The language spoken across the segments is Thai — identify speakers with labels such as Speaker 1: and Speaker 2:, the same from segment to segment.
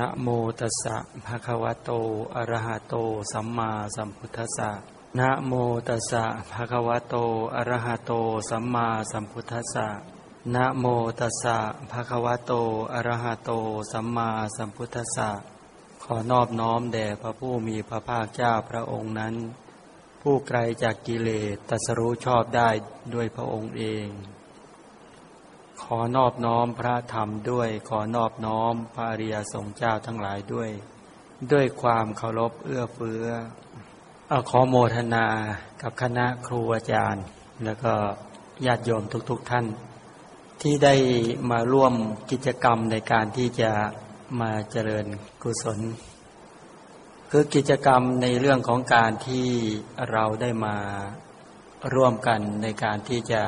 Speaker 1: นะโมตัสสะภะคะวะโต อะระหะโต สัมมาสัมพุทธัสสะนะโมตัสสะภะคะวะโต อะระหะโต สัมมาสัมพุทธัสสะนะโมตัสสะภะคะวะโต อะระหะโต สัมมาสัมพุทธัสสะขอนอบน้อมแด่พระผู้มีพระภาคเจ้าพระองค์นั้น ผู้ไกลจากกิเลสตัสรู้ชอบได้ด้วยพระองค์เอง ขอนอบน้อมพระธรรมด้วย ขอนอบน้อมพระอริยสงฆ์เจ้าทั้งหลายด้วย ด้วยความเคารพเอื้อเฟื้ออขอโมทนากับคณะครูอาจารย์ แล้วก็ญาติโยมทุกๆทท่าน ที่ได้มาร่วมกิจกรรมในการที่จะมาเจริญกุศล คือกิจกรรมในเรื่องของการที่เราได้มาร่วมกันในการที่จะ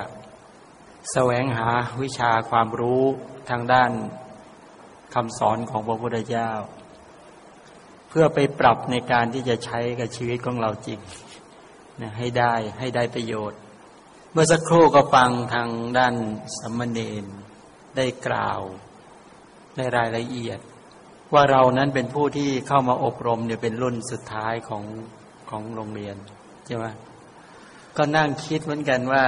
Speaker 1: แสวงหาวิชาความรู้ทางด้านคำสอนของพระพุทธเจ้า เพื่อไปปรับในการที่จะใช้กับชีวิตของเราจริงนะให้ได้ให้ได้ประโยชน์ เมื่อสักครู่ก็ฟังทางด้านสัมมเนนได้กล่าวในรายละเอียด ว่าเรานั้นเป็นผู้ที่เข้ามาอบรมเนี่ยเป็นรุ่นสุดท้ายของของโรงเรียนใช่ไหมก็นั่งคิดเหมือนกันว่า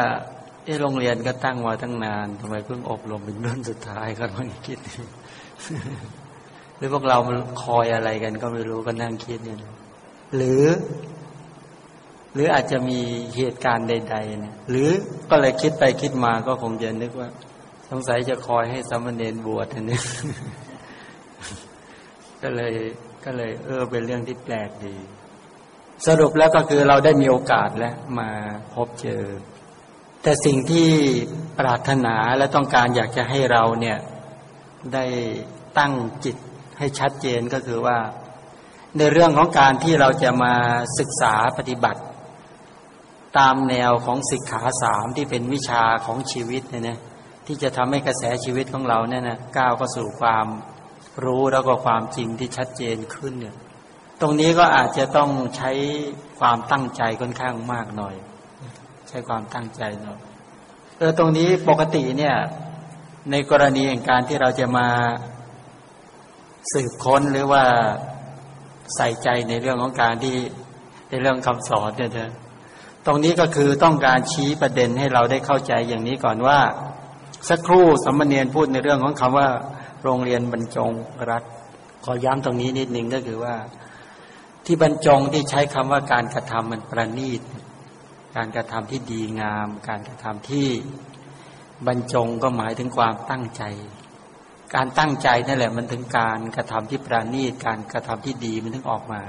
Speaker 1: เออโรงเรียนก็ตั้งมาตั้งนานทำไมเพิ่งอบรมเป็นรุ่นสุดท้ายก็ต้องคิดหรือพวกเราคอยอะไรกัน ก็ไม่รู้ก็นั่งคิดเนี่ยหรือ หรืออาจจะมีเหตุการณ์ใดๆเนี่ยหรือก็เลยคิดไปคิดมาก็คงจะนึกว่า สงสัยจะคอยให้สามเณรบวชนี่ก็เลยก็เลย เออ เป็นเรื่องที่แปลกดี สรุปแล้วก็คือเราได้มีโอกาสแล้วมาพบเจอ แต่สิ่งที่ปรารถนาและต้องการอยากจะให้เราเนี่ยได้ตั้งจิตให้ชัดเจนก็คือว่า ในเรื่องของการที่เราจะมาศึกษาปฏิบัติ ตามแนวของสิกขาสามที่เป็นวิชาของชีวิตเนี่ยนะที่จะทำให้กระแสชีวิตของเราเนี่ยนะก้าวเข้าสู่ความรู้แล้วก็ความจริงที่ชัดเจนขึ้นเนี่ยตรงนี้ก็อาจจะต้องใช้ความตั้งใจค่อนข้างมากหน่อย ช้ความตั้งใจเนาะเออตรงนี้ปกติเนี่ย ในกรณีแห่งการที่เราจะมาสืบค้นหรือว่าใส่ใจในเรื่องของการที่ในเรื่องคำสอนเนี่ยเถอะตรงนี้ก็คือต้องการชี้ประเด็นให้เราได้เข้าใจอย่างนี้ก่อนว่า สักครู่สมมเนียนพูดในเรื่องของคำว่า โรงเรียนบรรจงรัฐขอย้ำตรงนี้นิดนึงก็คือว่า ที่บรรจงที่ใช้คำว่าการกระทำมันประณีต การกระทำที่ดีงาม การกระทำที่บรรจงก็หมายถึงความตั้งใจ การตั้งใจนั่นแหละมันถึงการกระทำที่ประณีตการกระทำที่ดีมันถึงออกมา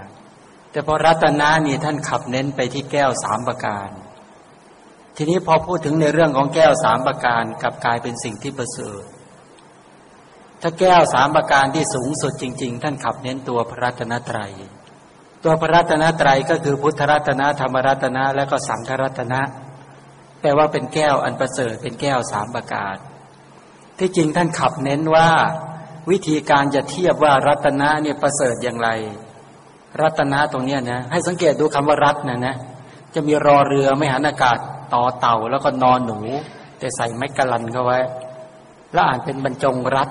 Speaker 1: แต่พอรัตนานี่ท่านขับเน้นไปที่แก้วสามประการ ทีนี้พอพูดถึงในเรื่องของแก้วสามประการกับกลายเป็นสิ่งที่ประเสริฐถ้าแก้วสามประการที่สูงสุดจริง ๆ ท่านขับเน้นตัวพระรัตนตรัย ตัวพระรัตนตรัยก็คือพุทธรัตนะธรรมรัตนะ และก็สังฆรัตนะแปลว่าเป็นแก้วอันประเสริฐเป็นแก้วสามประการ ที่จริงท่านขับเน้นว่า วิธีการจะเทียบว่ารัตนะเนี่ยประเสริฐอย่างไร รัตนะตรงเนี้นะให้สังเกตดูคำว่ารัตนะนะจะมีรอเรือไม่หันอากาศต่อเต่าแล้วก็นอนหนู แต่ใส่ไม้กะลันเข้าไว้ แล้วอ่านเป็นบรรจงรัต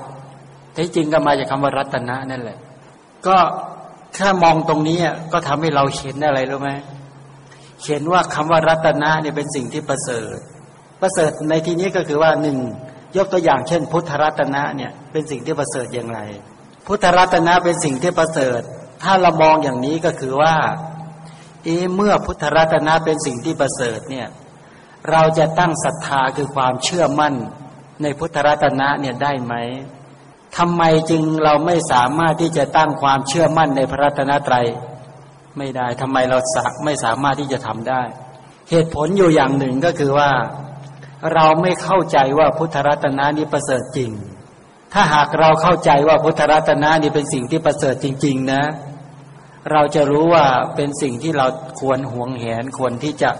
Speaker 1: ที่จริงก็มาจากคำว่ารัตนะนั่นแหละ ก็ ถ้ามองตรงนี้ก็ทำให้เราเห็นอะไรรู้ไหมเห็นว่าคำว่ารัตนะเนี่ยเป็นสิ่งที่ประเสริฐ ประเสริฐในที่นี้ก็คือว่าหนึ่งยกตัวอย่างเช่น พุทธรัตนะเนี่ยเป็นสิ่งที่ประเสริฐอย่างไร พุทธรัตนะเป็นสิ่งที่ประเสริฐ ถ้าเรามองอย่างนี้ก็คือว่าเอเมื่อพุทธรัตนะเป็นสิ่งที่ประเสริฐเนี่ยเราจะตั้งศรัทธาคือความเชื่อมั่นในพุทธรัตนะเนี่ยได้ไหม ทำไมจึงเราไม่สามารถที่จะตั้งความเชื่อมั่นในพระรัตนตรัยไม่ได้ทำไมเราสักไม่สามารถที่จะทำได้ เหตุผลอยู่อย่างหนึ่งก็คือว่า เราไม่เข้าใจว่าพุทธรัตนานี้ประเสริฐจริง ถ้าหากเราเข้าใจว่าพุทธรัตนานี้เป็นสิ่งที่ประเสริฐจริง ๆ นะ เราจะรู้ว่าเป็นสิ่งที่เราควรหวงแหนควรที่จะ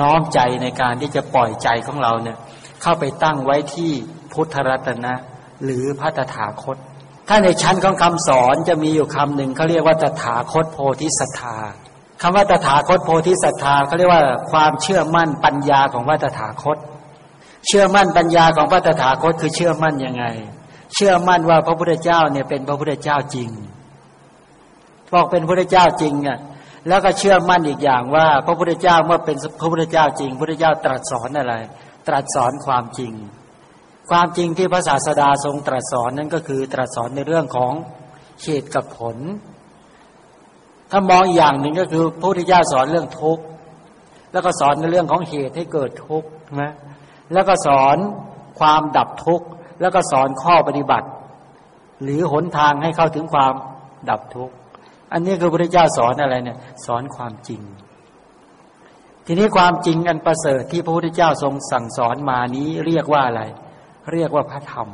Speaker 1: น้อมใจในการที่จะปล่อยใจของเราเนี่ย เข้าไปตั้งไว้ที่พุทธรัตนะ หรือพระตถาคต ถ้าในชั้นของคำสอนจะมีอยู่คำหนึ่งเขาเรียกว่าตถาคตโพธิสัตธาคำว่าตถาคตโพธิสัตธาเขาเรียกว่าความเชื่อมั่นปัญญาของพระตถาคต เชื่อมั่นปัญญาของพระตถาคตคือเชื่อมั่นยังไง เชื่อมั่นว่าพระพุทธเจ้าเนี่ยเป็นพระพุทธเจ้าจริงบอกเป็นพระเจ้าจริงอะแล้วก็เชื่อมั่นอีกอย่างว่า พระพุทธเจ้าเมื่อเป็นพระพุทธเจ้าจริงพระพุทธเจ้าตรัสสอนอะไร ตรัสสอนความจริง ความจริงที่พระศาสดาทรงตรัสสอนนั้นก็คือตรัสสอนในเรื่องของเหตุกับผล ถ้ามองอย่างหนึ่งก็คือพระพุทธเจ้าสอนเรื่องทุกข์แล้วก็สอนในเรื่องของเหตุให้เกิดทุกข์ใช่ไหมแล้วก็สอนความดับทุกข์แล้วก็สอนข้อปฏิบัติ หรือหนทางให้เข้าถึงความดับทุกข์อันนี้คือพระพุทธเจ้าสอนอะไรเนี่ย สอนความจริง ทีนี้ความจริงอันประเสริฐที่พระพุทธเจ้าทรงสั่งสอนมานี้เรียกว่าอะไร เรียกว่าพระธรรม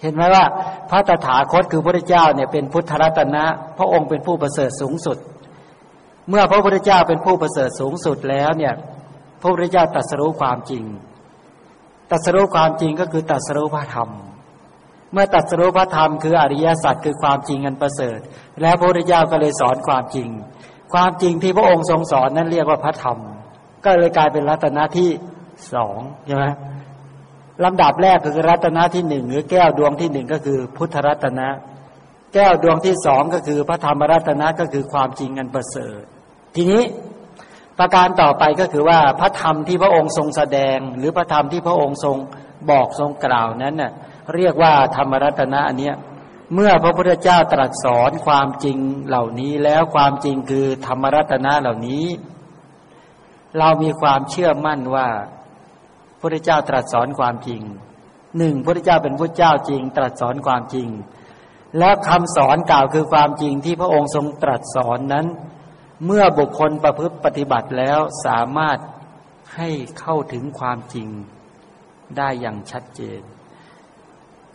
Speaker 1: เห็นไหมว่า พระตถาคตคือพระเจ้าเนี่ยเป็นพุทธรัตนะ พระองค์เป็นผู้ประเสริฐสูงสุด เมื่อพระพุทธเจ้าเป็นผู้ประเสริฐสูงสุดแล้วเนี่ยพระพุทธเจ้าตรัสรู้ความจริงตรัสรู้ความจริงก็คือตรัสรู้พระธรรม เมื่อตัดสรุปพระธรรมคืออริยสัจคือความจริงอันประเสริฐ แล้วพระพุทธเจ้าก็เลยสอนความจริง ความจริงที่พระองค์ทรงสอนนั้นเรียกว่าพระธรรม ก็เลยกลายเป็นรัตนะที่สองใช่ไหม ลำดับแรกคือรัตนะที่หนึ่งหรือแก้วดวงที่หนึ่งก็คือ พุทธรัตนะ แก้วดวงที่สองก็คือพระธรรมรัตนะก็คือความจริงอันประเสริฐ ทีนี้ประการต่อไปก็คือว่าพระธรรมที่พระองค์ทรงแสดง หรือพระธรรมที่พระองค์ทรงบอกทรงกล่าวนั้นน่ะเรียกว่าธรรมรัตนะอันเนี้ยเมื่อพระพุทธเจ้าตรัสสอนความจริงเหล่านี้แล้วความจริงคือธรรมรัตนะเหล่านี้ เรามีความเชื่อมั่นว่า พระพุทธเจ้าตรัสสอนความจริงหนึ่งพระพุทธเจ้าเป็นพระเจ้าจริง ตรัสสอนความจริง แล้วคำสอนกล่าวคือความจริงที่พระองค์ทรงตรัสสอนนั้น เมื่อบุคคลประพฤติปฏิบัติแล้วสามารถให้เข้าถึงความจริงได้อย่างชัดเจน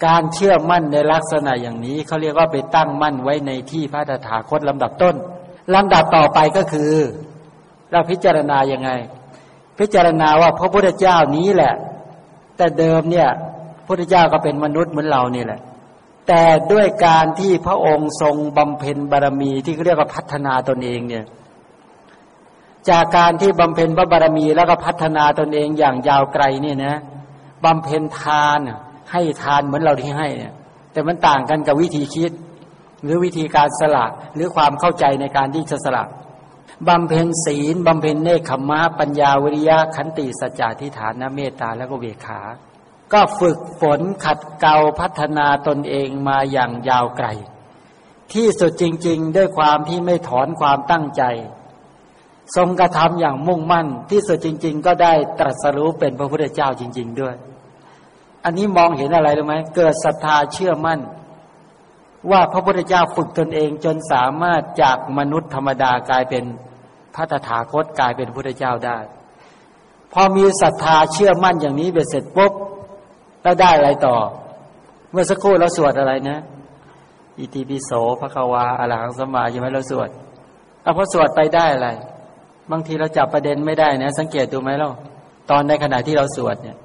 Speaker 1: การเชื่อมั่นในลักษณะอย่างนี้เขาเรียกว่าไปตั้งมั่นไว้ในที่พระตถาคตลำดับต้นลำดับต่อไปก็คือ เราพิจารณาอยังไง พิจารณาว่าพระพุทธเจ้านี้แหละ แต่เดิมเนี่ยพุทธเจ้าก็เป็นมนุษย์เหมือนเรานี่แหละ แต่ด้วยการที่พระองค์ทรงบำเพ็ญบารมีที่เรียกว่าพัฒนาตนเองเนี่ย จากการที่บำเพ็ญพระบารมีแล้วก็พัฒนาตนเองอย่างยาวไกลเนี่ยนะบำเพ็ญทานให้ทานเหมือนเราที่ให้เนี่ย แต่มันต่างกันกับวิธีคิด หรือวิธีการสละหรือความเข้าใจในการที่จะสละ บำเพ็ญศีลบำเพ็ญเนคขมะปัญญาวิริยะขันติสัจจะทิฏฐานเมตตาแล้วก็เวขา ก็ฝึกฝนขัดเกลาพัฒนาตนเองมาอย่างยาวไกล ที่สุดจริง ๆ ด้วยความที่ไม่ถอนความตั้งใจ ทรงกระทำอย่างมุ่งมั่น ที่สุดจริง ๆ ก็ได้ตรัสรู้เป็นพระพุทธเจ้าจริง ๆ ด้วย อันนี้มองเห็นอะไรรู้ไหมเกิดศรัทธาเชื่อมั่น ว่าพระพุทธเจ้าฝึกตนเองจนสามารถจากมนุษย์ธรรมดากลายเป็นพระตถาคตกลายเป็นพุทธเจ้าได้ พอมีศรัทธาเชื่อมั่นอย่างนี้เบ็ดเสร็จปุ๊บแล้วได้อะไรต่อ เมื่อสักครู่เราสวดอะไรนะ อิติปิโสพระควาอรหังสมาใช่ไหมเราสวดเอาพอสวดไปได้อะไร บางทีเราจับประเด็นไม่ได้นะ สังเกตดูไหมล่ะตอนในขณะที่เราสวดเนี่ย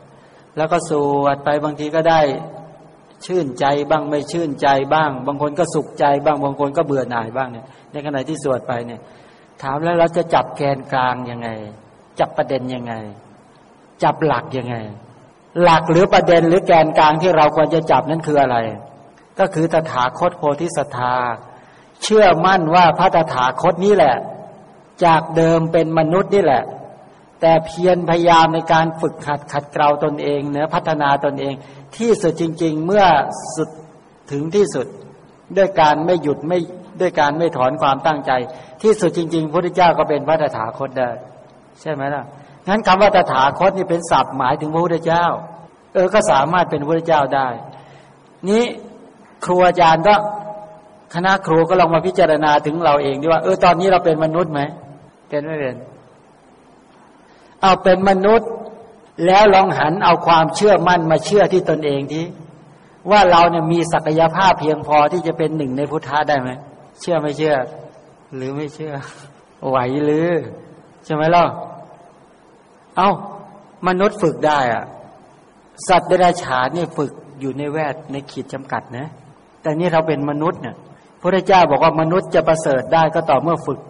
Speaker 1: แล้วก็สวดไปบางทีก็ได้ ชื่นใจบ้างไม่ชื่นใจบ้าง บางคนก็สุขใจบ้าง บางคนก็เบื่อหน่ายบ้างเนี่ย ในขณะที่สวดไปเนี่ย ถามแล้วเราจะจับแกนกลางยังไง จับประเด็นยังไง จับหลักยังไง หลักหรือประเด็นหรือแกนกลางที่เราควรจะจับนั้นคืออะไร ก็คือตถาคตโพธิสัตธาเชื่อมั่นว่าพระตถาคตนี้แหละ จากเดิมเป็นมนุษย์นี่แหละแต่เพียรพยายามในการฝึกขัดขัดเกลาตนเองเนื้อพัฒนาตนเอง ที่สุดจริง ๆ เมื่อสุดถึงที่สุดด้วยการไม่หยุดไม่ด้วยการไม่ถอนความตั้งใจ ที่สุดจริง ๆพระพุทธเจ้าก็เป็นพระตถาคตได้ใช่ไหมล่ะงั้นคำว่าตถาคตนี่เป็นศัพท์หมายถึงพระพุทธเจ้า เออก็สามารถเป็นพระพุทธเจ้าได้ นี้ครูอาจารย์ก็คณะครูก็ลองมาพิจารณาถึงเราเองดีว่าเออตอนนี้เราเป็นมนุษย์ไหมเป็นไม่เป็นเอาเป็นมนุษย์ แล้วลองหันเอาความเชื่อมั่นมาเชื่อที่ตนเองทีว่าเราเนี่ยมีศักยภาพเพียงพอที่จะเป็นหนึ่งในพุทธะได้ไหมเชื่อไม่เชื่อ หรือไม่เชื่อ ไหวหรือใช่ไหมล่ะเอามนุษย์ฝึกได้อะสัตว์เดรัจฉานนี่ยฝึกอยู่ในแวดในขีดจำกัดนะ แต่นี่เราเป็นมนุษย์เนี่ยพระเจ้าบอกว่ามนุษย์จะประเสริฐได้ก็ต่อเมื่อฝึก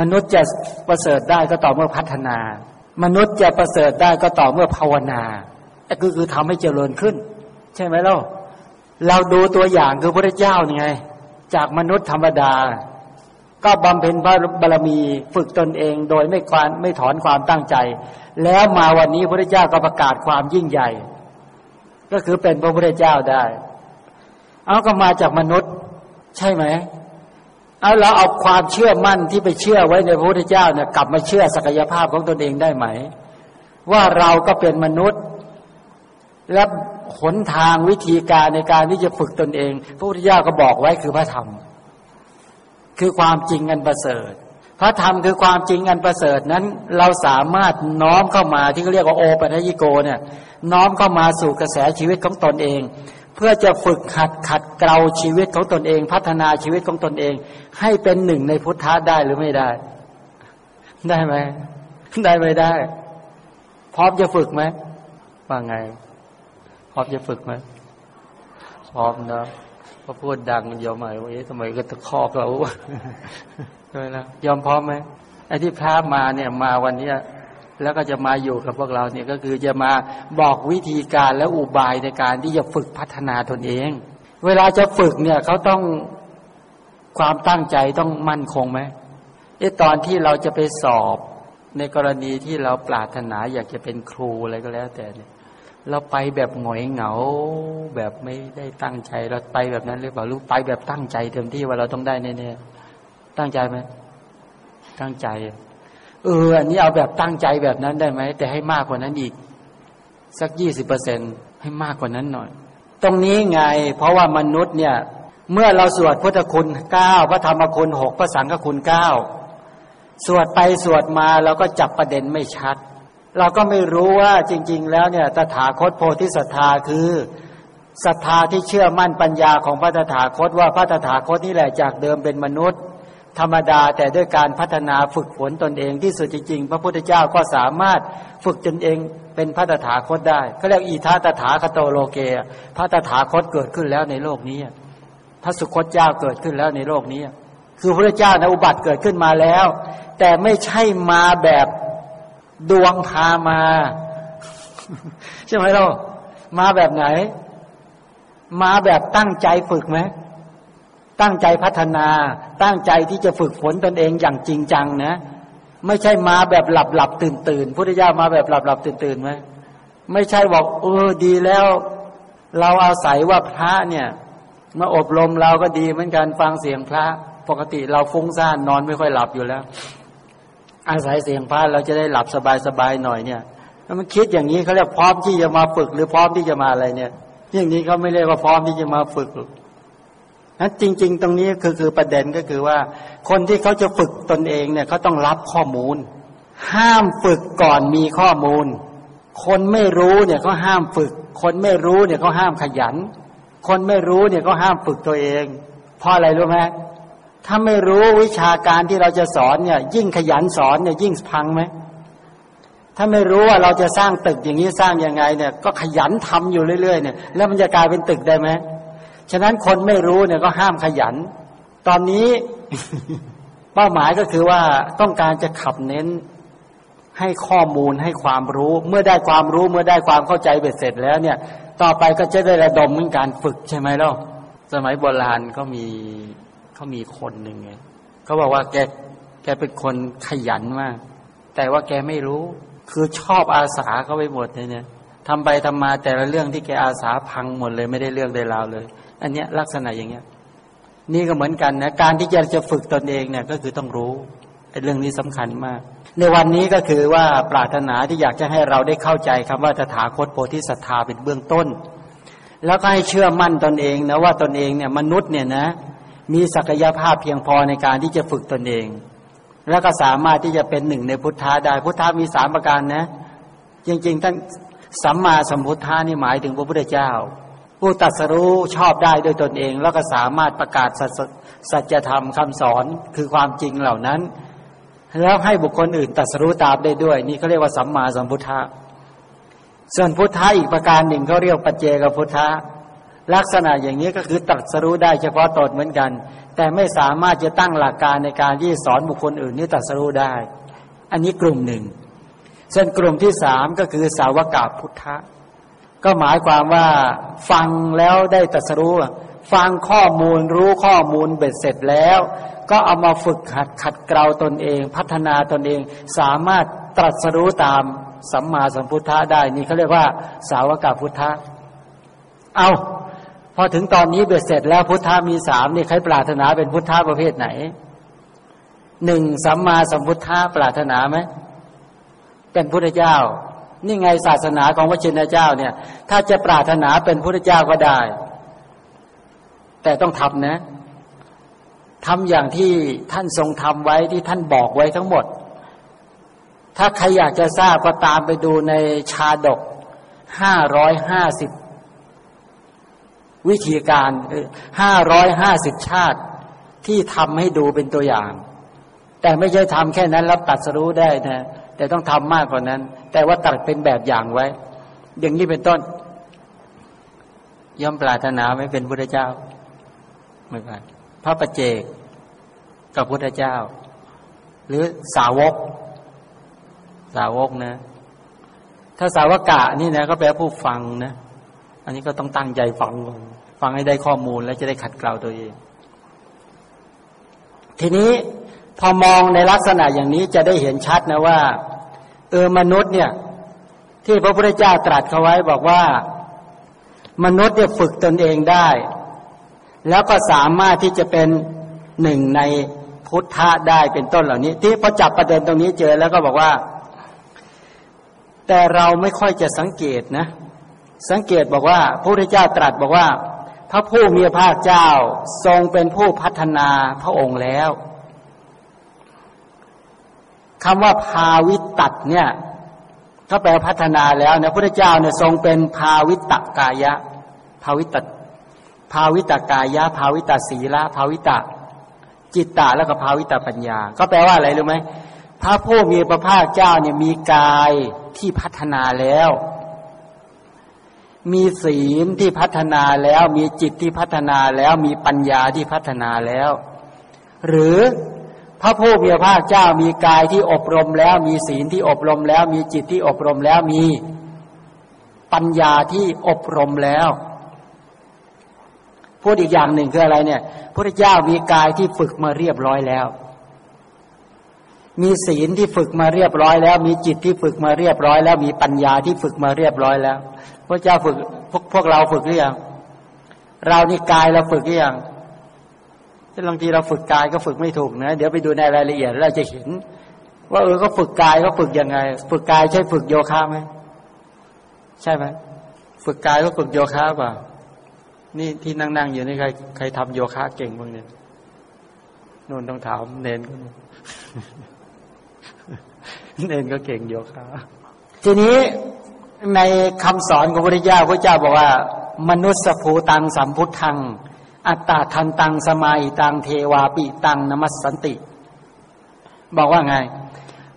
Speaker 1: มนุษย์จะประเสริฐได้ก็ต่อเมื่อพัฒนา มนุษย์จะประเสริฐได้ก็ต่อเมื่อภาวนาก็คือทำให้เจริญขึ้น ใช่ไหมล่ะเราดูตัวอย่างคือพระเจ้าไง จากมนุษย์ธรรมดา ก็บำเพ็ญพระบารมีฝึกตนเองโดยไม่ควานไม่ถอนความตั้งใจ แล้วมาวันนี้พระเจ้าก็ประกาศความยิ่งใหญ่ ก็คือเป็นพระพุทธเจ้าได้ เอาก็มาจากมนุษย์ ใช่ไหม เอาเราเอาความเชื่อมั่นที่ไปเชื่อไว้ในพระพุทธเจ้าเนี่ยกลับมาเชื่อศักยภาพของตนเองได้ไหม ว่าเราก็เป็นมนุษย์ และหนทางวิธีการในการที่จะฝึกตนเอง พระพุทธเจ้าก็บอกไว้คือพระธรรม คือความจริงอันประเสริฐ พระธรรมคือความจริงอันประเสริฐนั้น เราสามารถน้อมเข้ามาที่เขาเรียกว่าโอปัญญิโกเนี่ย น้อมเข้ามาสู่กระแสชีวิตของตนเอง เพื่อจะฝึกขัดขัดเกลาชีวิตของตนเอง พัฒนาชีวิตของตนเอง ให้เป็นหนึ่งในพุทธะได้หรือไม่ได้ ได้ไหมได้ไม่ได้ พร้อมจะฝึกไหมว่าไง พร้อมจะฝึกไหมพร้อมนะพอพูดดังยอมไหมว่าเอ๊ะทำไมก็ตะคอกเราใช่ไหมนะยอมพร้อมไหมไอ้ที่พระมาเนี่ยมาวันเนี้ย แล้วก็จะมาอยู่กับพวกเราเนี่ยก็คือจะมาบอกวิธีการและอุบายในการที่จะฝึกพัฒนาตนเอง เวลาจะฝึกเนี่ยเขาต้องความตั้งใจต้องมั่นคงไหมไอ้ตอนที่เราจะไปสอบในกรณีที่เราปรารถนาอยากจะเป็นครูอะไรก็แล้วแต่เนี่ยเราไปแบบหงอยเหงา แบบไม่ได้ตั้งใจเราไปแบบนั้นหรือเปล่ารู้ไปแบบตั้งใจเต็มที่ว่าเราต้องได้แน่ๆตั้งใจไหมตั้งใจ เอออันนี้เอาแบบตั้งใจแบบนั้นได้ไหมแต่ให้มากกว่านั้นอีก สักยี่สิบเปอร์เซ็นให้มากกว่านั้นหน่อย ตรงนี้ไง เพราะว่ามนุษย์เนี่ย เมื่อเราสวดพุทธคุณเก้าพระธรรมคุณหกพระสังฆคุณเก้าสวดไปสวดมาเราก็จับประเด็นไม่ชัด เราก็ไม่รู้ว่าจริง ๆ แล้วเนี่ยตถาคตโพธิศรัทธาคือศรัทธาที่เชื่อมั่นปัญญาของพระตถาคตว่าพระตถาคตนี่แหละจากเดิมเป็นมนุษย์ ธรรมดาแต่ด้วยการพัฒนาฝึกฝนตนเองที่สุดจริงๆพระพุทธเจ้าก็สามารถฝึกตนเองเป็นพระตถาคตได้เขาเรียกอีทาตถาคโตโลเกพระตถาคตเกิดขึ้นแล้วในโลกนี้พระสุคตเจ้าเกิดขึ้นแล้วในโลกนี้ คือพระเจ้าในอุบัติเกิดขึ้นมาแล้ว แต่ไม่ใช่มาแบบดวงพามา ใช่ไหมเรามาแบบไหน มาแบบตั้งใจฝึกไหม ตั้งใจพัฒนา ตั้งใจที่จะฝึกฝนตนเองอย่างจริงจังนะ ไม่ใช่มาแบบหลับหลับตื่นตื่นพุทธเจ้ามาแบบหลับหลับตื่นตื่นไหมไม่ใช่บอกเออดีแล้ว เราอาศัยว่าพระเนี่ยมาอบรมเราก็ดีเหมือนกันฟังเสียงพระ ปกติเราฟุ้งซ่านนอนไม่ค่อยหลับอยู่แล้ว อาศัยเสียงพระเราจะได้หลับสบายสบายหน่อยเนี่ยถ้ามันคิดอย่างนี้เขาเรียกพร้อมที่จะมาฝึกหรือพร้อมที่จะมาอะไรเนี่ย อย่างนี้เขาไม่เรียกว่าพร้อมที่จะมาฝึก นั้นจริง ๆ ตรงนี้คือคือประเด็นก็คือว่า คนที่เขาจะฝึกตนเองเนี่ยเขาต้องรับข้อมูล ห้ามฝึกก่อนมีข้อมูล คนไม่รู้เนี่ยเขาห้ามฝึก คนไม่รู้เนี่ยเขาห้ามขยัน คนไม่รู้เนี่ยเขาห้ามฝึกตัวเอง เพราะอะไรรู้ไหมถ้าไม่รู้วิชาการที่เราจะสอนเนี่ย ยิ่งขยันสอนเนี่ยยิ่งพังไหมถ้าไม่รู้ว่าเราจะสร้างตึกอย่างนี้สร้างยังไงเนี่ย ก็ขยันทำอยู่เรื่อยๆเนี่ย แล้วมันจะกลายเป็นตึกได้ไหม ฉะนั้นคนไม่รู้เนี่ยก็ห้ามขยัน ตอนนี้เป้าหมายก็คือว่าต้องการจะขับเน้นให้ข้อมูลให้ความรู้ เมื่อได้ความรู้เมื่อได้ความเข้าใจเบ็ดเสร็จแล้วเนี่ย ต่อไปก็จะได้ระดมเหมือนการฝึกใช่ไหมล่ะสมัยโบราณเขามีเขามีคนหนึ่งไงเขาบอกว่าแกแกเป็นคนขยันมาก แต่ว่าแกไม่รู้ คือชอบอาสาเขาไปหมดเลยเนี่ยทำไปทำมาแต่ละเรื่องที่แกอาสาพังหมดเลยไม่ได้เรื่องได้ราวเลย อันเนี้ยลักษณะอย่างเงี้ย นี่ก็เหมือนกันนะการที่จะจะฝึกตนเองเนี่ยก็คือต้องรู้เรื่องนี้สำคัญมาก ในวันนี้ก็คือว่าปรารถนาที่อยากจะให้เราได้เข้าใจคำว่าตถาคตโพธิสัตธาเป็นเบื้องต้น แล้วก็ให้เชื่อมั่นตนเองนะว่าตนเองเนี่ยมนุษย์เนี่ยนะมีศักยภาพเพียงพอในการที่จะฝึกตนเอง แล้วก็สามารถที่จะเป็นหนึ่งในพุทธาได้พุทธามีสามประการนะ จริงๆท่านสัมมาสัมพุทธานี่หมายถึงพระพุทธเจ้า ผู้ตัดสรู้ชอบได้ด้วยตนเอง แล้วก็สามารถประกาศสัจธรรมคำสอนคือความจริงเหล่านั้น แล้วให้บุคคลอื่นตัดสรู้ตามได้ด้วย นี่เขาเรียกว่าสัมมาสัมพุทธะส่วนพุทธะอีกประการหนึ่งเขาเรียกปัจเจกพุทธะลักษณะอย่างนี้ก็คือตัดสรู้ได้เฉพาะตนเหมือนกัน แต่ไม่สามารถจะตั้งหลักการในการที่สอนบุคคลอื่นนี่ตัดสรู้ได้ อันนี้กลุ่มหนึ่ง ส่วนกลุ่มที่สามก็คือสาวกาพุทธะ ก็หมายความว่าฟังแล้วได้ตรัสรู้ฟังข้อมูลรู้ข้อมูลเบ็ดเสร็จแล้ว ก็เอามาฝึกหัดขัดเกลาตนเอง พัฒนาตนเอง สามารถตรัสรู้ตามสัมมาสัมพุทธะได้นี่เขาเรียกว่า สาวกพุทธะเอาพอถึงตอนนี้เบ็ดเสร็จแล้วพุทธะมีสามนี่ใครปรารถนาเป็นพุทธะประเภทไหนหนึ่งสัมมาสัมพุทธะปรารถนาไหมเป็นพุทธเจ้า นี่ไงศาสนาของพระชินเจ้าเนี่ย ถ้าจะปรารถนาเป็นพุทธเจ้าก็ได้ แต่ต้องทำนะทำอย่างที่ท่านทรงทำไว้ที่ท่านบอกไว้ทั้งหมด ถ้าใครอยากจะทราบก็ตามไปดูในชาดกห้าร้อยห้าสิบวิธีการห้าร้อยห้าสิบชาติที่ทำให้ดูเป็นตัวอย่าง แต่ไม่ใช่ทำแค่นั้นแล้วตัดสรู้ได้นะ แต่ต้องทำมากกว่านั้น แต่ว่าตัดเป็นแบบอย่างไว้ อย่างนี้เป็นต้น ย่อมปรารถนาไม่เป็นพุทธเจ้าไม่ไปพระประเจกกับพุทธเจ้า หรือสาวก สาวกนะ ถ้าสาวกะนี่นะก็แปลผู้ฟังนะ อันนี้ก็ต้องตั้งใจฟัง ฟังให้ได้ข้อมูลแล้วจะได้ขัดเกลาตัวเอง ทีนี้พอมองในลักษณะอย่างนี้จะได้เห็นชัดนะว่า เออมนุษย์เนี่ย ที่พระพุทธเจ้าตรัสเขาไว้บอกว่า มนุษย์เนี่ยฝึกตนเองได้ แล้วก็สามารถที่จะเป็นหนึ่งในพุทธะได้เป็นต้นเหล่านี้ ที่พอจับประเด็นตรงนี้เจอแล้วก็บอกว่า แต่เราไม่ค่อยจะสังเกตนะ สังเกตบอกว่าพระพุทธเจ้าตรัสบอกว่า พระผู้มีพระเจ้าทรงเป็นผู้พัฒนาพระองค์แล้ว คำว่าภาวิตัดเนี่ยก็แปลพัฒนาแล้วเนี่ยพระเจ้าเนี่ยทรงเป็นภาวิตกายะ ภาวิตภาวิตกายะ ภาวิตศีละภาวิตจิตตะแล้วก็ภาวิตปัญญา ก็แปลว่าอะไรรู้ไหมพระผู้มีพระภาคเจ้าเนี่ยมีกายที่พัฒนาแล้ว มีศีลที่พัฒนาแล้ว มีจิตที่พัฒนาแล้ว มีปัญญาที่พัฒนาแล้ว หรือ พระผู้มีพระเจ้ามีกายที่อบรมแล้ว มีศีลที่อบรมแล้ว มีจิตที่อบรมแล้วมีปัญญาที่อบรมแล้ว พูดอีกอย่างหนึ่งคืออะไรเนี่ยพระเจ้ามีกายที่ฝึกมาเรียบร้อยแล้ว มีศีลที่ฝึกมาเรียบร้อยแล้ว มีจิตที่ฝึกมาเรียบร้อยแล้ว มีปัญญาที่ฝึกมาเรียบร้อยแล้ว พระเจ้าฝึกพวกพวกเราฝึกหรือยังเรานี่กายเราฝึกหรือยัง บางทีเราฝึกกายก็ฝึกไม่ถูกนะ เดี๋ยวไปดูในรายละเอียดเราจะเห็น ว่าเออก็ฝึกกายก็ฝึกยังไง ฝึกกายใช่ฝึกโยคะไหมใช่ไหมฝึกกายก็ฝึกโยคะป่ะนี่ที่นั่งๆอยู่นี่ใครใครทำโยคะเก่งบ้างเนี่ยนู่นต้องถามเนนก็เนนก็เก่งโยคะทีนี้ในคำสอนของพระพุทธเจ้าพระเจ้าบอกว่า มนุษย์ภูตังสัมพุทธัง อัตตาทันตังสมาอิตังเทวาปิตังนมัสสันติ บอกว่าไง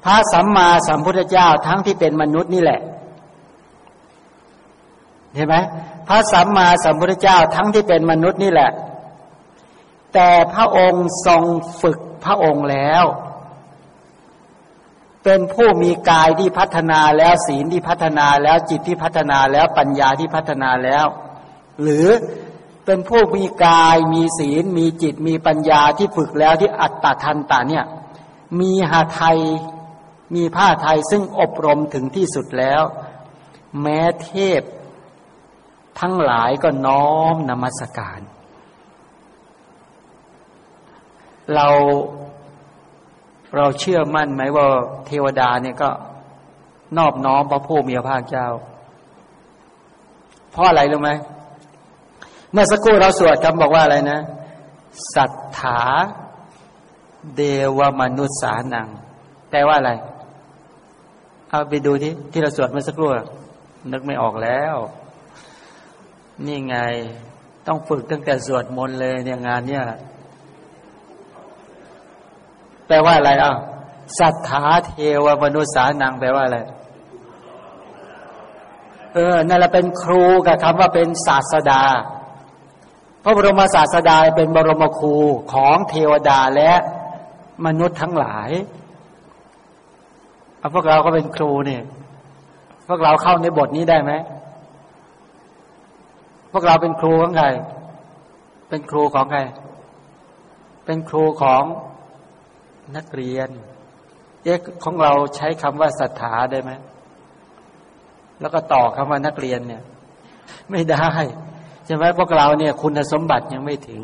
Speaker 1: พระสัมมาสัมพุทธเจ้าทั้งที่เป็นมนุษย์นี่แหละ เห็นไหมพระสัมมาสัมพุทธเจ้าทั้งที่เป็นมนุษย์นี่แหละ แต่พระองค์ทรงฝึกพระองค์แล้ว เป็นผู้มีกายที่พัฒนาแล้วศีลที่พัฒนาแล้วจิตที่พัฒนาแล้วปัญญาที่พัฒนาแล้ว หรือ เป็นผู้มีกายมีศีล มีจิตมีปัญญาที่ฝึกแล้วที่อัตตาทันตาเนี่ยมีหาไทยมีผ้าไทยซึ่งอบรมถึงที่สุดแล้ว แม้เทพ ทั้งหลายก็น้อมนมัสการ เราเราเชื่อมั่นไหมว่าเทวดาเนี่ยก็นอบน้อมพระผู้มีพระภาคเจ้า เพราะอะไรรู้ไหมเเมื่อสักครู่เราสวดคำบอกว่าอะไรนะศรัทธาเดวมนุษย์สานัง แปลว่าอะไร เอาไปดูที่ที่เราสวดเมื่อสักครู่นึกไม่ออกแล้ว นี่ไง ต้องฝึกตั้งแต่สวดมนต์เลยเนี่ยงานเนี่ยแปลว่าอะไรอะสัทธาเทวมนุษย์สานังแปลว่าอะไรเออนั่นแหละเป็นครูกับคำว่าเป็นศาสดา พระบรมศาสดาเป็นบรมครูของเทวดาและมนุษย์ทั้งหลายเอาพวกเราก็เป็นครูเนี่ย พวกเราเข้าในบทนี้ได้ไหม พวกเราเป็นครูของใครเเป็นครูของใคร เป็นครูของนักเรียน เอ๊ะของเราใช้คำว่าศรัทธาได้ไหม แล้วก็ต่อคำว่านักเรียนเนี่ย ไม่ได้ ใช่ไหมพวกเราเนี่ยคุณสมบัติยังไม่ถึง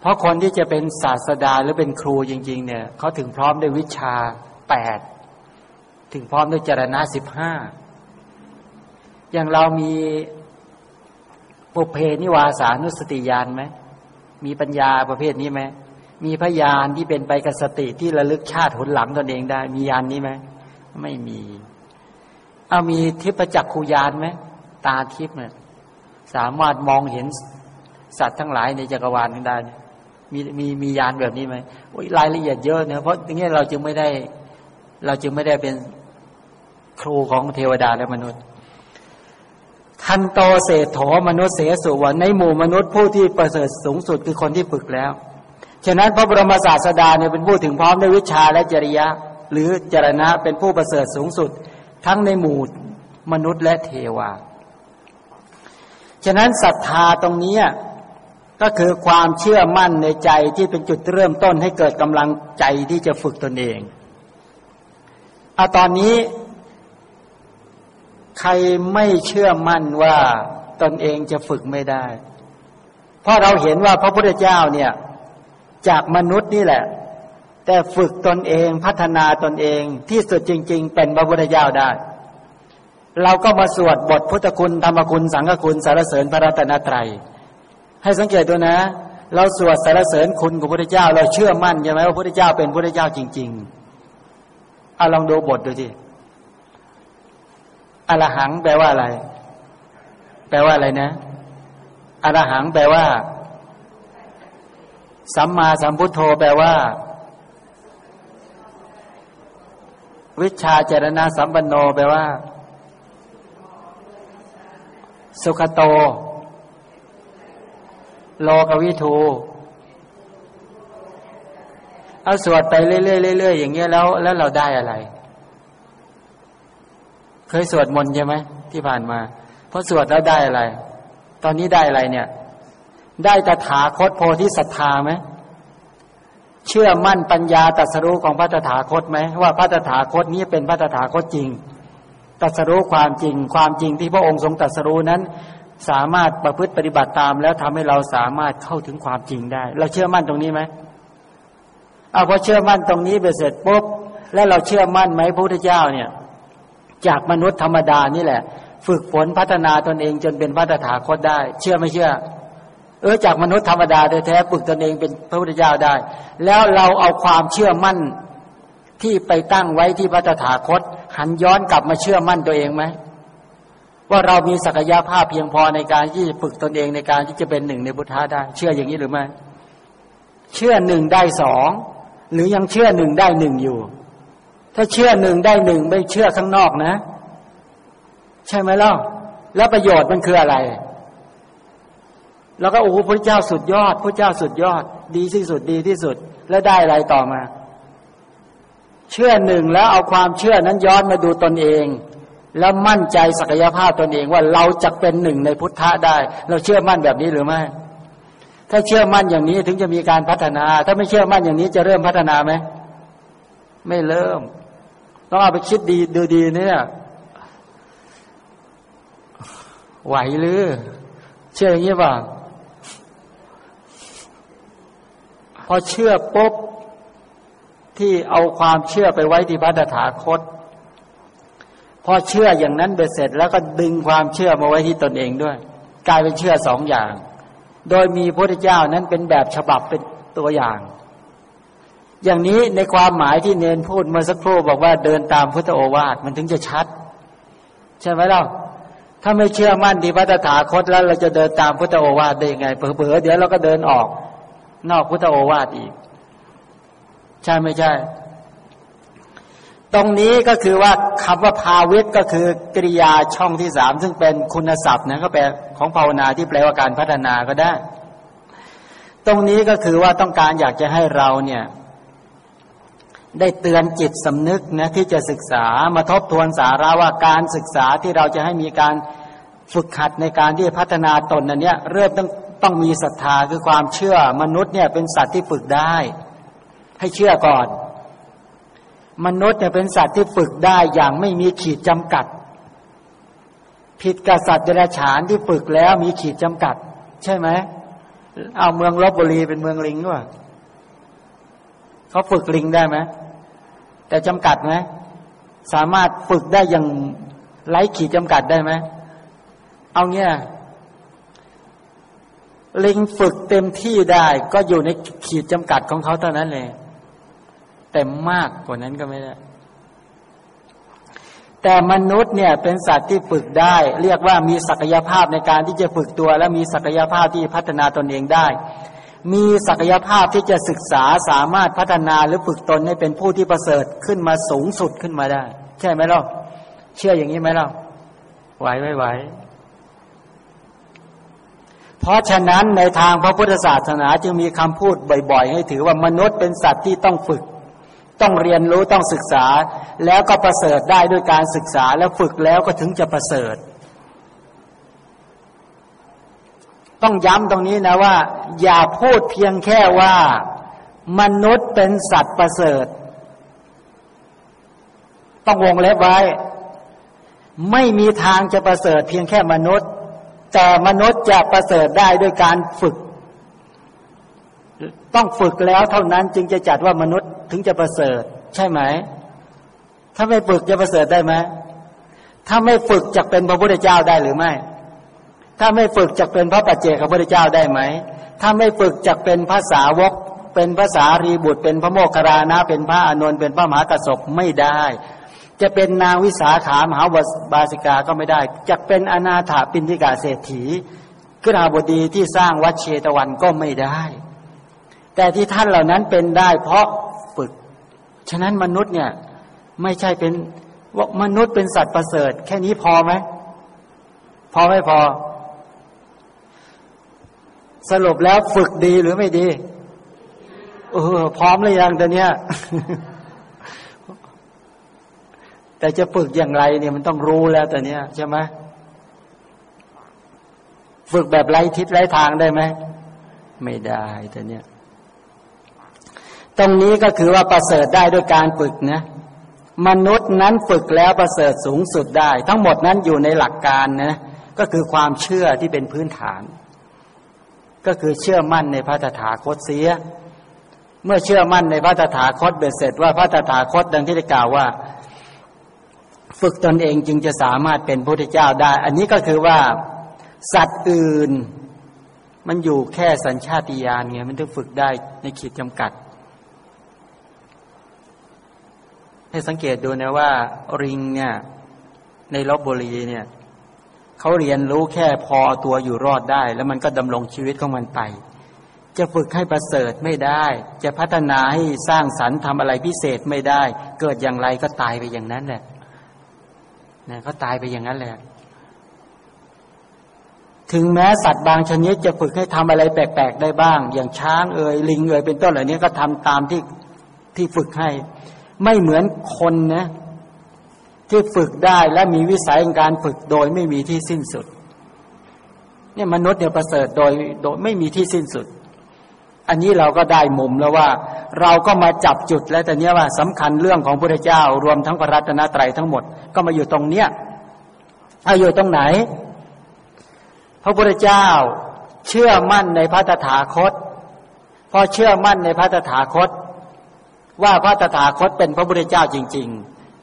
Speaker 1: เพราะคนที่จะเป็นศาสดาหรือเป็นครูจริง ๆ เนี่ยเขาถึงพร้อมด้วยวิชาแปดถึงพร้อมด้วยจรณะสิบห้าอย่างเรามีปุเพนิวาสานุสติญาณไหมมีปัญญาประเภทนี้ไหมมีพยานที่เป็นไปกับสติที่ระลึกชาติหนหลังตนเองได้ มียานนี้ไหมไม่มี เอามีทิพจักขูยานไหมตาทิพเนี่ย สามารถมองเห็นสัตว์ทั้งหลายในจักรวาลได้ มีมีมียานแบบนี้ไหมรายละเอียดเยอะเนะเพราะอย่างนี้เราจึงไม่ได้ เราจึงไม่ได้เป็นครูของเทวดาและมนุษย์ทันโตเศษโถมนุษย์เสสุวในหมู่มนุษย์ผู้ที่ประเสริฐสูงสุดคือคนที่ฝึกแล้ว ฉะนั้นพระบรมศาสดาเนี่ยเป็นผู้ถึงพร้อมด้วยวิชาและจริยะ หรือจรณะเป็นผู้ประเสริฐสูงสุด ทั้งในหมู่มนุษย์และเทวา ฉะนั้นศรัทธาตรงนี้ก็คือความเชื่อมั่นในใจที่เป็นจุดเริ่มต้นให้เกิดกำลังใจที่จะฝึกตนเองเอาตอนนี้ใครไม่เชื่อมั่นว่าตนเองจะฝึกไม่ได้ เพราะเราเห็นว่าพระพุทธเจ้าเนี่ย จากมนุษย์นี่แหละ แต่ฝึกตนเองพัฒนาตนเองที่สุดจริง ๆ เป็นพระพุทธเจ้าได้ เราก็มาสวดบทพุทธคุณธรรมคุณสังฆคุณสารเสริญพระรัตนตรัย ให้สังเกตดูนะ เราสวดสารเสริญคุณของพระพุทธเจ้า เราเชื่อมั่นใช่ไหมว่าพระพุทธเจ้าเป็นพระพุทธเจ้าจริงๆเอาลองดูบทดูทีอรหังแปลว่าอะไร แปลว่าอะไรนะอรหังแปลว่า สัมมาสัมพุทโธแปลว่า วิชาเจรณาสัมปันโนแปลว่า สุขโต โลกวิทูเอาสวดไปเรื่อยๆอย่างเงี้ยแล้วแล้วเราได้อะไร เคยสวดมนต์ใช่ไหมที่ผ่านมาพอสวดแล้วได้อะไร ตอนนี้ได้อะไรเนี่ย ได้ตถาคตโพธิศรัทธาไหมเชื่อมั่นปัญญาตรัสรู้ของพระตถาคตไหมว่าพระตถาคตนี้เป็นพระตถาคตจริง ตรัสรู้ความจริง ความจริงที่พระองค์ทรงตรัสรู้นั้น สามารถประพฤติปฏิบัติตาม แล้วทำให้เราสามารถเข้าถึงความจริงได้ เราเชื่อมั่นตรงนี้ไหมเอาพอเชื่อมั่นตรงนี้ไปเสร็จปุ๊บแล้วเราเชื่อมั่นไหมพระพุทธเจ้าเนี่ย จากมนุษย์ธรรมดานี่แหละ ฝึกฝนพัฒนาตนเองจนเป็นพระตถาคตได้ เชื่อไม่เชื่อ เออจากมนุษย์ธรรมดาแท้ๆฝึกตนเองเป็นพระพุทธเจ้าได้ แล้วเราเอาความเชื่อมั่นที่ไปตั้งไว้ที่พระตถาคต หันย้อนกลับมาเชื่อมั่นตัวเองไหมว่าเรามีศักยภาพเพียงพอในการที่จะฝึกตนเองในการที่จะเป็นหนึ่งในพุทธะได้ เชื่ออย่างนี้หรือไม่เชื่อหนึ่งได้สองหรือยังเชื่อหนึ่งได้หนึ่งอยู่ ถ้าเชื่อหนึ่งได้หนึ่งไม่เชื่อข้างนอกนะ ใช่ไหมล่ะแล้วประโยชน์มันคืออะไร แล้วก็โอ้พระเจ้าสุดยอดพระเจ้าสุดยอด ดีที่สุดดีที่สุด แล้วได้อะไรต่อมา เชื่อหนึ่งแล้วเอาความเชื่อนั้นย้อนมาดูตนเอง แล้วมั่นใจศักยภาพตนเองว่าเราจะเป็นหนึ่งในพุทธะได้ เราเชื่อมั่นแบบนี้หรือไม่ ถ้าเชื่อมั่นอย่างนี้ถึงจะมีการพัฒนา ถ้าไม่เชื่อมั่นอย่างนี้จะเริ่มพัฒนาไหมไม่เริ่มต้องเอาไปคิดดีดูดีเนี่ยไหวหรือ เชื่ออย่างนี้ป่ะพอเชื่อปุ๊บ ที่เอาความเชื่อไปไว้ที่พระตถาคต พอเชื่ออย่างนั้นเบ็ดเสร็จ แล้วก็ดึงความเชื่อมาไว้ที่ตนเองด้วย กลายเป็นเชื่อสองอย่าง โดยมีพระพุทธเจ้านั้นเป็นแบบฉบับเป็นตัวอย่าง อย่างนี้ในความหมายที่เนนพูดเมื่อสักครู่บอกว่าเดินตามพุทธโอวาทมันถึงจะชัด ใช่ไหมล่ะถ้าไม่เชื่อมั่นที่พระตถาคตแล้วเราจะเดินตามพุทธโอวาทได้ยังไงเผลอๆเดี๋ยวเราก็เดินออก นอกพุทธโอวาทอีก ใช่ไม่ใช่ ตรงนี้ก็คือว่าคำว่าภาวิตก็คือกริยาช่องที่สามซึ่งเป็นคุณศัพท์นะก็แปลของภาวนาที่แปลว่าการพัฒนาก็ได้ ตรงนี้ก็คือว่าต้องการอยากจะให้เราเนี่ยได้เตือนจิตสำนึกนะที่จะศึกษามาทบทวนสาระว่าการศึกษาที่เราจะให้มีการฝึกหัดในการที่พัฒนาตนนันเนี้ยเริ่มต้องต้องมีศรัทธาคือความเชื่อมนุษย์เนี่ยเป็นสัตว์ที่ฝึกได้ ให้เชื่อก่อน มนุษย์เนี่ยเป็นสัตว์ที่ฝึกได้อย่างไม่มีขีดจำกัด ผิดกับสัตว์เดรัจฉานที่ฝึกแล้วมีขีดจำกัด ใช่ไหมเอาเมืองลบบุรีเป็นเมืองลิงด้วยเขาฝึกลิงได้ไหมแต่จำกัดไหมสามารถฝึกได้อย่างไร้ขีดจำกัดได้ไหมเอาเงี้ยลิงฝึกเต็มที่ได้ก็อยู่ในขีดจำกัดของเขาเท่านั้นเลย แต่มากกว่านั้นก็ไม่ได้ แต่มนุษย์เนี่ยเป็นสัตว์ที่ฝึกได้ เรียกว่ามีศักยภาพในการที่จะฝึกตัว และมีศักยภาพที่พัฒนาตนเองได้ มีศักยภาพที่จะศึกษาสามารถพัฒนาหรือฝึกตนให้เป็นผู้ที่ประเสริฐขึ้นมาสูงสุดขึ้นมาได้ ใช่ไหมล่ะเชื่ออย่างนี้ไหมล่ะไหวไหวไหวเพราะฉะนั้นในทางพระพุทธศาสนาจึงมีคำพูดบ่อย ๆ ให้ถือว่ามนุษย์เป็นสัตว์ที่ต้องฝึก ต้องเรียนรู้ต้องศึกษา แล้วก็ประเสริฐได้ด้วยการศึกษาแล้วฝึกแล้วก็ถึงจะประเสริฐ ต้องย้ำตรงนี้นะว่า อย่าพูดเพียงแค่ว่า มนุษย์เป็นสัตว์ประเสริฐ ต้องวงเล็บไว้ ไม่มีทางจะประเสริฐเพียงแค่มนุษย์ แต่มนุษย์จะประเสริฐได้ด้วยการฝึก ต้องฝึกแล้วเท่านั้นจึงจะจัดว่ามนุษย์ถึงจะประเสริฐ ใช่ไหม ถ้าไม่ฝึกจะประเสริฐได้ไหมถ้าไม่ฝึกจะเป็นพระพุทธเจ้าได้หรือไม่ ถ้าไม่ฝึกจะเป็นพระปัจเจกพระพุทธเจ้าได้ไหม ถ้าไม่ฝึกจะเป็นภาษาวก เป็นภาษารีบุตร เป็นพระโมคคารานะ เป็นพระอานนท์เป็นพระมหากระสบไม่ได้ จะเป็นนางวิสาขามหาบาสิกาก็ไม่ได้ จะเป็นอนาถาปินทิกาเศรษฐีกราบดีที่สร้างวัดเชตวันก็ไม่ได้ แต่ที่ท่านเหล่านั้นเป็นได้เพราะฝึก ฉะนั้นมนุษย์เนี่ย ไม่ใช่เป็นว่ามนุษย์เป็นสัตว์ประเสริฐ แค่นี้พอไหม พอไม่พอ สรุปแล้วฝึกดีหรือไม่ดีเออพร้อมหรือยังตอนเนี้ยแต่จะฝึกอย่างไรเนี่ยมันต้องรู้แล้วแต่เนี้ยใช่ไหมฝึกแบบไร้ทิศไร้ทางได้ไหม ไม่ได้แต่เนี้ย ตรงนี้ก็คือว่าประเสริฐได้ด้วยการฝึกนะมนุษย์นั้นฝึกแล้วประเสริฐสูงสุดได้ ทั้งหมดนั้นอยู่ในหลักการนะก็คือความเชื่อที่เป็นพื้นฐาน ก็คือเชื่อมั่นในพระตถาคตเสีย เมื่อเชื่อมั่นในพระตถาคตเบ็ดเสร็จว่าพระตถาคตดังที่ได้กล่าวว่า ฝึกตนเองจึงจะสามารถเป็นพระพุทธเจ้าได้ อันนี้ก็คือว่าสัตว์อื่นมันอยู่แค่สัญชาติญาณไงมันต้องฝึกได้ในขีดจำกัด ให้สังเกตดูนะว่าริงเนี่ยในลบบุรีเนี่ยเขาเรียนรู้แค่พอตัวอยู่รอดได้ แล้วมันก็ดำรงชีวิตของมันไป จะฝึกให้ประเสริฐไม่ได้ จะพัฒนาให้สร้างสรรค์ทำอะไรพิเศษไม่ได้ เกิดอย่างไรก็ตายไปอย่างนั้นแหละนะก็ตายไปอย่างนั้นแหละ ถึงแม้สัตว์บางชนิดจะฝึกให้ทำอะไรแปลกๆได้บ้าง อย่างช้างเอ่ยลิงเอ่ยเป็นต้นเหล่านี้ก็ทำตามที่ที่ฝึกให้ ไม่เหมือนคนนะที่ฝึกได้และมีวิสัยในการฝึกโดยไม่มีที่สิ้นสุด เนี่ยมนุษย์เนี่ยประเสริฐโดยโดยไม่มีที่สิ้นสุด อันนี้เราก็ได้มุมแล้วว่า เราก็มาจับจุดแล้วแต่เนี้ยว่าสำคัญเรื่องของพระเจ้ารวมทั้งพระรัตนตรัยทั้งหมดก็มาอยู่ตรงเนี้ยเอาอยู่ตรงไหน พระพุทธเจ้าเชื่อมั่นในพระตถาคตพอเชื่อมั่นในพระตถาคต ว่าพระตถาคตเป็นพระพุทธเจ้าจริง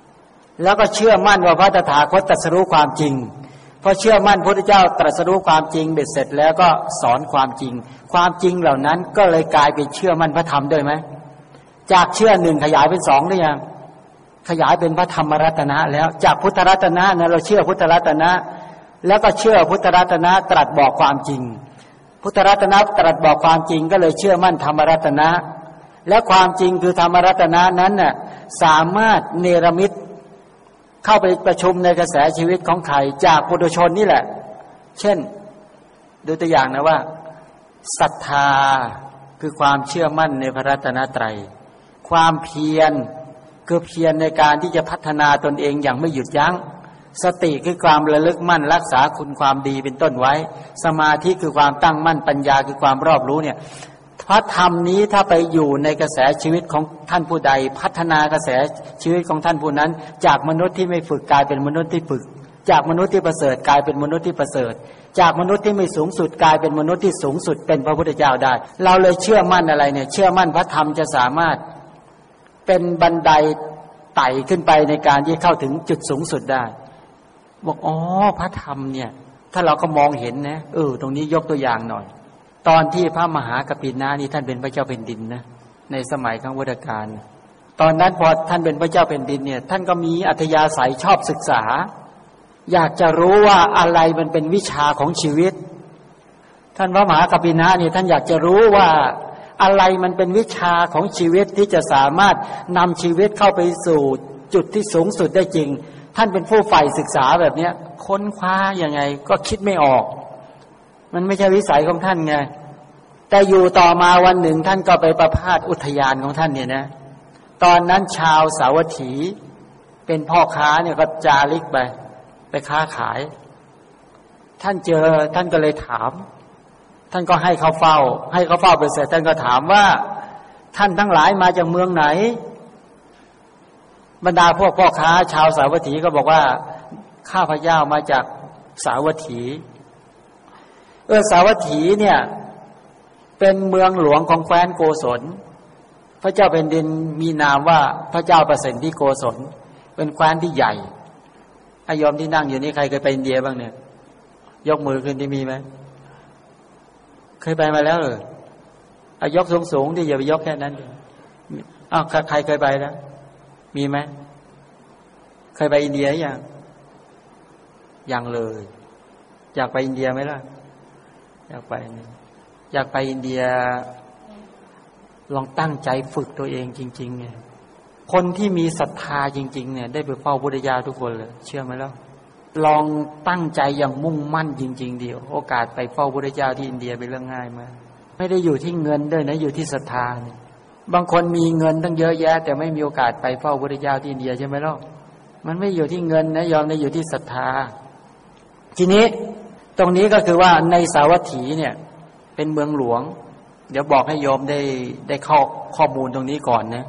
Speaker 1: ๆ แล้วก็เชื่อมั่นว่าพระตถาคตตรัสรู้ความจริงพอเชื่อมั่นพระพุทธเจ้าตรัสรู้ความจริงเบ็ดเสร็จแล้วก็สอนความจริง ความจริงเหล่านั้นก็เลยกลายเป็นเชื่อมั่นพระธรรมด้วยไหมจากเชื่อหนึ่งขยายเป็นสองหรือยังขยายเป็นพระธรรมรัตนะ แล้วจากพุทธรัตนะนะเราเชื่อพุทธรัตนะ แล้วก็เชื่อพุทธรัตนะตรัสบอกความจริง พุทธรัตนะตรัสบอกความจริงก็เลยเชื่อมั่นธรรมรัตนะ และความจริงคือธรรมรัตนะนั้นน่ะสามารถเนรมิตเข้าไปประชุมในกระแสชีวิตของใครจากปุถุชนนี่แหละ เช่น ดูตัวอย่างนะว่าศรัทธาคือความเชื่อมั่นในพระรัตนตรัย ความเพียรคือเพียรในการที่จะพัฒนาตนเองอย่างไม่หยุดยัง้ง สติคือความระลึกมั่นรักษาคุณความดีเป็นต้นไว้ สมาธิคือความตั้งมั่นปัญญาคือความรอบรู้เนี่ย พระธรรมนี้ถ้าไปอยู่ในกระแสชีวิตของท่านผู้ใด พัฒนากระแสชีวิตของท่านผู้นั้น จากมนุษย์ที่ไม่ฝึกกลายเป็นมนุษย์ที่ฝึก จากมนุษย์ที่ประเสริฐกลายเป็นมนุษย์ที่ประเสริฐ จากมนุษย์ที่ไม่สูงสุดกลายเป็นมนุษย์ที่สูงสุดเป็นพระพุทธเจ้าได้ เราเลยเชื่อมั่นอะไรเนี่ย เชื่อมั่นพระธรรมจะสามารถเป็นบันไดไต่ขึ้นไปในการที่เข้าถึงจุดสูงสุดได้ บอกอ๋อพระธรรมเนี่ย ถ้าเราก็มองเห็นนะเออตรงนี้ยกตัวอย่างหน่อย ตอนที่พระมหากปินานี่ท่านเป็นพระเจ้าเป็นดินนะในสมัยครั้งพุทธกาลตอนนั้นพอท่านเป็นพระเจ้าเป็นดินเนี่ย ท่านก็มีอัธยาศัยชอบศึกษา อยากจะรู้ว่าอะไรมันเป็นวิชาของชีวิต ท่านพระมหากปินานี่ท่านอยากจะรู้ว่าอะไรมันเป็นวิชาของชีวิตที่จะสามารถนำชีวิตเข้าไปสู่จุดที่สูงสุดได้จริง ท่านเป็นผู้ใฝ่ศึกษาแบบเนี้ยค้นคว้ายังไงก็คิดไม่ออก มันไม่ใช่วิสัยของท่านไง แต่อยู่ต่อมาวันหนึ่งท่านก็ไปประพาสอุทยานของท่านเนี่ยนะ ตอนนั้นชาวสาวัตถี เป็นพ่อค้าเนี่ยก็จาริกไป ไปค้าขาย ท่านเจอท่านก็เลยถาม ท่านก็ให้เขาเฝ้า ให้เขาเฝ้าไปเสร็จท่านก็ถามว่า ท่านทั้งหลายมาจากเมืองไหน บรรดาพวกพ่อค้า ชาวสาวัตถีก็บอกว่าข้าพเจ้ามาจากสาวัตถี เออสาวัตถีเนี่ย เป็นเมืองหลวงของแคว้นโกศล พระเจ้าเป็นดินมีนามว่าพระเจ้าประสิทธิโกศล เป็นแคว้นที่ใหญ่อายอมที่นั่งอยู่นี่ใครเคยไปอินเดียบ้างเนี่ย ยกมือขึ้นที่มีไหมเคยไปมาแล้วเหรออายกสูงสูงที่อย่าไปยกแค่นั้นอ้าวใครเคยไปแล้ว มีไหมเคยไปอินเดียยังยังเลย อยากไปอินเดียไหมล่ะ อยากไปอยากไปอินเดีย ลองตั้งใจฝึกตัวเองจริงๆไงคนที่มีศรัทธาจริง ๆ เนี่ย ได้ไปเฝ้าพุทธญาทุกคนเลย เชื่อไหมล่ะลองตั้งใจอย่างมุ่งมั่นจริง ๆ เดียว โอกาสไปเฝ้าพุทธเจ้าที่อินเดียเป็นเรื่องง่ายมากไม่ได้อยู่ที่เงินด้วยนะอยู่ที่ศรัทธาเนี่ยบางคนมีเงินตั้งเยอะแยะ แต่ไม่มีโอกาสไปเฝ้าพุทธเจ้าที่อินเดียใช่ไหมล่ะมันไม่อยู่ที่เงินนะยอมได้อยู่ที่ศรัทธา ทีนี้ ตรงนี้ก็คือว่าในสาวัตถีเนี่ย เป็นเมืองหลวง เดี๋ยวบอกให้โยมได้ได้ข้อข้อมูลตรงนี้ก่อนนะ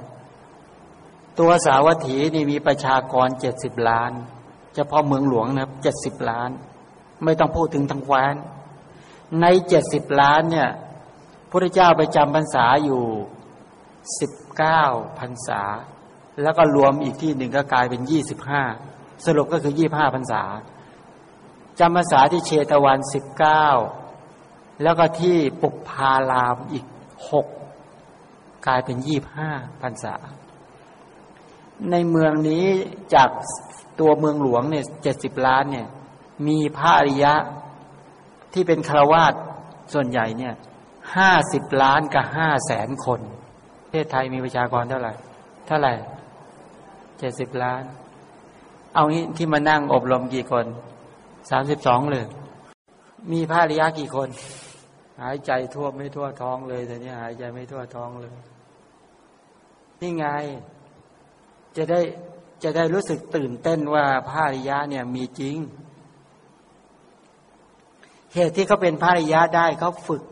Speaker 1: ตัวสาวัตถีนี่มีประชากรเจ็ดสิบล้านเฉพาะเมืองหลวงนะเจ็ดสิบล้าน ไม่ต้องพูดถึงทั้งแคว้นในเจ็ดสิบล้านเนี่ยพระเจ้าไปจำพรรษาอยู่สิบเก้าพรรษา แล้วก็รวมอีกที่หนึ่งก็กลายเป็นยี่สิบห้าสรุปก็คือยี่บห้าพรรษา จำพรรษาที่เชตวันสิบเก้าแล้วก็ที่ปุกพารามอีกหกกลายเป็นยี่บห้าพรรษา ในเมืองนี้จากตัวเมืองหลวงเนี่ยเจ็ดสิบล้านเนี่ย มีพระอริยะที่เป็นคารวาสส่วนใหญ่เนี่ยห้าสิบล้านกับห้าแสนคนประเทศไทยมีประชากรเท่าไหร่ เท่าไหร่เจ็ดสิบล้าน เอางี้ที่มานั่งอบรมกี่คน สามสิบสองเลย มีพระริยะกี่คน หายใจทั่วไม่ทั่วท้องเลยแต่นี้หายใจไม่ทั่วท้องเลย นี่ไง จะได้จะได้รู้สึกตื่นเต้นว่าพระริยะเนี่ยมีจริง เหตุที่เขาเป็นพระริยะได้เขาฝึก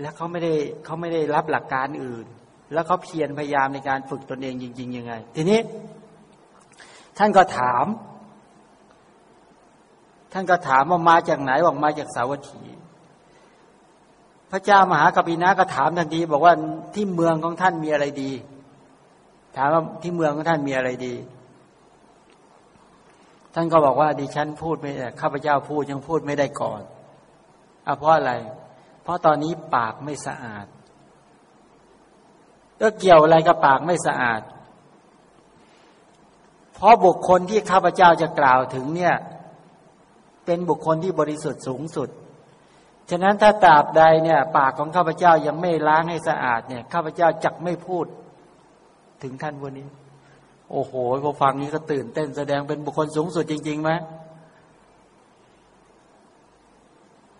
Speaker 1: แล้วเขาไม่ได้เขาไม่ได้รับหลักการอื่น แล้วเขาเพียรพยายามในการฝึกตนเองจริง ๆ ยังไง ทีนี้ ท่านก็ถาม ท่านก็ถามว่ามาจากไหนบอกมาจากสาวัตถี พระเจ้ามหากปินะก็ถามทันทีบอกว่าที่เมืองของท่านมีอะไรดี ถามว่าที่เมืองของท่านมีอะไรดี ท่านก็บอกว่าดิฉันพูดไม่ได้ข้าพเจ้าพูดยังพูดไม่ได้ก่อนอเพราะอะไร เพราะตอนนี้ปากไม่สะอาดก็เกี่ยวอะไรกับปากไม่สะอาด เพราะบุคคลที่ข้าพเจ้าจะกล่าวถึงเนี่ย เป็นบุคคลที่บริสุทธิ์สูงสุด ฉะนั้นถ้าตราบใดเนี่ยปากของข้าพเจ้ายังไม่ล้างให้สะอาดเนี่ยข้าพเจ้าจักไม่พูด ถึงท่านวันนี้ โอ้โหพอฟังนี้ก็ตื่นเต้นแสดงเป็นบุคคลสูงสุดจริงๆไหม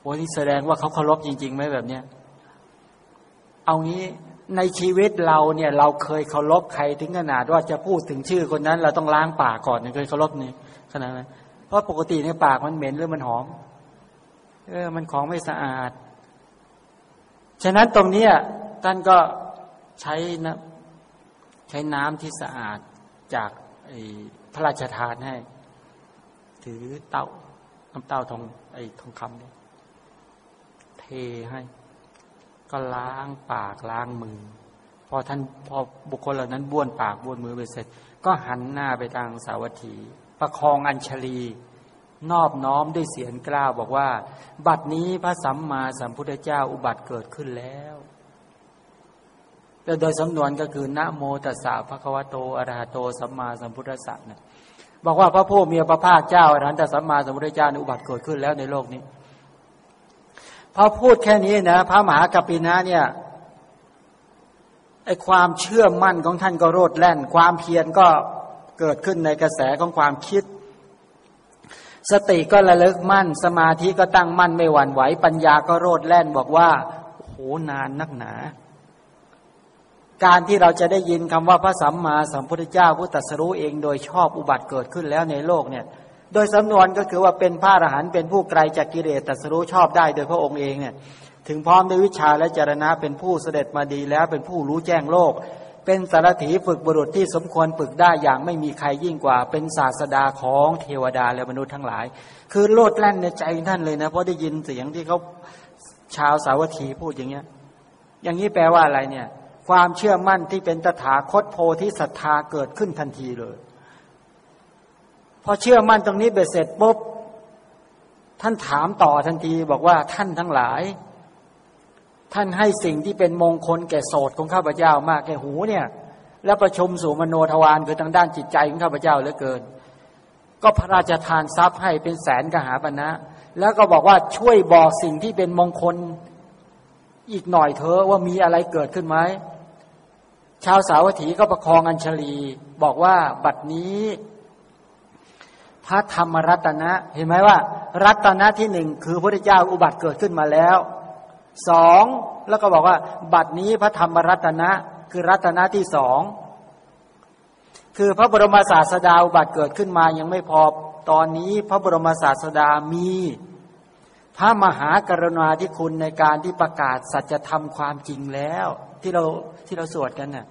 Speaker 1: โอ้นี่แสดงว่าเขาเคารพจริงๆไหมแบบเนี้ยเอางี้ในชีวิตเราเนี่ย เราเคยเคารพใครถึงขนาดว่าจะพูดถึงชื่อคนนั้น เราต้องล้างปากก่อนเคยเคารพนี่ขนาดนั้น ราะปกติในปากมันเหม็นหรือมันหอม เออ มันของไม่สะอาด ฉะนั้นตรงนี้ท่านก็ใช้นะใช้น้ำที่สะอาดจากพระราชทานให้ ถือเต้าน้ำเต้าทองไอ้ทองคำเนี่ยเทให้ ก็ล้างปากล้างมือ พอท่านพอบุคคลเหล่านั้นบ้วนปากบ้วนมือไปเสร็จ ก็หันหน้าไปทางสาวัตถี ประคองอัญชลี นอบน้อมด้วยเสียงกล้าวบอกว่า บัดนี้พระสัมมาสัมพุทธเจ้าอุบัติเกิดขึ้นแล้วแต่โดยสำนวนก็คือนะโมตัสสะภะคะวะโตอะระหะโตสัมมาสัมพุทธัสสะเนี่ยบอกว่าพระผู้มีพระภาคเจ้าอรหันตสัมมาสัมพุทธเจ้าอุบัติเกิดขึ้นแล้วในโลกนี้พอพูดแค่นี้นะพระมหากัปปินะเนี่ยไอความเชื่อมั่นของท่านก็โรดแล่น ความเพียรก็ เกิดขึ้นในกระแสของความคิด สติก็ระลึกมั่น สมาธิก็ตั้งมั่นไม่หวั่นไหว ปัญญาก็โรดแล่นบอกว่าโหนานนักหนา การที่เราจะได้ยินคำว่าพระสัมมาสัมพุทธเจ้าผู้ตรัสรู้เองโดยชอบอุบัติเกิดขึ้นแล้วในโลกเนี่ย โดยสำนวนก็คือว่าเป็นพระอรหันต์เป็นผู้ไกลจากกิเลสตรัสรู้ชอบได้โดยพระองค์เองเนี่ยถึงพร้อมด้วยวิชาและจรณะเป็นผู้เสด็จมาดีแล้วเป็นผู้รู้แจ้งโลก เป็นสารถีฝึกบุรุษที่สมควรฝึกได้อย่างไม่มีใครยิ่งกว่า เป็นศาสดาของเทวดาและมนุษย์ทั้งหลาย คือโลดแล่นในใจท่านเลยนะ เพราะได้ยินเสียงที่เขาชาวสาวัตถีพูดอย่างเงี้ย อย่างนี้แปลว่าอะไรเนี่ย ความเชื่อมั่นที่เป็นตถาคตโพธิศรัทธาเกิดขึ้นทันทีเลย พอเชื่อมั่นตรงนี้เบ็ดเสร็จปุ๊บท่านถามต่อทันทีบอกว่าท่านทั้งหลาย ท่านให้สิ่งที่เป็นมงคลแก่โสดของข้าพเจ้ามากแก่หูเนี่ย แล้วประชุมสู่มโนทวารคือทางด้านจิตใจของข้าพเจ้าเหลือเกิน ก็พระราชทานทรัพย์ให้เป็นแสนกหาปณะนะ แล้วก็บอกว่าช่วยบอกสิ่งที่เป็นมงคลอีกหน่อยเธอะว่ามีอะไรเกิดขึ้นไหมชาวสาวัตถีก็ประคองอัญชลีบอกว่าบัดนี้ พระธรรมรัตนะ เห็นไหมว่า รัตนะที่หนึ่งคือพระเจ้าอุบัติเกิดขึ้นมาแล้ว สองแล้วก็บอกว่า บัดนี้พระธรรมรัตนะคือรัตนะที่สองคือพระบรมศาสดาอุบัติเกิดขึ้นมายังไม่พอตอนนี้พระบรมศาสดามีพระมหากรุณาธิคุณในการที่ประกาศสัจธรรมความจริงแล้ว ที่เราที่เราสวดกันเนะ่ย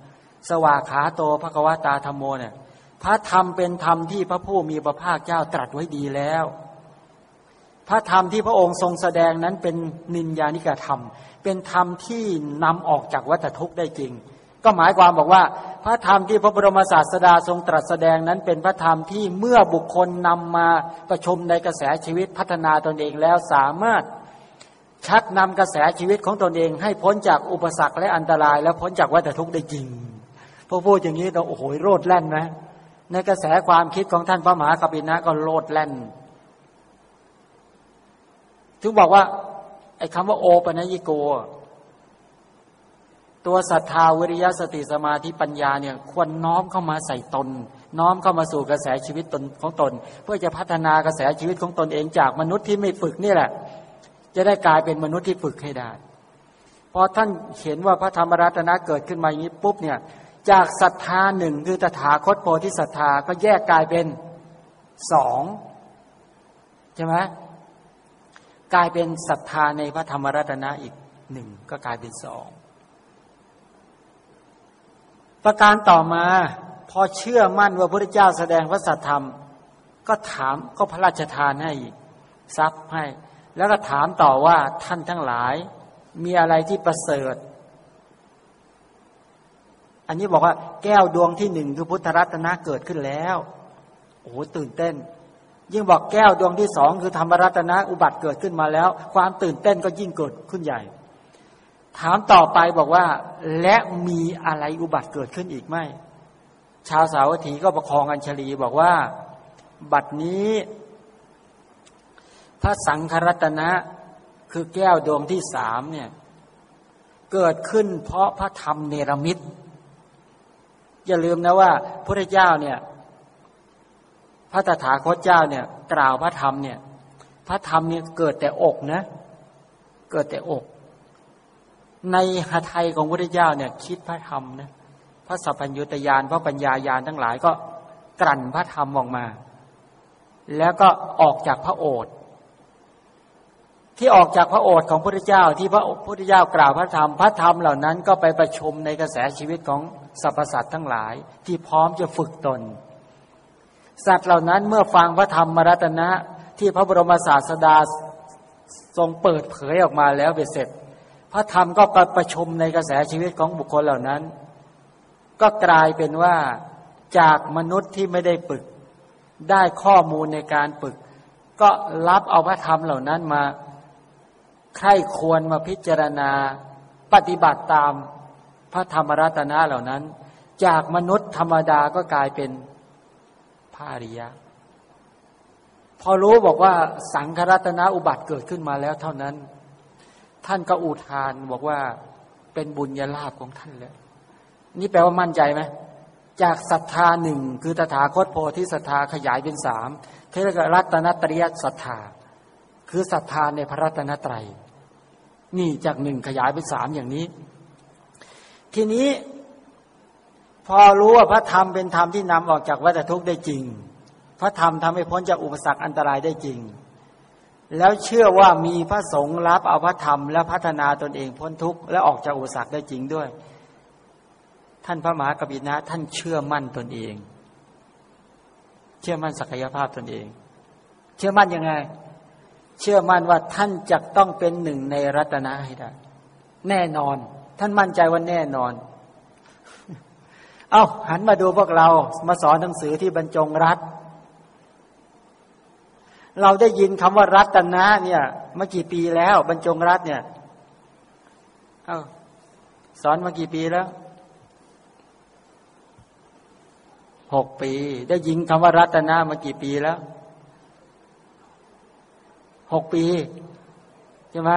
Speaker 1: สวากขาโตภควตาธรรมโมเนี่ยพระธรรมเป็นธรรมที่พระผู้มีพระภาคเจ้าตรัสไว้ดีแล้ว พระธรรมที่พระองค์ทรงแสดงนั้นเป็นนินญานิกธรรม เป็นธรรมที่นำออกจากวัฏทุกข์ได้จริง ก็หมายความบอกว่า พระธรรมที่พระบรมศาสดาทรงตรัสแสดงนั้นเป็นพระธรรมที่เมื่อบุคคลนำมาประชมในกระแสชีวิตพัฒนาตนเองแล้วสามารถชักนำกระแสชีวิตของตนเอง ให้พ้นจากอุปสรรคและอันตราย และพ้นจากวัฏทุกข์ได้จริงพอพูดอย่างนี้เราโอ้โหโลดแล่นนะในกระแสความคิดของท่านพระมหากบินะก็โลดแล่น ถึงบอกว่า ไอ้คำว่าโอปัญญิโก ตัวศรัทธาวิริยะสติสมาธิปัญญาเนี่ย ควรน้อมเข้ามาใส่ตน น้อมเข้ามาสู่กระแสชีวิตตนของตน เพื่อจะพัฒนากระแสชีวิตของตนเองจากมนุษย์ที่ไม่ฝึกนี่แหละ จะได้กลายเป็นมนุษย์ที่ฝึกให้ได้พอท่านเห็นว่าพระธรรมรัตนะเกิดขึ้นมาอย่างนี้ปุ๊บเนี่ยจากศรัทธาหนึ่งคือตถาคตโพธิศรัทธาก็แยกกลายเป็นสองใช่ไหม กลายเป็นศรัทธาในพระธรรมรัตนะอีกหนึ่งก็กลายเป็นสองประการต่อมาพอเชื่อมั่นว่าพระเจ้าแสดงพระสัทธรรม ก็ถามก็พระราชทานให้ทรัพย์ให้ แล้วก็ถามต่อว่าท่านทั้งหลายมีอะไรที่ประเสริฐ อันนี้บอกว่าแก้วดวงที่หนึ่งคือพุทธรัตนะเกิดขึ้นแล้วโอ้โหตื่นเต้น ยิ่งบอกแก้วดวงที่สองคือธรรมรัตนะอุบัติเกิดขึ้นมาแล้ว ความตื่นเต้นก็ยิ่งเกิดขึ้นใหญ่ ถามต่อไปบอกว่า และมีอะไรอุบัติเกิดขึ้นอีกไหมชาวสาวัตถีก็ประคองอัญชลีบอกว่า บัดนี้พระสังฆรัตนะคือแก้วดวงที่สามเนี่ยเกิดขึ้นเพราะพระธรรมเนรมิตอย่าลืมนะว่าพระเจ้าเนี่ย ระตถาคตเจ้าเนี่ย กล่าวพระธรรมเนี่ย พระธรรมเนี่ยเกิดแต่อกนะ เกิดแต่อก ในหทัยของพระพุทธเจ้าเนี่ย คิดพระธรรมนะพระสัพพัญญุตยานพระปัญญายานทั้งหลายก็กลั่นพระธรรมออกมา แล้วก็ออกจากพระโอษฐ์ที่ออกจากพระโอษฐ์ของพระพุทธเจ้า ที่พระพุทธเจ้ากล่าวพระธรรม พระธรรมเหล่านั้นก็ไปประชุมในกระแสชีวิตของสรรพสัตว์ทั้งหลาย ที่พร้อมจะฝึกตน สัตว์เหล่านั้นเมื่อฟังพระธรรมมรัตนะ ที่พระบรมศาสดาทรงเปิดเผยออกมาแล้วเบ็ดเสร็จ พระธรรมก็ประชุมในกระแสชีวิตของบุคคลเหล่านั้น ก็กลายเป็นว่าจากมนุษย์ที่ไม่ได้ปึก ได้ข้อมูลในการปึก ก็รับเอาพระธรรมเหล่านั้นมาใครควรมาพิจารณาปฏิบัติตามพระธรรมรัตนะเหล่านั้น จากมนุษย์ธรรมดาก็กลายเป็น พาริยะ พอรู้บอกว่าสังครัตนะอุบัติเกิดขึ้นมาแล้วเท่านั้น ท่านก็อุทานบอกว่าเป็นบุญญาลาภของท่านแล้ว นี่แปลว่ามั่นใจไหมจากศรัทธาหนึ่งคือตถาคตโพธิศรัทธาขยายเป็นสามเทรกรัตนตริยศรัทธา คือศรัทธาในพระรัตนตรัย นี่จากหนึ่งขยายเป็นสามอย่างนี้ ทีนี้ พอรู้ว่าพระธรรมเป็นธรรมที่นำออกจากวัฏทุกข์ได้จริง พระธรรมทำให้พ้นจากอุปสรรคอันตรายได้จริง แล้วเชื่อว่ามีพระสงฆ์รับเอาพระธรรมและพัฒนาตนเองพ้นทุกข์และออกจากอุปสรรคได้จริงด้วย ท่านพระมหากบินะท่านเชื่อมั่นตนเอง เชื่อมั่นศักยภาพตนเอง เชื่อมั่นยังไง เชื่อมั่นว่าท่านจะต้องเป็นหนึ่งในรัตนะให้ได้แน่นอน ท่านมั่นใจว่าแน่นอน เอา้าหันมาดูพวกเรามาสอนหนังสือที่บรรจงรัฐ เราได้ยินคำว่ารัตนะเนี่ยมากี่ปีแล้ว บรรจงรัฐเนี่ย เอา้าสอนมากี่ปีแล้วหกปี ได้ยินคำว่ารัตนะมากี่ปีแล้วหกปีใช่ไหม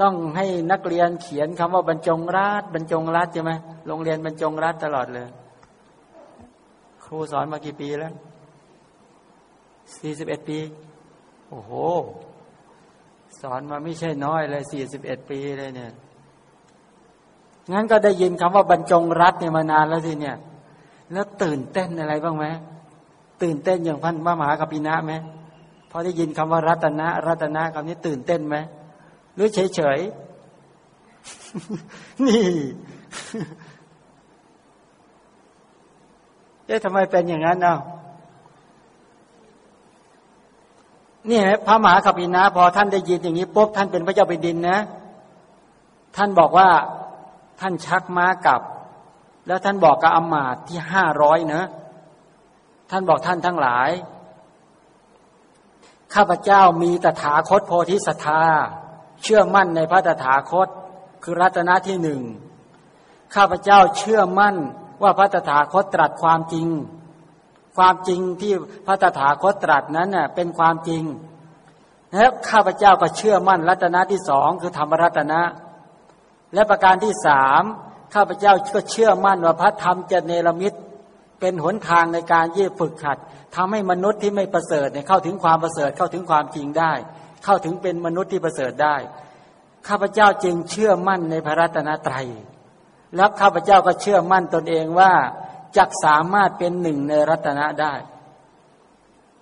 Speaker 1: ต้องให้นักเรียนเขียนคำว่าบรรจงรัฐบรรจงรัฐใช่ไหม โรงเรียนบรรจงรัฐตลอดเลย ครูสอนมากี่ปีแล้วสี่สิบเอ็ดปี โอ้โห สอนมาไม่ใช่น้อยเลยสี่สิบเอ็ดปีเลยเนี่ย งั้นก็ได้ยินคำว่าบรรจงรัฐเนี่ยมานานแล้วสิเนี่ย แล้วตื่นเต้นอะไรบ้างไหมตื่นเต้นอย่างพันมหากัปินะไหมพอได้ยินคำว่ารัตนะ รัตนะคำนี้ตื่นเต้นไหมหรือเฉยเฉยนี่ เอ๊ะทำไมเป็นอย่างนั้นเนาะนี่พระมหาขับินะพอท่านได้ยินอย่างนี้ปุ๊บท่านเป็นพระเจ้าเป็นดินนะ ท่านบอกว่าท่านชักม้ากลับ แล้วท่านบอกกับอมาตที่ห้าร้อยนะ ท่านบอกท่านทั้งหลาย ข้าพเจ้ามีตถาคตโพธิสัตธาเชื่อมั่นในพระตถาคต คือรัตนะที่หนึ่งข้าพเจ้าเชื่อมั่น ว่าพระตถาคตตรัสความจริง ความจริงที่พระตถาคตตรัสนั้นเน่เป็นความจริงแล้วข้าพเจ้าก็เชื่อมั่นรัตนะที่สองคือธรรมรัตนะ และประการที่สามข้าพเจ้าก็เชื่อมั่นว่าพระธรรมจะเนรมิตเป็นหนทางในการยี่ฝึกขัดทำให้มนุษย์ที่ไม่ประเสริฐเนี่ยเข้าถึงความประเสริฐเข้าถึงความจริงได้ เข้าถึงเป็นมนุษย์ที่ประเสริฐได้ ข้าพเจ้าจึงเชื่อมั่นในพระรัตนตรัย แล้วข้าพเจ้าก็เชื่อมั่นตนเองว่าจักสามารถเป็นหนึ่งในรัตนะได้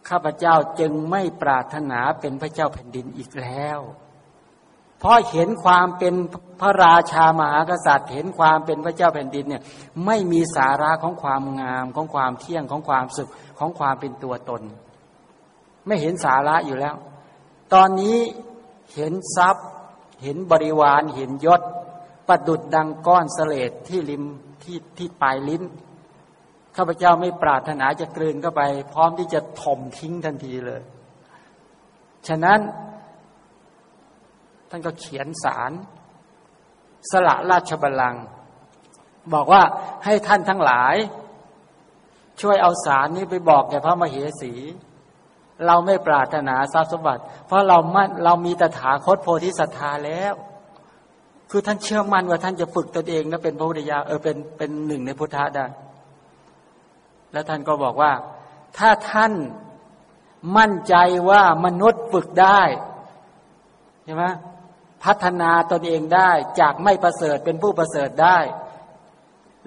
Speaker 1: ข้าพเจ้าจึงไม่ปรารถนาเป็นพระเจ้าแผ่นดินอีกแล้ว เพราะเห็นความเป็นพระราชามหากษัตริย์ เห็นความเป็นพระเจ้าแผ่นดินเนี่ยไม่มีสาระของความงามของความเที่ยงของความสุขของความเป็นตัวตน ไม่เห็นสาระอยู่แล้ว ตอนนี้เห็นทรัพย์ เห็นบริวารเห็นยศ ประดุดดังก้อนเสลดที่ริมที่ที่ปลายลิ้นข้าพเจ้าไม่ปรารถนาจะกลืนเข้าไป พร้อมที่จะถ่มทิ้งทันทีเลย ฉะนั้น ท่านก็เขียนสาร สละราชบัลลังก์บอกว่าให้ท่านทั้งหลาย ช่วยเอาสารนี้ไปบอกแก่พระมเหสี เราไม่ปรารถนาทรัพย์สมบัติ เพราะเรามั่นเรามีตถาคตโพธิศรัทธาแล้ว คือท่านเชื่อมั่นว่าท่านจะฝึกตนเองและเป็นพระพุทธเจ้าเออเป็นเป็นหนึ่งในพุทธะได้ แล้วท่านก็บอกว่า ถ้าท่านมั่นใจว่ามนุษย์ฝึกได้ใช่ไหมพัฒนาตนเองได้จากไม่ประเสริฐเป็นผู้ประเสริฐได้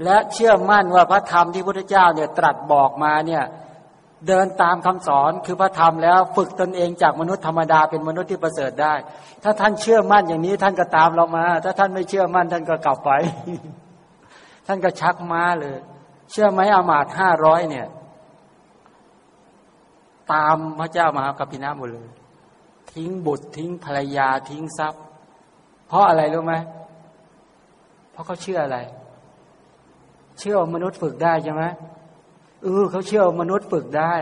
Speaker 1: และเชื่อมั่นว่าพระธรรมที่พระพุทธเจ้าเนี่ยตรัสบอกมาเนี่ย เดินตามคำสอนคือพระธรรมแล้วฝึกตนเองจากมนุษย์ธรรมดาเป็นมนุษย์ที่ประเสริฐได้ ถ้าท่านเชื่อมั่นอย่างนี้ท่านก็ตามเรามา ถ้าท่านไม่เชื่อมั่นท่านก็กลับไป ท่านก็ชักม้าเลย เชื่อไหมอามาตห้าร้อยเนี่ย ตามพระเจ้ามหากัปปินะหมดเลย ทิ้งบุตรทิ้งภรรยาทิ้งทรัพย์ เพราะอะไรรู้ไหมเพราะเขาเชื่ออะไร เชื่อมนุษย์ฝึกได้ใช่ไหม เออเขาเชื่อมนุษย์ฝึกได้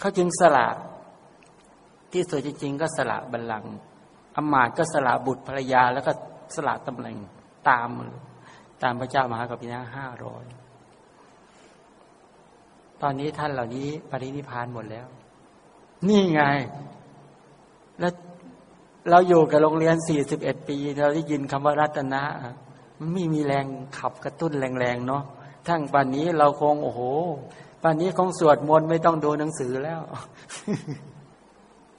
Speaker 1: เขาจึงสละที่สุดจริง ๆ ก็สละบัลลังก์อมาตก็สละบุตรภรรยา แล้วก็สละตำแหน่งตามตามพระเจ้ามหากัปปินะห้าร้อยตอนนี้ท่านเหล่านี้ปรินิพานหมดแล้ว นี่ไง แล้วเราอยู่กับโรงเรียนสี่สิบเอ็ดปี เราได้ยินคำว่ารัตนะ มันไม่มีแรงขับกระตุ้นแรงๆเนาะ ทั้งป่านนี้เราคงโอ้โหป่านนี้คงสวดมนต์ไม่ต้องดูหนังสือแล้ว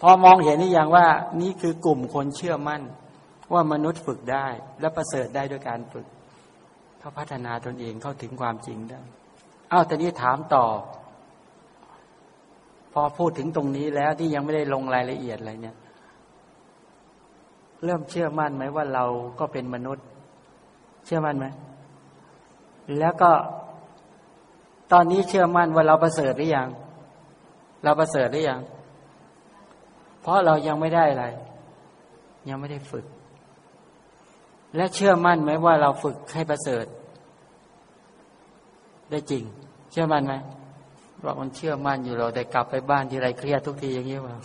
Speaker 1: พอมองเห็นนี่อย่างว่า นี่คือกลุ่มคนเชื่อมั่น ว่ามนุษย์ฝึกได้ และประเสริฐได้ด้วยการฝึกเขาพัฒนาตนเองเข้าถึงความจริงได้อ้าวแต่นี้ถามต่อ พอพูดถึงตรงนี้แล้วที่ยังไม่ได้ลงรายละเอียดอะไรเนี่ย เริ่มเชื่อมั่นไหมว่าเราก็เป็นมนุษย์ เชื่อมั่นไหมแล้วก็ ตอนนี้เชื่อมั่นว่าเราประเสริฐหรือยัง เราประเสริฐหรือยัง เพราะเรายังไม่ได้อะไร ยังไม่ได้ฝึก และเชื่อมั่นไหมว่าเราฝึกให้ประเสริฐ ได้จริง เชื่อมั่นไหมบอกมันเชื่อมั่นอยู่เราแต่กลับไปบ้านที่ไรเครียดทุกทีอย่างนี้ว่า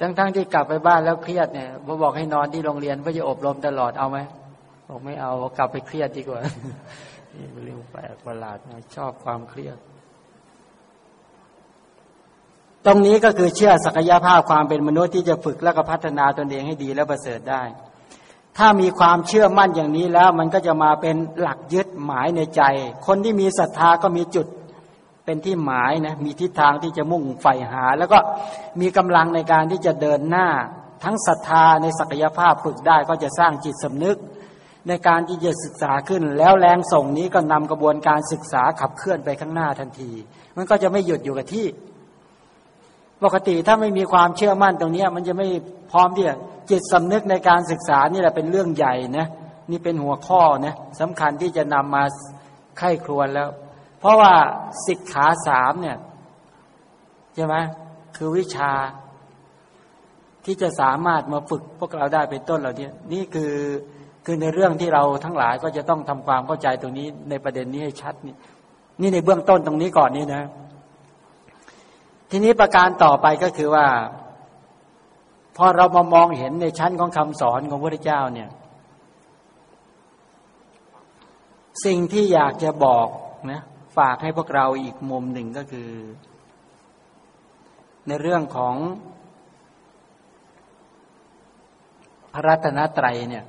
Speaker 1: ทั้งๆที่กลับไปบ้านแล้วเครียดเนี่ยพอบอกให้นอนที่โรงเรียนเพื่อจะอบรมตลอดเอาไหมบอกไม่เอากลับไปเครียดดีกว่า นี่เรื่องแปลกประหลาดนะชอบความเครียด ตรงนี้ก็คือเชื่อศักยภาพความเป็นมนุษย์ที่จะฝึกแล้วก็พัฒนาตนเองให้ดีและประเสริฐได้ ถ้ามีความเชื่อมั่นอย่างนี้แล้ว มันก็จะมาเป็นหลักยึดหมายในใจ คนที่มีศรัทธาก็มีจุดเป็นที่หมายนะมีทิศทางที่จะมุ่งใฝ่หา แล้วก็มีกำลังในการที่จะเดินหน้า ทั้งศรัทธาในศักยภาพฝึกได้ก็จะสร้างจิตสำนึก ในการที่จะศึกษาขึ้น แล้วแรงส่งนี้ก็นำกระบวนการศึกษาขับเคลื่อนไปข้างหน้าทันที มันก็จะไม่หยุดอยู่กับที่ ปกติถ้าไม่มีความเชื่อมั่นตรงนี้มันจะไม่พร้อมที่จะจิตสำนึกในการศึกษานี่แหละเป็นเรื่องใหญ่นะนี่เป็นหัวข้อนะสำคัญที่จะนำมาไข้ครวนแล้ว เพราะว่าสิกขาสามเนี่ยใช่ไหมคือวิชาที่จะสามารถมาฝึกพวกเราได้เป็นต้นเหล่านี้นี่คือ คือในเรื่องที่เราทั้งหลายก็จะต้องทำความเข้าใจตรงนี้ในประเด็นนี้ให้ชัดนี่นี่ในเบื้องต้นตรงนี้ก่อนนี่นะ ทีนี้ประการต่อไปก็คือว่าพอเรามามองเห็นในชั้นของคำสอนของพระเจ้าเนี่ย สิ่งที่อยากจะบอกนะฝากให้พวกเราอีกมุมหนึ่งก็คือ ในเรื่องของพระรัตนตรัยเนี่ย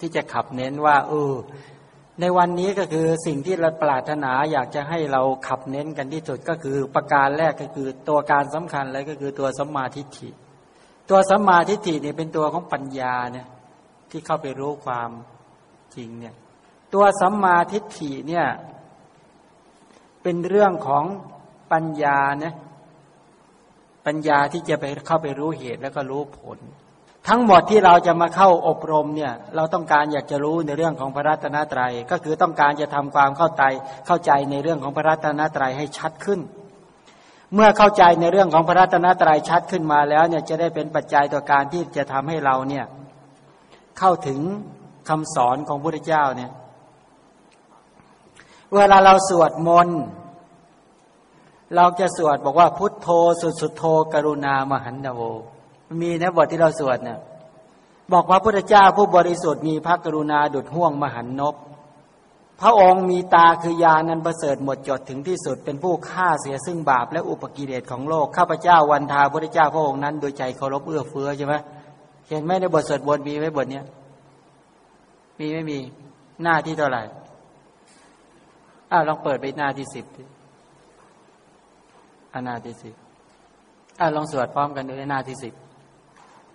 Speaker 1: ที่จะขับเน้นว่าเออในวันนี้ก็คือสิ่งที่เราปรารถนาอยากจะให้เราขับเน้นกันที่สุดก็คือประการแรกก็คือตัวการสำคัญเลยก็คือตัวสัมมาทิฏฐิ ตัวสัมมาทิฏฐิเนี่ยเป็นตัวของปัญญาเนี่ยที่เข้าไปรู้ความจริงเนี่ยตัวสัมมาทิฏฐิเนี่ยเป็นเรื่องของปัญญาเนี่ยปัญญาที่จะไปเข้าไปรู้เหตุแล้วก็รู้ผล ทั้งหมดที่เราจะมาเข้าอบรมเนี่ย เราต้องการอยากจะรู้ในเรื่องของพระรัตนตรยัย ก็คือต้องการจะทำความเข้าใจเข้าใจในเรื่องของพระรัตนตรัยให้ชัดขึ้น เมื่อเข้าใจในเรื่องของพระรัตนตรัยชัดขึ้นมาแล้วเนี่ยจะได้เป็นปัจจัยต่อการที่จะทำให้เราเนี่ยเข้าถึงคำสอนของพระพุทธเจ้าเนี่ย เวลาเราสวดมนต์เราจะสวดบอกว่าพุทโธสุสุโธกรุณามหันตโว มีนะบทที่เราสวดเนี่ยบอกว่าพระพุทธเจ้าผู้บริสุทธิ์มีพระกรุณาดุดห่วงมหันนบพระองค์มีตาคือยานันประเสริฐหมดจดถึงที่สุดเป็นผู้ฆ่าเสียซึ่งบาปและอุปกิเลสของโลกข้าพเจ้าวันทาพระพุทธเจ้าพระองค์นั้น โดยใจเคารพเอื้อเฟื้อใช่ไหมเห็นไหมในบทสวดบนมีไหมบทเนี้ยมีไม่มีหน้าที่เท่าไหร่อ้าวลองเปิดไปหน้าที่สิบอ่าหน้าที่สิบอ่าลองสวดพร้อมกันดูในหน้าที่สิบ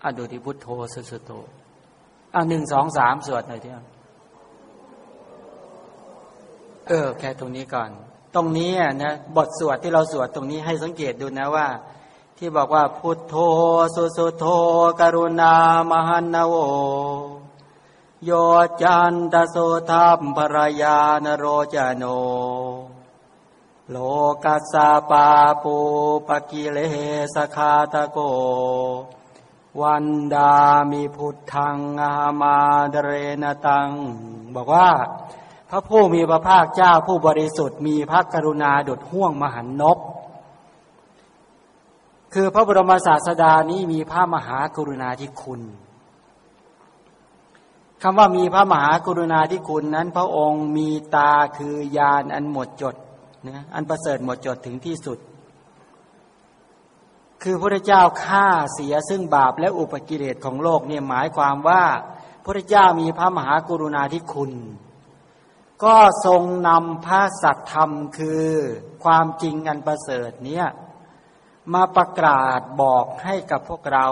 Speaker 1: อะดูที่พุทโธสุสุโธอะหนึ่งสองสามสวดหน่อยเดียวเออ แค่ตรงนี้ก่อน ตรงนี้นะบทสวดที่เราสวดตรงนี้ให้สังเกตดูนะว่า ที่บอกว่าพุทโธสุสุโธกรุณามหันโวโยจันตโสทัมภรยานโรจโน โลกัสสาปาปูปกิเลสคาตโก วันดามีพุทธังอามาเดเรนตัง บอกว่า พระผู้มีพระภาคเจ้าผู้บริสุทธิ์มีพระกรุณาดุดห่วงมหันนบคือพระบรมศาสดานี้มีพระมหากรุณาธิคุณคำว่ามีพระมหากรุณาธิคุณนั้น พระองค์มีตาคือยานอันหมดจดนะอันประเสริฐหมดจดถึงที่สุด คือพระเจ้าฆ่าเสียซึ่งบาปและอุปกิเลสของโลกเนี่ยหมายความว่าพระเจ้ามีพระมหากรุณาธิคุณ ก็ทรงนำพระสัตธรรมคือความจริงอันประเสริฐเนี่ยมาประกาศบอกให้กับพวกเรา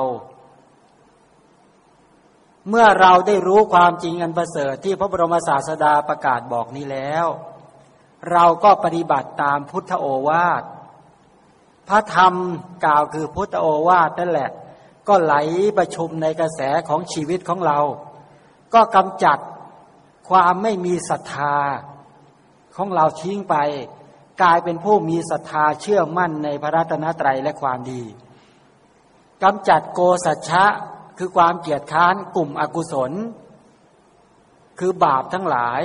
Speaker 1: เมื่อเราได้รู้ความจริงอันประเสริฐที่พระบรมศาสดาประกาศบอกนี้แล้ว เราก็ปฏิบัติตามพุทธโอวาท พระธรรมกล่าวคือพุทธโอวาทนั่นแหละ ก็ไหลประชุมในกระแสของชีวิตของเรา ก็กำจัดความไม่มีศรัทธาของเราทิ้งไป กลายเป็นผู้มีศรัทธาเชื่อมั่นในพระรัตนตรัยและความดีกำจัดโกสัจฉะคือความเกียดค้านกลุ่มอกุศล คือบาปทั้งหลาย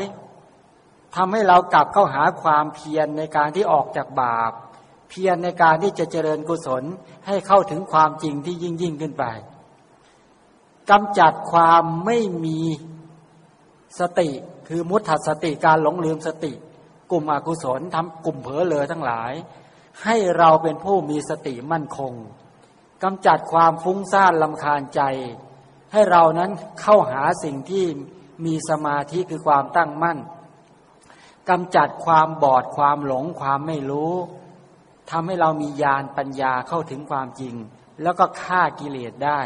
Speaker 1: ทำให้เรากลับเข้าหาความเพียรในการที่ออกจากบาป เพียรในการที่จะเจริญกุศลให้เข้าถึงความจริงที่ยิ่งยิ่งขึ้นไปกำจัดความไม่มีสติ คือมุตถสติการหลงลืมสติ กลุ่มอกุศลทำกลุ่มเผลอเลยทั้งหลาย ให้เราเป็นผู้มีสติมั่นคงกำจัดความฟุ้งซ่านลำคาญใจ ให้เรานั้นเข้าหาสิ่งที่มีสมาธิคือความตั้งมั่นกำจัดความบอดความหลงความไม่รู้ ทำให้เรามีญาณปัญญาเข้าถึงความจริง แล้วก็ฆ่ากิเลสได้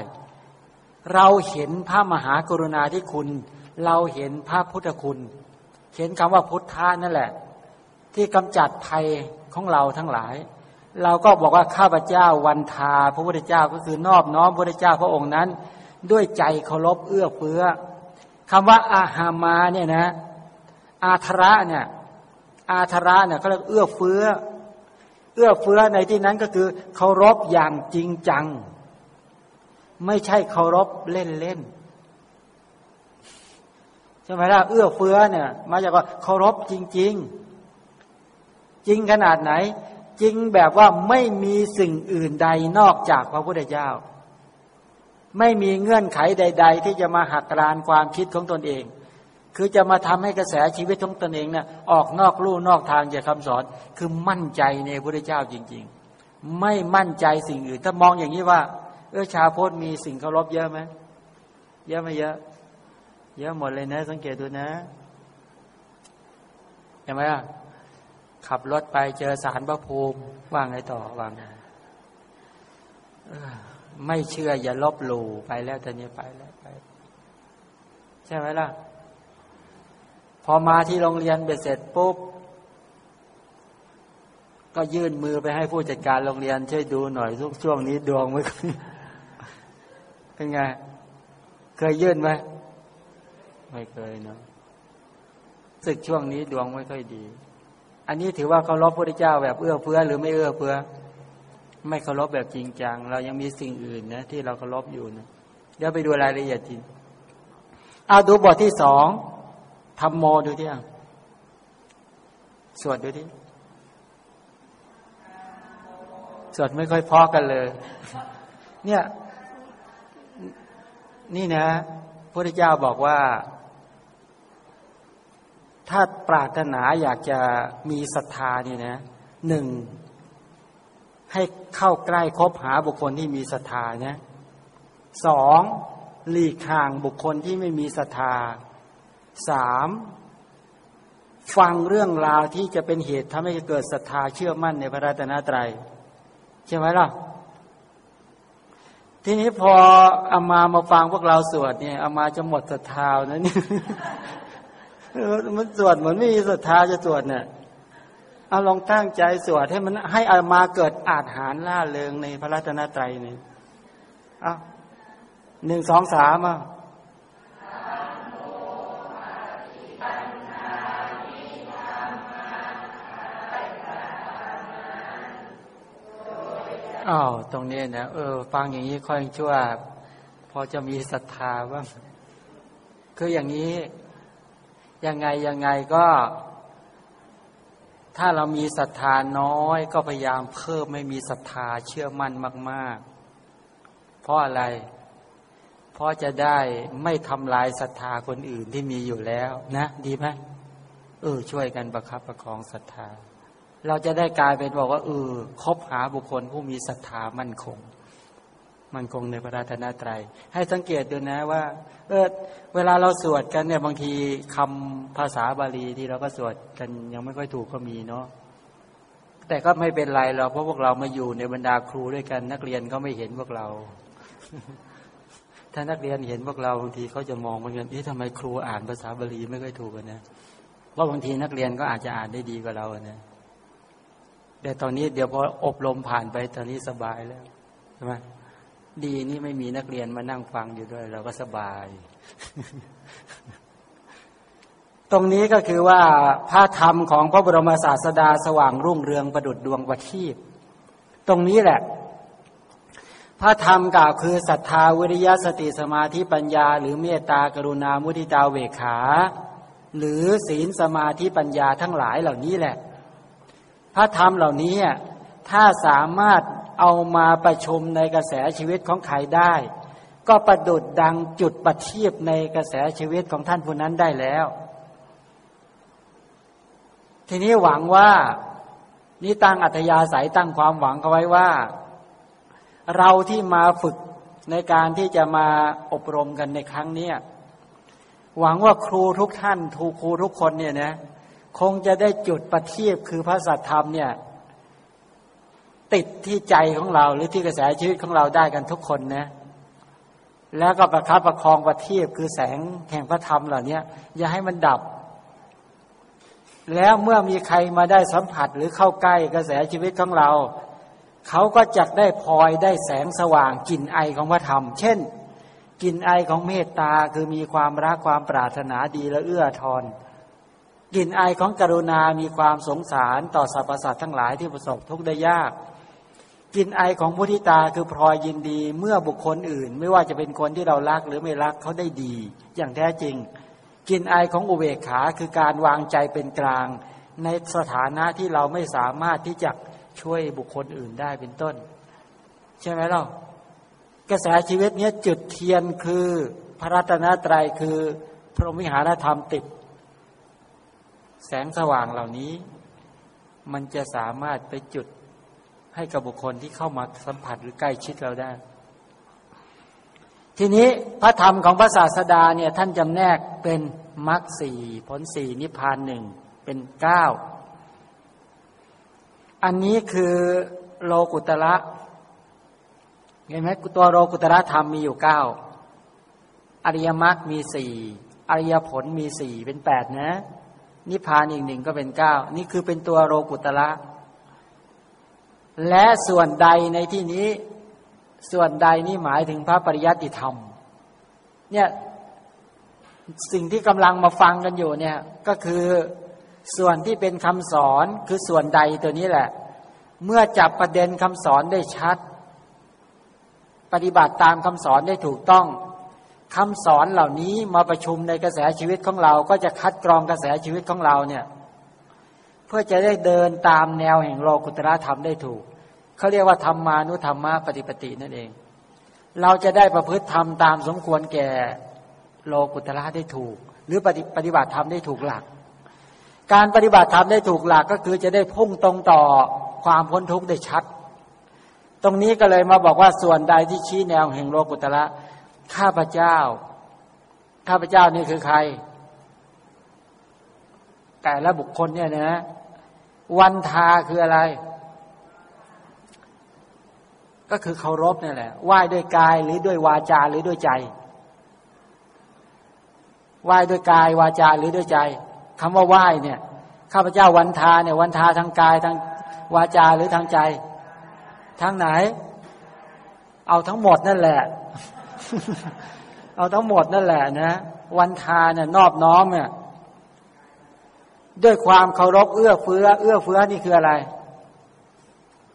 Speaker 1: เราเห็นพระมหากรุณาธิคุณ เราเห็นพระพุทธคุณ เห็นคำว่าพุทธานั่นแหละ ที่กำจัดภัยของเราทั้งหลาย เราก็บอกว่าข้าพเจ้าวันทา พระพุทธเจ้าก็คือนอบน้อมพระพุทธเจ้าพระองค์นั้น ด้วยใจเคารพเอื้อเฟื้อคำว่าอาหามาเนี่ยนะ อาธระเนี่ยอาธระเนี่ยเขาเรียกเอื้อเฟื้อ เอื้อเฟื้อในที่นั้นก็คือเคารพอย่างจริงจัง ไม่ใช่เคารพเล่นเล่นใช่ไหมล่ะเอื้อเฟื้อเนี่ย มาจากว่าเคารพจริง ๆ จริงขนาดไหน จริงแบบว่าไม่มีสิ่งอื่นใดนอกจากพระพุทธเจ้า ไม่มีเงื่อนไขใด ๆ ที่จะมาหักรานความคิดของตนเอง คือจะมาทำให้กระแสชีวิตของตนเองเนะี่ยออกนอกลู่นอกทางจากคาสอน คือมั่นใจในพระเจ้าจริง ๆ ไม่มั่นใจสิ่งอื่น ถ้ามองอย่างนี้ว่า เออชาโพธมีสิ่งเคารพเยอะไหมเยอะไหมเยอะ เยอะหมดเลยนะ สังเกตดูนะเห็นไหมอะขับรถไปเจอสารพระภูมิว่างไงต่อว่างไม่เชื่ออย่าลบหลู่ไปแล้วตอนนี้ไปแล้วไป ใช่ไหมล่ะ อมาที่โรงเรียนเบ็ดเสร็จปุ๊บ ก็ยื่นมือไปให้ผู้จัดการโรงเรียน ช่วยดูหน่อยทุกช่วงนี้ดวงไม่ค่อยเป็นไง เคยยื่นไหมไม่เคยเนาะสึกช่วงนี้ดวงไม่ค่อยดี อันนี้ถือว่าเคารพพระพุทธเจ้าแบบเอื้อเฟื้อหรือไม่เอื้อเฟื้อ ไม่เคารพแบบจริงจัง เรายังมีสิ่งอื่นนะที่เราเคารพอยู่นะเดี๋ยวไปดูรายละเอียดจริงเอาดูบทที่สอง ทำโมดูที่อะสวดดูที่สวดไม่ค่อยพอกันเลย เนี่ย นี่นะพระพุทธเจ้าบอกว่า ถ้าปรารถนาอยากจะมีศรัทธานี่นะหนึ่งให้เข้าใกล้คบหาบุคคลที่มีศรัทธานะสองหลีกห่างบุคคลที่ไม่มีศรัทธา สามฟังเรื่องราวที่จะเป็นเหตุทำให้เกิดศรัทธาเชื่อมั่นในพระรัตนตรัยใช่ไหมล่ะทีนี้พออามามาฟังพวกเราสวดเนี่ยอามาจะหมดศรัทธานะนี่มันสวดเหมือนไม่มีศรัทธาจะสวดเนี่ยเอาลองตั้งใจสวดให้มันให้อามาเกิดอาจหารล่าเริงในพระรัตนตรัยนี่อะหนึ่งสองสามอะ อ้าวตรงนี้นะเออ ฟังอย่างนี้ค่อยชั่ว พอจะมีศรัทธาว่าคืออย่างนี้ ยังไงยังไงก็ ถ้าเรามีศรัทธาน้อย ก็พยายามเพิ่มไม่มีศรัทธาเชื่อมั่นมาก ๆ เพราะอะไร เพราะจะได้ไม่ทำลายศรัทธาคนอื่นที่มีอยู่แล้ว นะ ดีไหมเออช่วยกันประคับประคองศรัทธา เราจะได้กลายเป็นบอกว่าเออคบหาบุคคลผู้มีศรัทธามั่นคง มั่นคงในพระราชนาตรัย ให้สังเกตดูนะว่า เออเวลาเราสวดกันเนี่ยบางทีคำภาษาบาลีที่เราก็สวดกันยังไม่ค่อยถูกก็มีเนาะแต่ก็ไม่เป็นไรเราเพราะพวกเรามาอยู่ในบรรดาครูด้วยกัน นักเรียนก็ไม่เห็นพวกเรา ถ้านักเรียนเห็นพวกเราบางทีเขาจะมองเหมือนกันที่ทำไมครูอ่านภาษาบาลีไม่ค่อยถูกกันนะเพราะบางทีนักเรียนก็อาจจะอ่านได้ดีกว่าเรานะ แต่ตอนนี้เดี๋ยวพออบรมผ่านไปตอนนี้สบายแล้วใช่ไหมดีนี่ไม่มีนักเรียนมานั่งฟังอยู่ด้วย เราก็สบาย ตรงนี้ก็คือว่าพระธรรมของพระบรมศาสดาสว่างรุ่งเรืองประดุดดวงประทีปตรงนี้แหละ พระธรรมกล่าวคือศรัทธาวิริยะสติสมาธิปัญญา หรือเมตตากรุณามุทิตาเวขา หรือศีลสมาธิปัญญาทั้งหลายเหล่านี้แหละ ระธรรมเหล่านี้ถ้าสามารถเอามาประชุมในกระแสชีวิตของใครได้ ก็ประดุดดังจุดประทีปในกระแสชีวิตของท่านผู้นั้นได้แล้ว ทีนี้หวังว่านี่ตั้งอัธยาศัยตั้งความหวังเอาไว้ว่า เราที่มาฝึกในการที่จะมาอบรมกันในครั้งนี้หวังว่าครูทุกท่านทูครูทุกคนเนี่ยนะ คงจะได้จุดประทีปคือพระสัทธรรมเนี่ย ติดที่ใจของเราหรือที่กระแสชีวิตของเราได้กันทุกคนนะ แล้วก็ประคับประคองประทีปคือแสงแห่งพระธรรมเหล่านี้อย่าให้มันดับ แล้วเมื่อมีใครมาได้สัมผัสหรือเข้าใกล้กระแสชีวิตของเรา เขาก็จะได้พลอยได้แสงสว่างกลิ่นไอของพระธรรม เช่นกลิ่นไอของเมตตาคือมีความรักความปรารถนาดีและเอื้อทอน กลิ่นไอของกรุณามีความสงสารต่อสรรพสัตว์ทั้งหลายที่ประสบทุกข์ได้ยากกลิ่นไอของมุทิตาคือพลอยยินดีเมื่อบุคคลอื่น ไม่ว่าจะเป็นคนที่เรารักหรือไม่รักเขาได้ดี อย่างแท้จริงกลิ่นไอของอุเบกขาคือการวางใจเป็นกลาง ในสถานะที่เราไม่สามารถที่จะช่วยบุคคลอื่นได้เป็นต้น ใช่ไหมล่ะกระแสชีวิตนี้จุดเทียนคือพระรัตนตรัยคือ พระมิหารธรรมติด แสงสว่างเหล่านี้ มันจะสามารถไปจุดให้กับบุคคลที่เข้ามาสัมผัสหรือใกล้ชิดเราได้ ทีนี้พระธรรมของพระศาสดาเนี่ยท่านจำแนกเป็นมรรคสี่ผลสี่นิพพานหนึ่งเป็นเก้าอันนี้คือโลกุตระเห็นไหมตัวโลกุตระธรรมมีอยู่เก้าอริยมรรคมีสี่อริยผลมีสี่เป็นแปดนะ นิพพานอีกหนึ่งก็เป็นเก้านี่คือเป็นตัวโรกุตละและส่วนใดในที่นี้ ส่วนใดนี่หมายถึงพระปริยัติธรรม เนี่ยสิ่งที่กำลังมาฟังกันอยู่เนี่ยก็คือส่วนที่เป็นคำสอนคือส่วนใดตัวนี้แหละ เมื่อจับประเด็นคำสอนได้ชัด ปฏิบัติตามคำสอนได้ถูกต้อง คำสอนเหล่านี้มาประชุมในกระแสชีวิตของเรา ก็จะคัดกรองกระแสชีวิตของเราเนี่ย เพื่อจะได้เดินตามแนวแห่งโลกุตระธรรมได้ถูกเขาเรียกว่าธรรมานุธรรมะปฏิปตินั่นเอง เราจะได้ประพฤติธรรมตามสมควรแก่โลกุตระได้ถูก หรือปฏิปฏิบัติธรรมได้ถูกหลัก การปฏิบัติธรรมได้ถูกหลักก็คือจะได้พุ่งตรงต่อความพ้นทุกข์ได้ชัด ตรงนี้ก็เลยมาบอกว่าส่วนใดที่ชี้แนวแห่งโลกุตระ ข้าพเจ้า ข้าพเจ้านี่คือใคร แต่ละบุคคลเนี่ยนะ วันทาคืออะไร ก็คือเคารพนี่แหละไหว้ด้วยกายหรือด้วยวาจาหรือด้วยใจไหว้ด้วยกายวาจาหรือด้วยใจคำว่าไหว้เนี่ยข้าพเจ้าวันทาเนี่ยวันทาทางกายทางวาจาหรือทางใจทางไหน เอาทั้งหมดนั่นแหละ เอาทั้งหมดนั่นแหละนะวันทาเนี่ยนอบน้อมเนี่ยด้วยความเคารพเอื้อเฟื้อ เอื้อเฟื้อนี่คืออะไร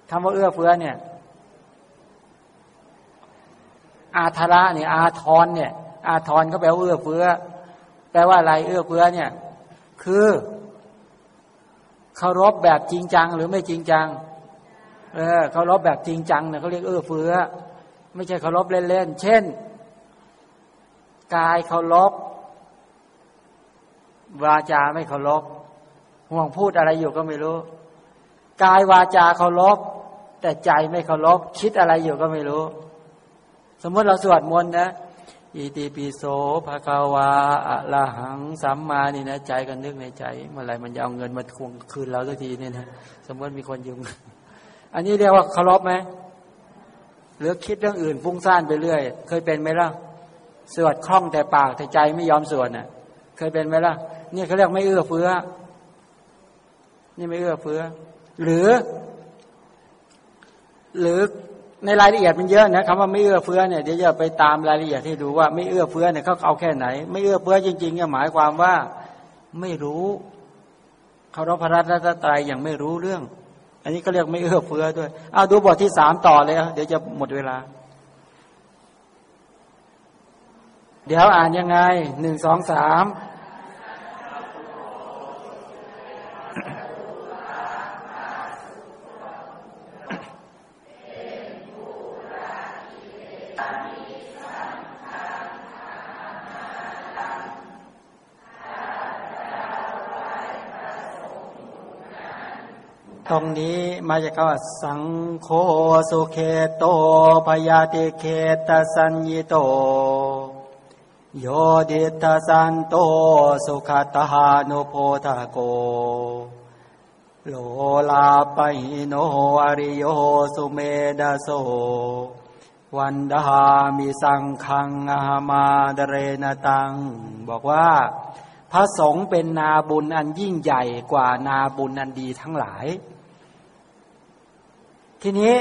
Speaker 1: คำว่าเอื้อเฟื้อเนี่ย อาธระเนี่ย อาทรเนี่ย อาทรก็แปลว่าเอื้อเฟื้อ แปลว่าอะไร เอื้อเฟื้อเนี่ย คือเคารพแบบจริงจัง หรือไม่จริงจัง เออเคารพแบบจริงจังเนี่ยเขาเรียกเอื้อเฟื้อ ไม่ใช่เคารพเล่นๆ เช่น กายเคารพวาจาไม่เคารพห่วงพูดอะไรอยู่ก็ไม่รู้ กายวาจาเคารพแต่ใจไม่เคารพคิดอะไรอยู่ก็ไม่รู้ สมมติเราสวดมนต์นะอิติปิโสภะคะวาอะระหังสัมมานี่นะใจกันนึกในใจ เมื่อไรมันจะเอาเงินมาทวงคืนเราสักทีเนี่ยนะ สมมติมีคนยืมอันนี้เรียกว่าเคารพไหม หรือคิดเรื่องอื่นฟุ้งซ่านไปเรื่อย เคยเป็นไหมล่ะสวดคล่องแต่ปากแต่ใจไม่ยอมสวดน่ะ เคยเป็นไหมล่ะนี่เขาเรียกไม่เอื้อเฟื้อ นี่ไม่เอื้อเฟื้อ หรือ หรือในรายละเอียดมันเยอะนะคำว่าไม่เอื้อเฟื้อเนี่ยเดี๋ยวจะไปตามรายละเอียดให้ดูว่าไม่เอื้อเฟื้อเนี่ยเขาเอาแค่ไหน ไม่เอื้อเฟื้อจริงๆเนี่ยหมายความว่าไม่รู้เขารับพระรัตนตรัยอย่างไม่รู้เรื่อง อันนี้ก็เรียกไม่เอื้อเฟื้อด้วยเอาดูบทที่สามต่อเลยเดี๋ยวจะหมดเวลา เดี๋ยวอ่านยังไงหนึ่งสองสาม ตรงนี้มาจากคำว่าสังโฆสุเคโตพยาติเคตสัญญิโต โยดิตสันโตสุขตหานุโพธโก โลลาปหิโนอริโยสุเมดาโสวันดามีสังคังอามาดเรนตัง บอกว่าพระสงฆ์เป็นนาบุญอันยิ่งใหญ่กว่านาบุญอันดีทั้งหลาย ทีนี้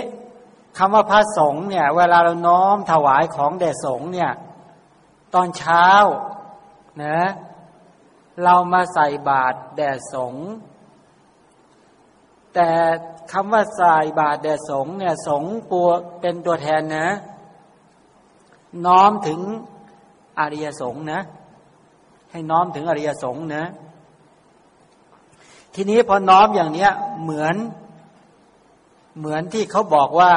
Speaker 1: คำว่าพระสงฆ์เนี่ย เวลาเราน้อมถวายของแด่สงฆ์เนี่ย ตอนเช้านะเรามาใส่บาตรแด่สงฆ์แต่คำว่าใส่บาตรแด่สงฆ์เนี่ยสงฆ์ปัวเป็นตัวแทนนะ น้อมถึงอริยสงฆ์นะ ให้น้อมถึงอริยสงฆ์นะ ทีนี้พอน้อมอย่างเนี้ยเหมือน เหมือนที่เขาบอกว่า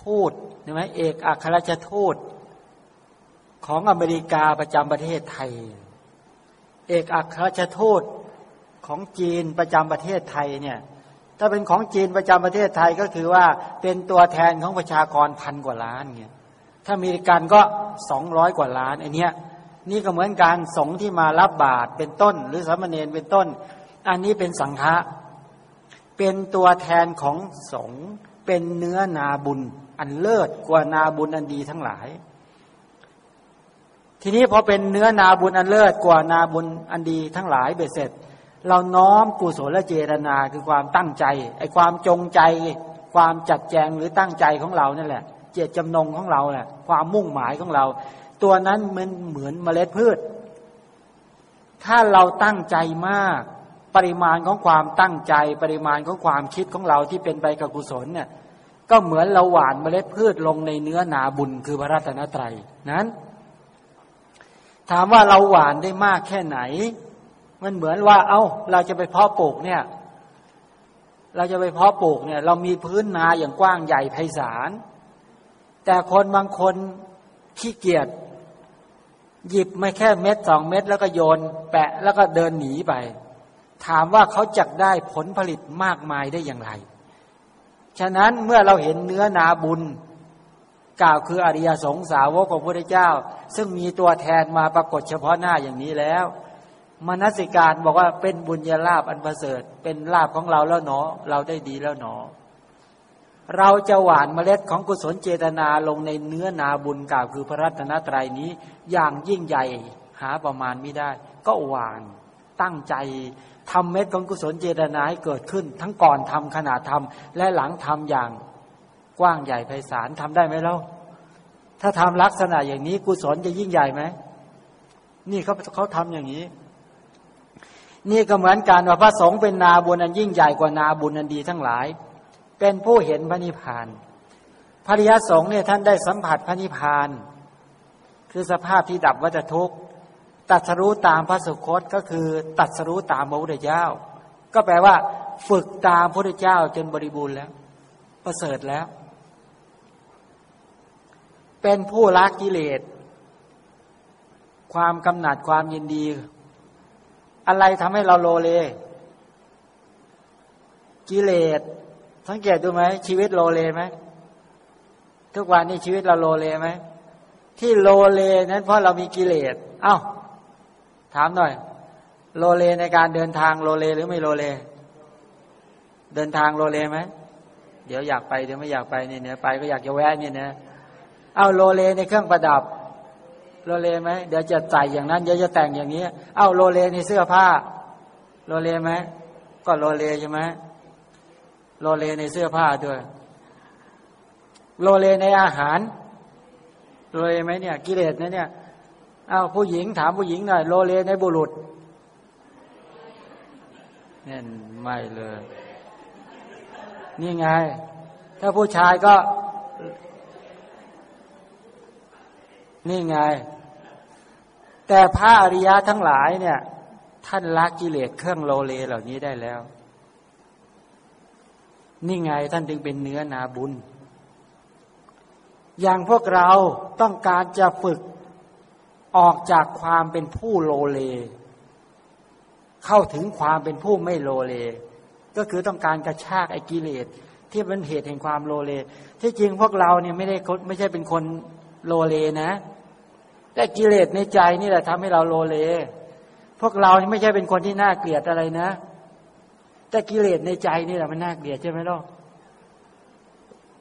Speaker 1: ทูตใช่ไหมเอกอัครราชทูต ของอเมริกาประจำประเทศไทย เอกอัครราชทูตของจีนประจำประเทศไทยเนี่ยถ้าเป็นของจีนประจำประเทศไทยก็คือว่าเป็นตัวแทนของประชากรพันกว่าล้านเนี่ยถ้ามีกันก็สองร้อยกว่าล้านไอเนี้ยนี่ก็เหมือนการสงที่มารับบาตรเป็นต้น หรือสามเณรเป็นต้น อันนี้เป็นสังฆะ เป็นตัวแทนของสงฆ์เป็นเนื้อนาบุญ อันเลิศกว่านาบุญอันดีทั้งหลาย ทีนี้พอเป็นเนื้อนาบุญอันเลิศกว่านาบุญอันดีทั้งหลายเบ็ดเสร็จ เราน้อมกุศลเจรนาคือความตั้งใจไอความจงใจ ความจัดแจงหรือตั้งใจของเรานั่นแหละ เจตจำนงของเราแหละความมุ่งหมายของเรา ตัวนั้นมันเหมือนเมล็ดพืช ถ้าเราตั้งใจมาก ปริมาณของความตั้งใจ ปริมาณของความคิดของเราที่เป็นไปกับกุศลเนี่ยก็เหมือนเราหว่านเมล็ดพืชลงในเนื้อนาบุญคือพระรัตนตรัยนั้น ถามว่าเราหว่านได้มากแค่ไหน มันเหมือนว่าเอา้า เราจะไปเพาะปลูกเนี่ย เราจะไปเพาะปลูกเนี่ย เรามีพื้นนาอย่างกว้างใหญ่ไพศาลแต่คนบางคนขี้เกียจหยิบไม่แค่เม็ดสองเม็ดแล้วก็โยน แปะแล้วก็เดินหนีไป ถามว่าเขาจักได้ผลผลิตมากมายได้อย่างไร ฉะนั้นเมื่อเราเห็นเนื้อนาบุญ กล่าวคืออริยสงสาวกของพระเจ้า ซึ่งมีตัวแทนมาปรากฏเฉพาะหน้าอย่างนี้แล้ว มนสิการบอกว่าเป็นบุญญาลาภอันประเสริฐ เป็นลาภของเราแล้วหนอเราได้ดีแล้วหนอเราจะหวานเมล็ดของกุศลเจตนาลงในเนื้อนาบุญกล่าวคือพระรัตนตรัยนี้อย่างยิ่งใหญ่หาประมาณไม่ได้ ก็หวานตั้งใจ ทำเม็ดของกุศลเจตนาให้เกิดขึ้น ทั้งก่อนทำขณะทำและหลังทำอย่างกว้างใหญ่ไพศาลทำได้ไหมเล่าถ้าทำลักษณะอย่างนี้กุศลจะยิ่งใหญ่ไหมนี่เขาเขาทำอย่างนี้ นี่ก็เหมือนกันว่าพระสงฆ์เป็นนาบุญอันยิ่งใหญ่กว่านาบุญอันดีทั้งหลาย เป็นผู้เห็นพระนิพพานพระริยสงฆ์เนี่ยท่านได้สัมผัสพระนิพพาน คือสภาพที่ดับวัฏทุกข์ ตัดสรู้ตามพระสุคตก็คือตัดสรู้ตามพระพุทธเจ้า ก็แปลว่า ฝึกตามพระพุทธเจ้าจนบริบูรณ์แล้ว ประเสริฐแล้ว เป็นผู้ละกิเลส ความกำหนัดความยินดี อะไรทำให้เราโลเล กิเลสสังเกตดูไหมชีวิตโลเลไหมทุกวันนี้ชีวิตเราโลเลไหมที่โลเลนั้นเพราะเรามีกิเลส เอา้า ถามหน่อย โลเลในการเดินทางโลเลหรือไม่โลเล เดินทางโลเลไหมเดี๋ยวอยากไปเดี๋ยวไม่อยากไปนี่เนี่ยไปก็อยากจะแวะนี่นะเอาโลเลในเครื่องประดับ โลเลไหมเดี๋ยวจะใส่อย่างนั้นเดี๋ยวจะแต่งอย่างนี้ เอาโลเลในเสื้อผ้า โลเลไหมก็โลเลใช่ไหมโลเลในเสื้อผ้าด้วย โลเลในอาหาร โลเลไหมเนี่ย กิเลสนะเนี่ย เอาผู้หญิงถามผู้หญิงหน่อยโลเลในบุรุษเนี่ยไม่เลย นี่ไง ถ้าผู้ชายก็ นี่ไง แต่พระอริยะทั้งหลายเนี่ย ท่านละกิเลสเครื่องโลเลเหล่านี้ได้แล้ว นี่ไงท่านจึงเป็นเนื้อนาบุญ อย่างพวกเราต้องการจะฝึก ออกจากความเป็นผู้โลเล เข้าถึงความเป็นผู้ไม่โลเล ก็คือต้องการกระชากไอ้กิเลสที่เป็นเหตุแห่งความโลเล ที่จริงพวกเราเนี่ยไม่ได้ไม่ใช่เป็นคนโลเลนะ แต่กิเลสในใจนี่แหละทำให้เราโลเล พวกเราไม่ใช่เป็นคนที่น่าเกลียดอะไรนะ แต่กิเลสในใจนี่แหละมันน่าเกลียดใช่ไหมล่ะ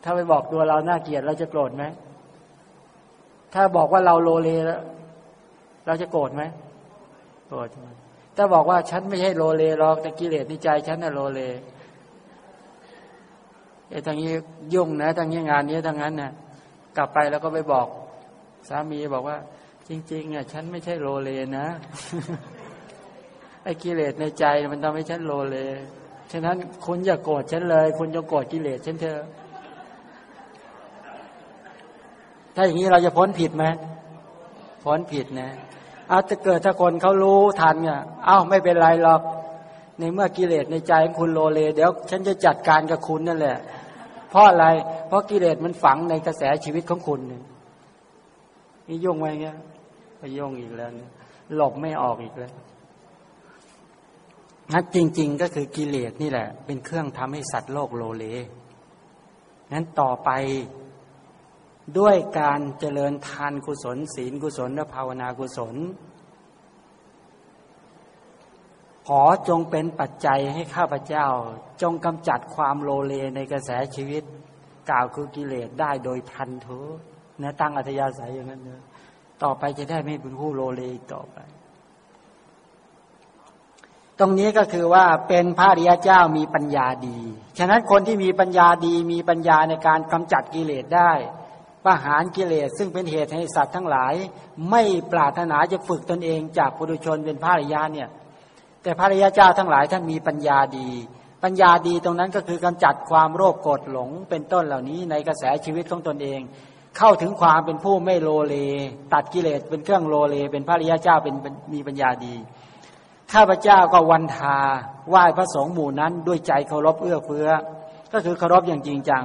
Speaker 1: ถ้าไปบอกตัวเราน่าเกลียดเราจะโกรธไหมถ้าบอกว่าเราโลเลแล้ว เราจะโกรธไหมโกรธถ้าบอกว่าฉันไม่ใช่โลเลหรอกแต่กิเลสในใจฉันน่ะโลเลไอ้ทางนี้ยุ่งนะทางนี้งานนี้ทางนั้นนะ่ะ กลับไปแล้วก็ไปบอก สามีบอกว่า จริงๆอะฉันไม่ใช่โลเลนะไอ้กิเลสในใจมันทำให้ฉันโลเลฉะนั้นคุณอย่าโกรธฉันเลย คุณจะโกรธกิเลสฉันเถอะถ้าอย่างนี้เราจะพ้นผิดไหมพ้นผิดนะ เอาจะเกิดถ้าคนเขารู้ทันเนี่ยเอ้าไม่เป็นไรหรอก ในเมื่อกิเลสในใจของคุณโลเล เดี๋ยว ฉันจะจัดการกับคุณนั่นแหละ เพราะอะไร เพราะกิเลสมันฝังในกระแสชีวิตของคุณนี่ยุ่งไว้เงี้ยไปยุ่งอีกแล้วหลบไม่ออกอีกแล้วนั้นจริง ๆ ก็คือกิเลสนี่แหละ เป็นเครื่องทำให้สัตว์โลกโลเลนั้นต่อไป ด้วยการเจริญทานกุศล ศีลกุศลและภาวนากุศล ขอจงเป็นปัจจัยให้ข้าพเจ้าจงกำจัดความโลเลในกระแสชีวิต กล่าวคือกิเลสได้โดยพันเถอนะตั้งอัธยาศัยอย่างนั้นเนอะต่อไปจะได้ไม่เป็นผู้โลเลต่อไป ตรงนี้ก็คือว่าเป็นพระริยเจ้ามีปัญญาดี ฉะนั้นคนที่มีปัญญาดีมีปัญญาในการกำจัดกิเลสได้ ประหารกิเลสซึ่งเป็นเหตุให้สัตว์ทั้งหลาย ไม่ปรารถนาจะฝึกตนเองจากปุถุชนเป็นพระริยาเนี่ยแต่พระริยาเจ้าทั้งหลายท่านมีปัญญาดี ปัญญาดีตรงนั้นก็คือกำจัดความโรคโกรธหลงเป็นต้นเหล่านี้ในกระแสชีวิตของตนเอง เข้าถึงความเป็นผู้ไม่โลเล ตัดกิเลสเป็นเครื่องโลเล เป็นพระริยาเจ้าเป็นมีปัญญาดีข้าพเจ้าก็วันทาไหว้พระสงฆ์หมู่นั้นด้วยใจเคารพเอื้อเฟื้อ ก็คือเคารพอย่างจริงจัง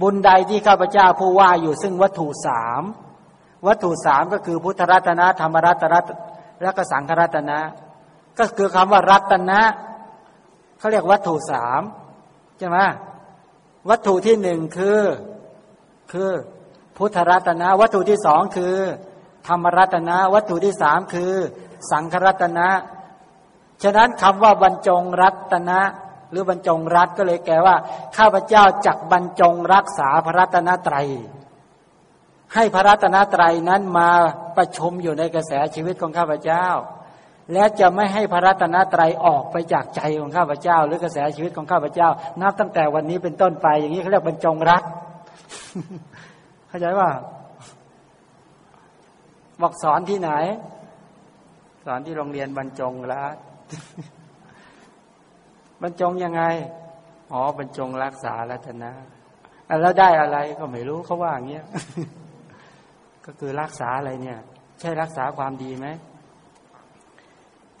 Speaker 1: บุญใดที่ข้าพเจ้าผู้ว่าอยู่ซึ่งวัตถุสามวัตถุสามก็คือพุทธรัตนะธรรมรัตนะและก็สังฆรัตนะ ก็คือคำว่ารัตนะเขาเรียกวัตถุสามใช่ไหมวัตถุที่หนึ่งคือคือพุทธรัตนะ วัตถุที่สองคือ ธรรมรัตนะ วัตถุที่สามคือ สังฆรัตนะ ฉะนั้นคำว่าบรรจงรัตนะ หรือบรรจงรักก็เลยแกว่า ข้าพเจ้าจักบรรจงรักษาพระรัตนตรัย ให้พระรัตนตรัยนั้นมาประชุมอยู่ในกระแสชีวิตของข้าพเจ้า และจะไม่ให้พระรัตนตรัยออกไปจากใจของข้าพเจ้า หรือกระแสชีวิตของข้าพเจ้า นับตั้งแต่วันนี้เป็นต้นไป อย่างนี้เขาเรียกบรรจงรักเข้าใจว่าบอกสอนที่ไหน สอนที่โรงเรียนบรรจงรัก บรรจงยังไงอ๋อบรรจงรักษารัตนะแล้วได้อะไรก็ไม่รู้เขาว่าอย่างเงี้ยก็คือรักษาอะไรเนี่ย ใช่รักษาความดีไหม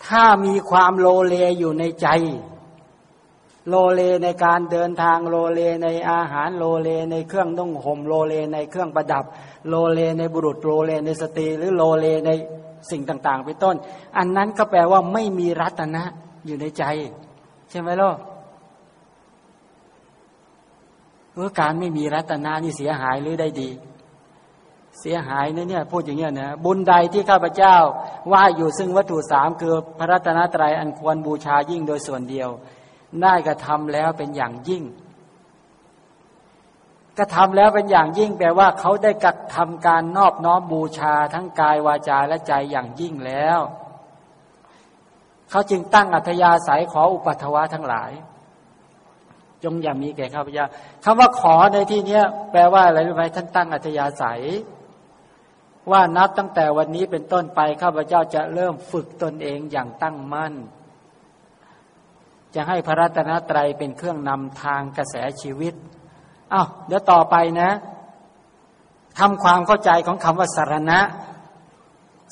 Speaker 1: ถ้ามีความโลเลอยู่ในใจ โลเลในการเดินทางโลเลในอาหารโลเลในเครื่องนุ่งห่มโลเลในเครื่องประดับ โลเลในบุรุษโลเลในสตรีหรือโลเลในสิ่งต่าง ๆ เป็นต้น อันนั้นก็แปลว่าไม่มีรัตนะอยู่ในใจ ใช่ไหมล่ะเออการไม่มีรัตนานี่เสียหายหรือได้ดี เสียหายนะเนี่ย พูดอย่างเงี้ยนะบุญใดที่ข้าพเจ้า ว่าอยู่ซึ่งวัตถุสามคือพระรัตนตรัยอันควรบูชายิ่งโดยส่วนเดียว ได้กระทำแล้วเป็นอย่างยิ่งกระทำแล้วเป็นอย่างยิ่งแปลว่าเขาได้กระทำการนอบน้อมบูชาทั้งกายวาจาและใจอย่างยิ่งแล้ว เขาจึงตั้งอัธยาศัยขออุปัตวะทั้งหลาย จงอย่ามีแก่ข้าพเจ้าคำว่าขอในที่นี้แปลว่าอะไรรู้ไหมท่านตั้งอัธยาศัย ว่านับตั้งแต่วันนี้เป็นต้นไปข้าพเจ้าจะเริ่มฝึกตนเองอย่างตั้งมั่น จะให้พระรัตนตรัยเป็นเครื่องนำทางกระแสชีวิตอ้าวเดี๋ยวต่อไปนะทำความเข้าใจของคำว่าสารณะ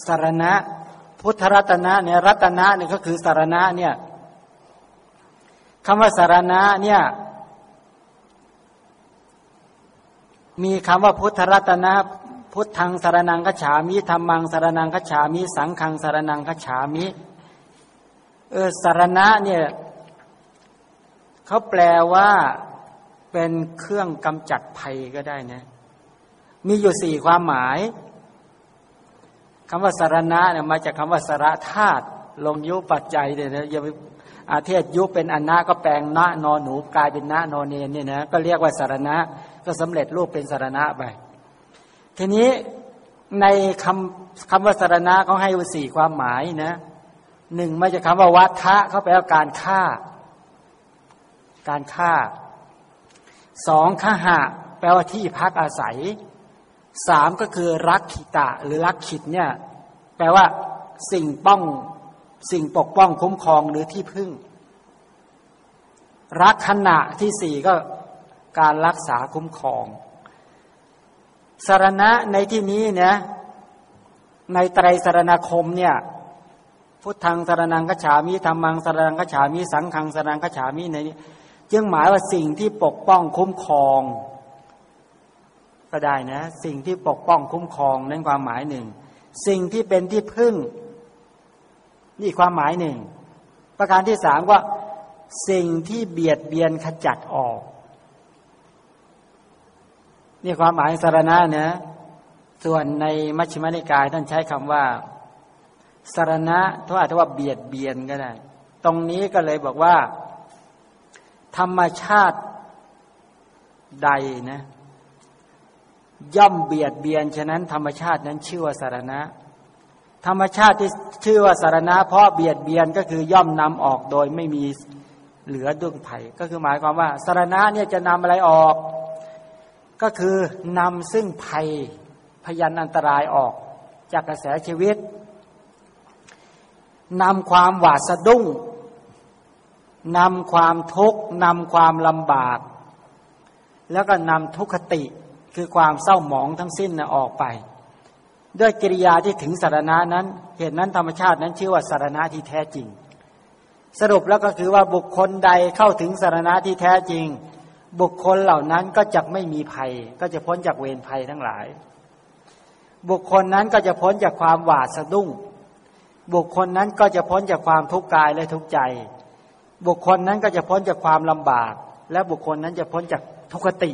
Speaker 1: สารณะ พุทธรัตนะเนี่ยรัตนะเนี่ยก็คือสารณะเนี่ยคำว่าสารณะเนี่ยมีคำว่าพุทธรัตนะพุทธังสารนังขฉามิธรรมังสารนังขฉามิ สังขังสารนังขฉามิเออสารณะเนี่ยเขาแปลว่าเป็นเครื่องกำจัดภัยก็ได้นะมีอยู่สี่ความหมาย คำว่าสารณะเนี่ยมาจากคำว่าสารธาตุลงยุปัจจัยเนี่ยนะอย่าไปอาเทศยุเป็นอนนาก็แปลงนะนอนหนูกลายเป็นนะนอนเนนเนี่ยนะก็เรียกว่าสารณะก็สำเร็จรูปเป็นสารณะไปทีนี้ในคำคำว่าสารณะเขาให้สี่ความหมายนะหนึ่งมาจากคำว่าวัฏะเขาแปลว่าการฆ่า การฆ่าสองขหะ แปลว่าที่พักอาศัย สามก็คือรักขิตะหรือรักขิดเนี่ยแปลว่าสิ่งป้องสิ่งปกป้องคุ้มครองหรือที่พึ่ง รักขณะที่สี่ก็การรักษาคุ้มครองสารณะในที่นี้เนี่ยในไตรสารณคมเนี่ยพุทธังสารนังกฉามิธรรมังสารนังกฉามิสังขังสารนังกฉามิในนี้ จึงหมายว่าสิ่งที่ปกป้องคุ้มครอง ก็ได้นะ สิ่งที่ปกป้องคุ้มครองนั่นความหมายหนึ่ง สิ่งที่เป็นที่พึ่ง นี่ความหมายหนึ่ง ประการที่สามว่าสิ่งที่เบียดเบียนขจัดออก นี่ความหมายสารณะนะ ส่วนในมัชฌิมานิกายท่านใช้คำว่าสารณะทว่าทว่าเบียดเบียนก็ได้ ตรงนี้ก็เลยบอกว่า ธรรมชาติใดนะ ย่อมเบียดเบียน ฉะนั้นธรรมชาตินั้นชื่อว่าสารณะ ธรรมชาติที่ชื่อว่าสารณะ เพราะเบียดเบียนก็คือย่อมนำออกโดยไม่มีเหลือดุ้งไผ่ก็คือหมายความว่าสารณะเนี่ยจะนำอะไรออก ก็คือนำซึ่งภัยพยันอันตรายออกจากกระแสชีวิตนำความหวาดสะดุ้งนำความทุกข์นำความลำบาก แล้วก็นำทุกขติ คือความเศร้าหมองทั้งสิ้นนะออกไป ด้วยกิริยาที่ถึงสารณะนั้น เหตุนั้นธรรมชาตินั้นชื่อว่าสารณะที่แท้จริง สรุปแล้วก็คือว่าบุคคลใดเข้าถึงสารณะที่แท้จริง บุคคลเหล่านั้นก็จะไม่มีภัย ก็จะพ้นจากเวรภัยทั้งหลาย บุคคลนั้นก็จะพ้นจากความหวาดสะดุ้ง บุคคลนั้นก็จะพ้นจากความทุกข์กายและทุกข์ใจ บุคคลนั้นก็จะพ้นจากความลำบาก และบุคคลนั้นจะพ้นจากทุกขติ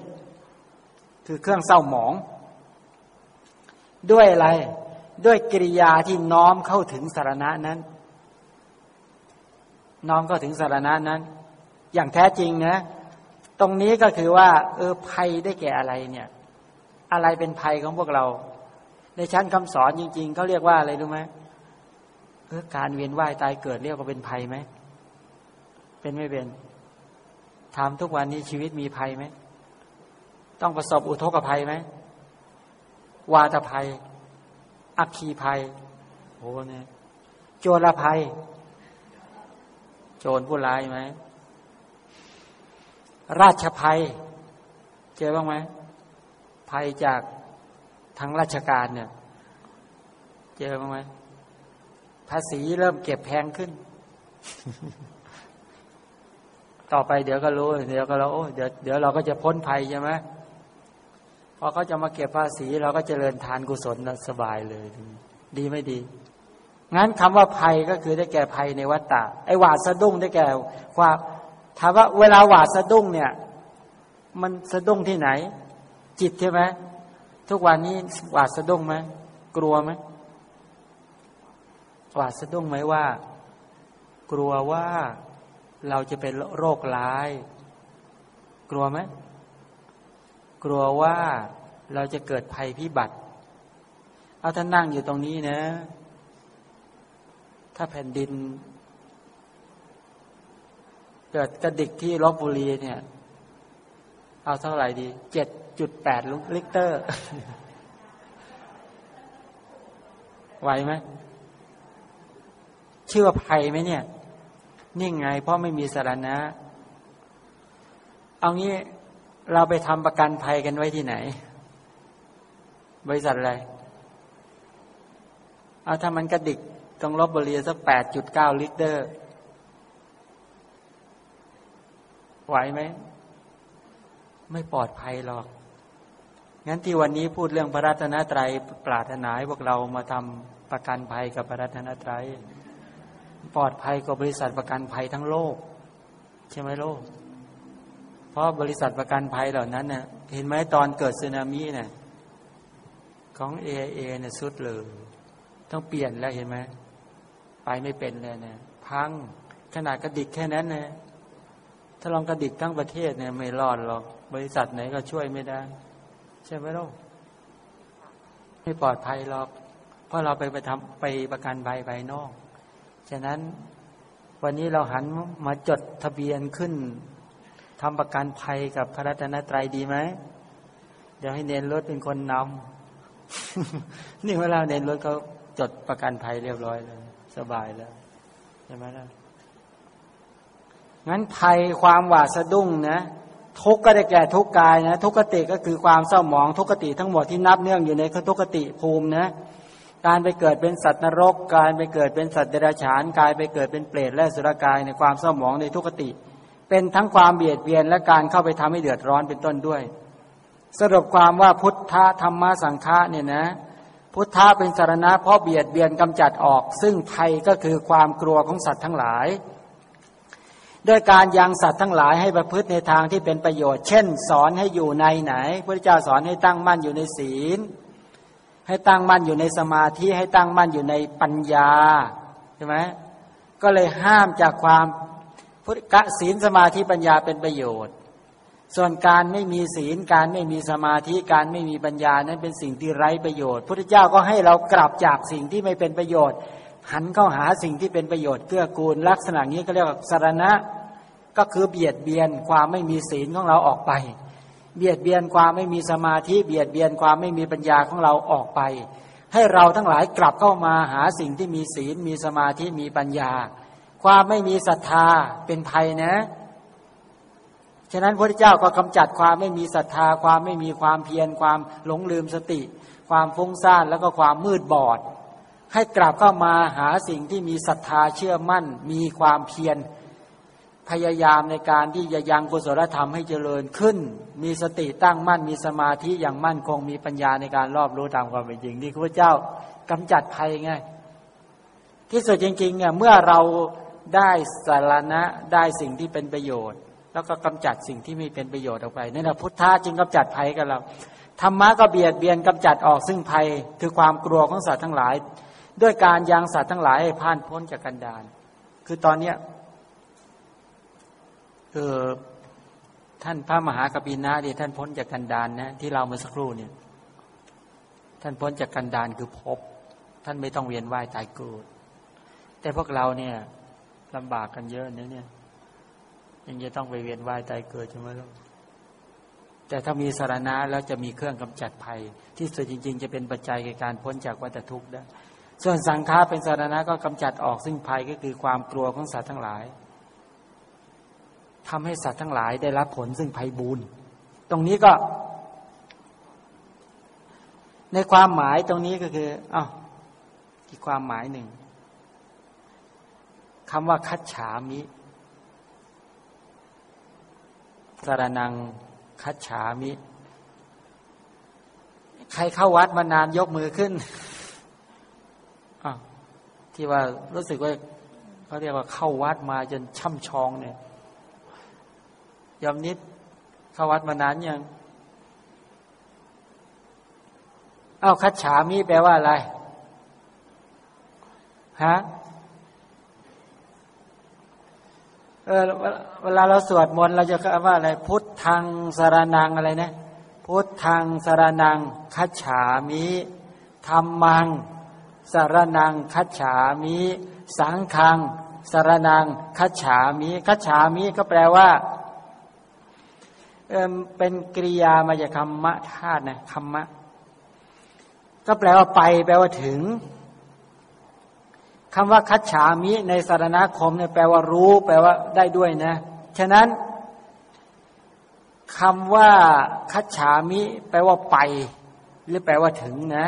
Speaker 1: คือเครื่องเศร้าหมอง ด้วยอะไร ด้วยกิริยาที่น้อมเข้าถึงสารณะนั้น น้อมเข้าถึงสารณะนั้น อย่างแท้จริงนะ ตรงนี้ก็คือว่า เออภัยได้แก่อะไรเนี่ย อะไรเป็นภัยของพวกเรา ในชั้นคำสอนจริง ๆเขาเรียกว่าอะไรรู้ไหมเออการเวียนว่ายตายเกิดเรียกว่าเป็นภัยไหมเป็นไม่เป็นถามทุกวันนี้ชีวิตมีภัยไหม ต้องประสบอุทกภัยไหมวาตภัย อักคีภัยโอ้เนี่ยโจรภัย โจรผู้ร้ายไหมราชภัย เจอบ้างไหมภัยจากทางราชการเนี่ย เจอบ้างไหมภาษีเริ่มเก็บแพงขึ้น ต่อไปเดี๋ยวก็รู้ เดี๋ยวก็เราเดี๋ยวเดี๋ยวเราก็จะพ้นภัยใช่ไหม อเขาจะมาเก็บภาษีเราก็เจริญทานกุศลสบายเลย ดีไม่ดี งั้นคำว่าภัยก็คือได้แก่ภัยในวัฏฏะไอ้หวาดสะดุ้งได้แก่ความถามว่าเวลาหวาดสะดุ้งเนี่ย มันสะดุ้งที่ไหน จิตใช่ไหมทุกวันนี้หวาดสะดุ้งไหมกลัวไหมหวาดสะดุ้งไหมว่า กลัวว่าเราจะเป็นโรคร้าย กลัวไหม กลัวว่าเราจะเกิดภัยพิบัติ เอาท่านนั่งอยู่ตรงนี้นะ ถ้าแผ่นดิน เกิดกระดิกที่ลบบุรีเนี่ย เอาเท่าไหร่ดี เจ็ดจุดแปดลิกเตอร์ ไหวไหม เชื่อภัยไหมเนี่ย นี่ไง เพราะไม่มีสารณะ เอางี้ เราไปทำประกันภัยกันไว้ที่ไหน บริษัทอะไรเอาถ้ามันกระดิกต้องลบบริสักแปดจุดเก้าลิตรไหวไหม ไม่ปลอดภัยหรอก งั้นที่วันนี้พูดเรื่องพระรัตนตรัยปรารถนาให้พวกเรามาทำประกันภัยกับพระรัตนตรัยปลอดภัยกว่าบริษัทประกันภัยทั้งโลก ใช่ไหมโลก เพราะบริษัทประกันภัยเหล่านั้นเน่ยเห็นไหมตอนเกิดสึนามิเนี่ยของเอเอเนี่ยสุดเลยต้องเปลี่ยนแล้วเห็นไหมไปไม่เป็นเลยเนี่ยพังขนาดกระดิกแค่นั้นเนี่ยถ้าลองกระดิกทั้งประเทศเนี่ยไม่รอดหรอกบริษัทไหนก็ช่วยไม่ได้ ใช่ไหมลูกไม่ปลอดภัยหรอก เพราะเราไปไปทำไปประกันภัยภายนอก ฉะนั้นวันนี้เราหันมาจดทะเบียนขึ้น ทำประกันภัยกับพระรัตนตรัยดีไหมเดี๋ยวให้เนนรถเป็นคนนำนี่เวลาเนนรถเขาจดประกันภัยเรียบร้อยเลยสบายแล้วใช่ไหมล่ะงั้นภัยความหวาดสะดุ้งนะทุกก็ได้แก่ทุกกายนะทุกขติก็คือความเศร้าหมองทุกขติทั้งหมดที่นับเนื่องอยู่ในทุกขติภูมินะการไปเกิดเป็นสัตว์นรก การไปเกิดเป็นสัตว์เดรัจฉาน กายไปเกิดเป็นเปรตและสุรกายในความเศร้าหมองในทุกขติ เป็นทั้งความเบียดเบียนและการเข้าไปทำให้เดือดร้อนเป็นต้นด้วย สรุปความว่าพุทธธรรมสังฆะเนี่ยนะ พุทธะเป็นสารณะเพราะเบียดเบียนกำจัดออก ซึ่งภัยก็คือความกลัวของสัตว์ทั้งหลายด้วยการยังสัตว์ทั้งหลายให้ประพฤติในทางที่เป็นประโยชน์ เช่น สอนให้อยู่ในไหนพระเจ้าสอนให้ตั้งมั่นอยู่ในศีล ให้ตั้งมั่นอยู่ในสมาธิให้ตั้งมั่นอยู่ในปัญญาใช่ไหมก็เลยห้ามจากความ พุทธศีลสมาธิปัญญาเป็นประโยชน์ ส่วนการไม่มีศีลการไม่มีสมาธิการไม่มีปัญญานั้นเป็นสิ่งที่ไร้ประโยชน์พุทธเจ้าก็ให้เรากลับจากสิ่งที่ไม่เป็นประโยชน์ หันเข้าหาสิ่งที่เป็นประโยชน์เกื้อกูล ลักษณะนี้ก็เรียกว่าสารณะก็คือเบียดเบียนความไม่มีศีลของเราออกไป เบียดเบียนความไม่มีสมาธิเบียดเบียนความไม่มีปัญญาของเราออกไป ให้เราทั้งหลายกลับเข้ามาหาสิ่งที่มีศีลมีสมาธิมีปัญญา ความไม่มีศรัทธาเป็นภัยนะ ฉะนั้นพระเจ้าก็กำจัดความไม่มีศรัทธา ความไม่มีความเพียร ความหลงลืมสติ ความฟุ้งซ่านแล้วก็ความมืดบอด ให้กลับเข้ามาหาสิ่งที่มีศรัทธาเชื่อมั่น มีความเพียร พยายามในการที่จะยังกุศลธรรมให้เจริญขึ้น มีสติตั้งมั่น มีสมาธิอย่างมั่นคง มีปัญญาในการรอบรู้ตามความเป็นจริงนี่พระเจ้ากำจัดภัยไงที่สุดจริงๆเนี่ยเมื่อเรา ได้สารณะได้สิ่งที่เป็นประโยชน์ แล้วก็กำจัดสิ่งที่ไม่เป็นประโยชน์ออกไปนั่นแหละพุทธะจึงกำจัดภัยกับเราธรรมะก็เบียดเบียนกำจัดออกซึ่งภัยคือความกลัวของสัตว์ทั้งหลาย ด้วยการยังสัตว์ทั้งหลายให้ผ่านพ้นจากกันดานคือตอนเนี้ยคือท่านพระมหากบินาเนี่ท่านพ้นจากกันดานนะที่เราเมื่อสักครู่เนี่ย ท่านพ้นจากกันดานคือพบ ท่านไม่ต้องเวียนว่ายตายเกิดแต่พวกเราเนี่ย ลำบากกันเยอะเนี่ยเนี่ยยังจะต้องไปเวียนว่ายตายเกิดใช่ไหมลูกแต่ถ้ามีสารณะแล้วจะมีเครื่องกำจัดภัย ที่สุดจริง ๆ จะเป็นปัจจัยในการพ้นจากวัฏทุกข์ได้ ส่วนสังฆาเป็นสารณะก็กำจัดออกซึ่งภัยก็คือความกลัวของสัตว์ทั้งหลายทำให้สัตว์ทั้งหลายได้รับผลซึ่งภัยบูนตรงนี้ก็ ในความหมายตรงนี้ก็คืออ้าวอีกความหมายหนึ่ง คำว่าคัดฉามิสารนังคัดฉามิ ใครเข้าวัดมานานยกมือขึ้นที่ว่ารู้สึกว่าเขาเรียกว่าเข้าวัดมาจนช่ำชองเนี่ยยอมนิดเข้าวัดมานานยังอา้าวคัดฉามิแปลว่าอะไรฮะ เออเวลาเราสวดมนต์เราจะว่าอะไร พุทธังสารนังอะไรนะ พุทธังสารนังคัจฉามิธรรมังสารนังคัจฉามิ สังฆังสารนังคัจฉามิคัจฉามิก็แปลว่าเออเป็นกริยามาจากคำมะธาตุนะคำมะ ก็แปลว่าไป แปลว่าถึง คำว่าคัจฉามิในสารณคมเนี่ยแปลว่ารู้ แปลว่าได้ด้วยนะ ฉะนั้นคำว่าคัจฉามิ แปลว่าไป หรือแปลว่าถึงนะ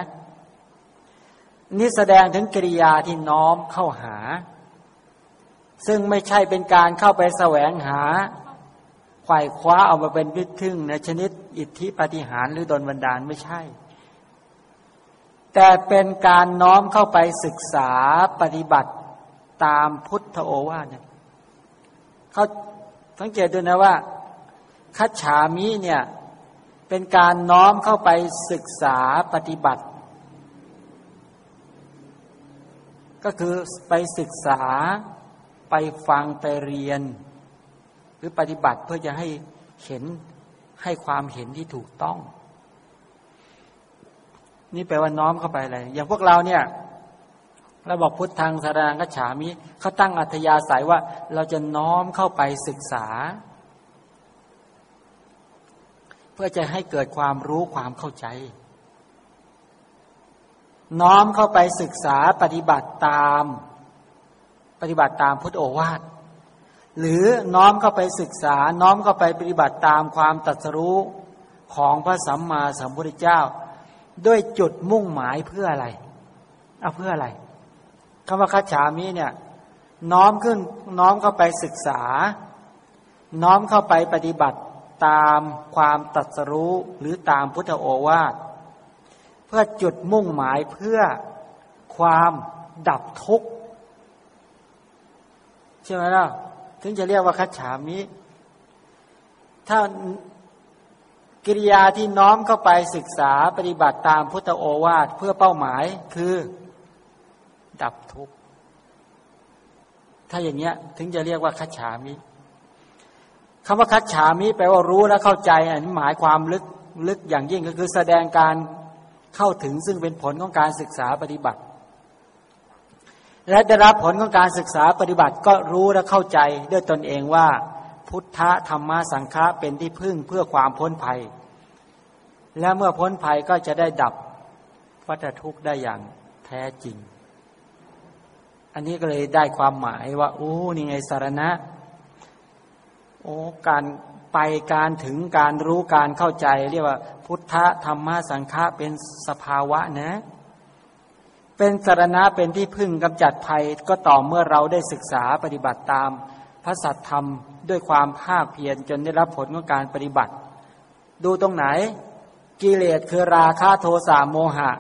Speaker 1: นี่แสดงถึงกิริยาที่น้อมเข้าหา ซึ่งไม่ใช่เป็นการเข้าไปแสวงหาไขว่คว้าเอามาเป็นวิทึ่งในชนิด อิทธิปฏิหารหรือดนบันดาลไม่ใช่ แต่เป็นการน้อมเข้าไปศึกษาปฏิบัติตามพุทธโอวาทเนี่ยเขาสังเกตดูนะว่าคัจฉามิเนี่ยเป็นการน้อมเข้าไปศึกษาปฏิบัติ ก็คือไปศึกษาไปฟังไปเรียน หรือปฏิบัติเพื่อจะให้เห็นให้ความเห็นที่ถูกต้อง นี่แปลว่าน้อมเข้าไปอะไรอย่างพวกเราเนี่ยเราบอกพุทธังสารังกัจฉามิเขาตั้งอัธยาศัยว่าเราจะน้อมเข้าไปศึกษา เพื่อจะให้เกิดความรู้ความเข้าใจ น้อมเข้าไปศึกษาปฏิบัติตาม ปฏิบัติตามพุทธโอวาทหรือน้อมเข้าไปศึกษา น้อมเข้าไปปฏิบัติตามความตัดสู้ของพระสัมมาสัมพุทธเจ้า ด้วยจุดมุ่งหมายเพื่ออะไร เอาเพื่ออะไรคำว่าคัจฉามิเนี่ย น้อมขึ้นน้อมเข้าไปศึกษา น้อมเข้าไปปฏิบัติตามความตัดสรู้หรือตามพุทธโอวาทเพื่อจุดมุ่งหมายเพื่อความดับทุกข์ใช่ไหมล่ะถึงจะเรียกว่าคัจฉามิ ถ้า กิริยาที่น้อมเข้าไปศึกษาปฏิบัติตามพุทธโอวาทเพื่อเป้าหมายคือ ดับทุกข์ ถ้าอย่างเนี้ยถึงจะเรียกว่าคัจฉามิคำว่าคัจฉามิแปลว่ารู้และเข้าใจอันหมายความลึกลึกอย่างยิ่งก็คือแสดงการเข้าถึงซึ่งเป็นผลของการศึกษาปฏิบัติ และได้รับผลของการศึกษาปฏิบัติก็รู้และเข้าใจด้วยตนเองว่า พุทธธรรมสังฆะเป็นที่พึ่งเพื่อความพ้นภัย และเมื่อพ้นภัยก็จะได้ดับวัฏทุกข์ได้อย่างแท้จริง อันนี้ก็เลยได้ความหมายว่าโอ้นี่ไงสารณะ โอ้การไปการถึงการรู้การเข้าใจ เรียกว่า พุทธธรรมสังฆะเป็นสภาวะนะ เป็นสารณะเป็นที่พึ่งกำจัดภัยก็ต่อเมื่อเราได้ศึกษาปฏิบัติตามพระสัตธรรม ด้วยความภาคเพียรจนได้รับผลของการปฏิบัติ ดูตรงไหน กิเลสคือราคะโทสะโมหะ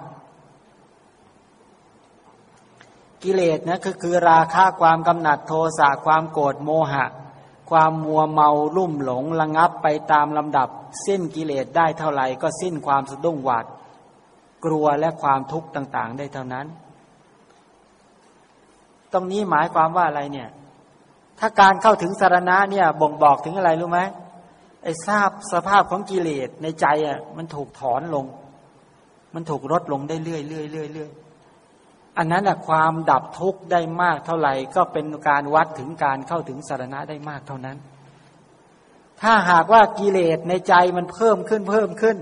Speaker 1: กิเลสนะคือคือราคะความกำหนัดโทสะความโกรธโมหะ ความมัวเมาลุ่มหลงระงับไปตามลำดับ สิ้นกิเลสได้เท่าไหร่ก็สิ้นความสะดุ้งหวาดกลัวและความทุกข์ต่าง ๆ ได้เท่านั้น ตรงนี้หมายความว่าอะไรเนี่ย ถ้าการเข้าถึงสารณะเนี่ยบ่งบอกถึงอะไรรู้ไหมไอ้ทราบสภาพของกิเลสในใจอะมันถูกถอนลง มันถูกลดลงได้เรื่อยเรื่อยเรื่อยเรื่อยอันนั้นอะความดับทุกข์ได้มากเท่าไหร่ ก็เป็นการวัดถึงการเข้าถึงสารณะได้มากเท่านั้น ถ้าหากว่ากิเลสในใจมันเพิ่มขึ้นเพิ่มขึ้น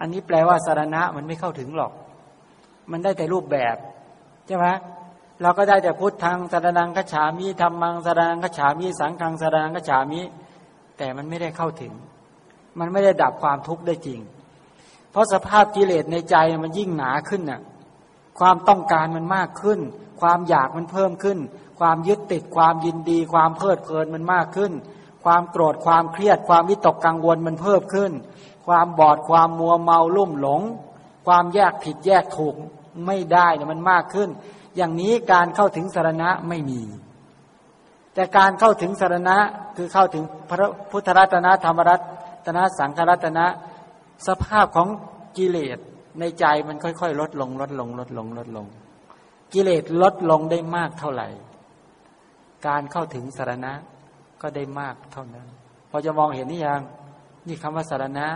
Speaker 1: อันนี้แปลว่าสารณะมันไม่เข้าถึงหรอก มันได้แต่รูปแบบใช่ไหม เราก็ได้แต่พุทธังสารนังกัจฉามิธรรมังสารนังกัจฉามิสังฆังสารนังกัจฉามิแต่มันไม่ได้เข้าถึง มันไม่ได้ดับความทุกข์ได้จริง เพราะสภาพกิเลสในใจมันยิ่งหนาขึ้นน่ะความต้องการมันมากขึ้น ความอยากมันเพิ่มขึ้น ความยึดติดความยินดี ความเพลิดเพลินมันมากขึ้น ความโกรธความเครียด ความวิตกกังวลมันเพิ่มขึ้น ความบอดความมัวเมาลุ่มหลง ความแยกผิดแยกถูกไม่ได้เนี่ยมันมากขึ้น อย่างนี้การเข้าถึงสารณะไม่มี แต่การเข้าถึงสารณะคือเข้าถึงพระพุทธรัตนะธรรมรัตนะสังฆรัตนะสภาพของกิเลสในใจมันค่อยๆ ลดลง ลดลง ลดลง ลดลง กิเลสลดลงได้มากเท่าไหร่ การเข้าถึงสารณะก็ได้มากเท่านั้น พอจะมองเห็นนี่ยัง นี่คำว่าสารณะ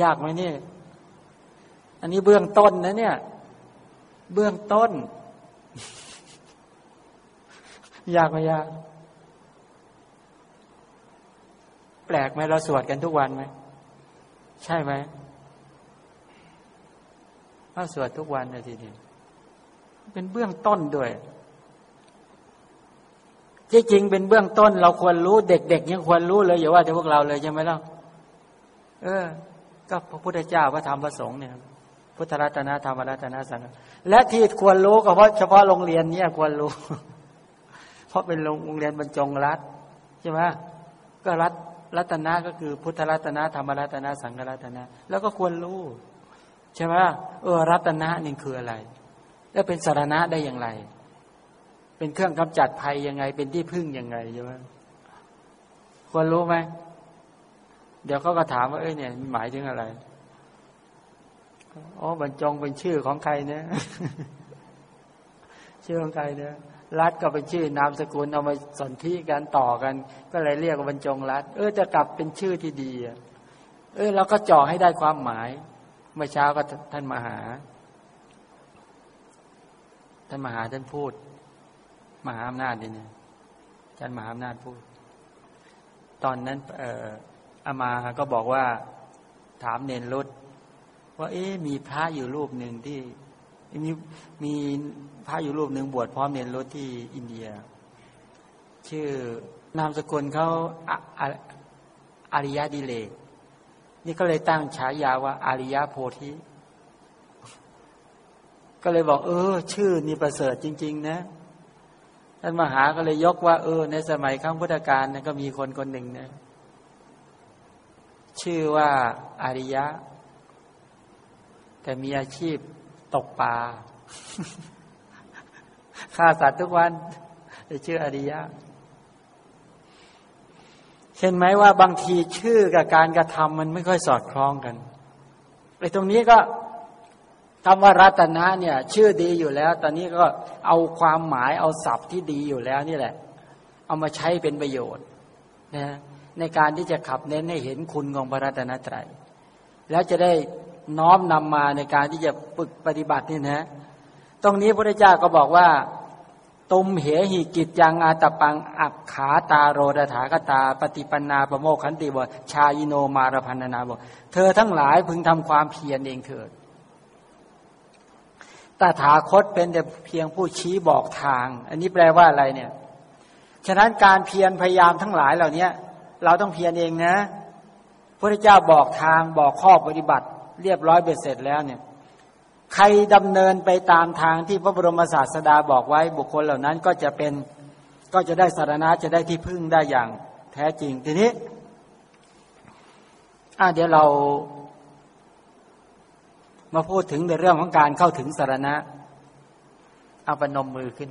Speaker 1: ยากไหมนี่ อันนี้เบื้องต้นนะเนี่ย เบื้องต้น ยากไหมยาก แปลกไหมเราสวดกันทุกวันไหม ใช่ไหมพระสวดทุกวันเลยทีเดียวเป็นเบื้องต้นด้วยที่จริงเป็นเบื้องต้น เราควรรู้เด็กๆยังควรรู้เลยอย่าว่าแต่พวกเราเลยใช่ไหมล่ะเออ ก็พระพุทธเจ้าพระธรรมพระสงฆ์เนี่ย พุทธรัตนธรรมรัตนสังฆ และที่ควรรู้ก็เพราะเฉพาะโรงเรียนเนี่ยควรรู้ เพราะเป็นโรงเรียนบรรจงรัฐใช่ไหมก็รัฐรัตนะก็คือพุทธรัตนะธรรมรัตนะสังฆรัตนะ แล้วก็ควรรู้ใช่ไหมเออรัตนะนี่คืออะไร แล้วเป็นสารณะได้อย่างไร เป็นเครื่องกำจัดภัยยังไง เป็นที่พึ่งยังไงใช่ไหมควรรู้ไหมเดี๋ยวเขาก็ถามว่าเอ้ยเนี่ยหมายถึงอะไร อ๋อบรรจงเป็นชื่อของใครเนี่ยชื่อของใครเนี่ยรัฐก็เป็นชื่อนามสกุลเอามาสนธิกันต่อกัน ก็เลยเรียกว่าบรรจงรัฐ เออจะกลับเป็นชื่อที่ดีเออเราก็จ่อให้ได้ความหมาย เมื่อเช้าก็ท่านมาหา ท่านมหาท่านพูด มหาอำนาจนี่นี่ยท่านมหาอำนาจพูด ตอนนั้น เอออามาก็บอกว่า ถามเนนรุด ว่า เอ๊มีพระอยู่รูปหนึ่งที่มีมีพระอยู่รูปหนึ่งบวชพร้อมเนนรุดที่อินเดีย ชื่อนามสกุลเขาอาริยดิเลกนี่ก็เลยตั้งฉายาว่าอาริยโพธิ ก็เลยบอก เออ ชื่อนี่ประเสริฐจริง ๆ นะท่านมหาก็เลยยกว่า เออ ในสมัยครั้งพุทธกาลนะก็มีคนคนหนึ่งนะ ชื่อว่าอาริยะ แต่มีอาชีพตกปลาฆ่าสัตว์ทุกวันชื่ออริยะเห็นไหมว่าบางทีชื่อกับการกระทำมันไม่ค่อยสอดคล้องกันไอ้ตรงนี้ก็คำว่ารัตนะเนี่ย ชื่อดีอยู่แล้ว ตอนนี้ก็เอาความหมายเอาศัพท์ที่ดีอยู่แล้วนี่แหละ เอามาใช้เป็นประโยชน์นะในการที่จะขับเน้นให้เห็นคุณของพระรัตนตรัยแล้วจะได้ น้อมนำมาในการที่จะฝึกปฏิบัตินี่นะตรงนี้พระเจ้าก็บอกว่า ตุมเหหิกิจยังอาตปังอักขาตาโรดถากตา ปฏิปันนาประโมคขันติบทชายิโนมารพันนาบอกเธอทั้งหลายพึงทำความเพียรเองเถิดตถาคตเป็นแต่เพียงผู้ชี้บอกทาง อันนี้แปลว่าอะไรเนี่ย ฉะนั้นการเพียรพยายามทั้งหลายเหล่านี้เราต้องเพียรเองนะพระเจ้าบอกทางบอกข้อปฏิบัติ เรียบร้อยเบ็ดเสร็จแล้วเนี่ยใครดำเนินไปตามทางที่พระบรมศาสดาบอกไว้บุคคลเหล่านั้นก็จะเป็นก็จะได้สารณะจะได้ที่พึ่งได้อย่างแท้จริงทีนี้อาเดี๋ยวเรามาพูดถึงในเรื่องของการเข้าถึงสารณะเอาปนมมือขึ้น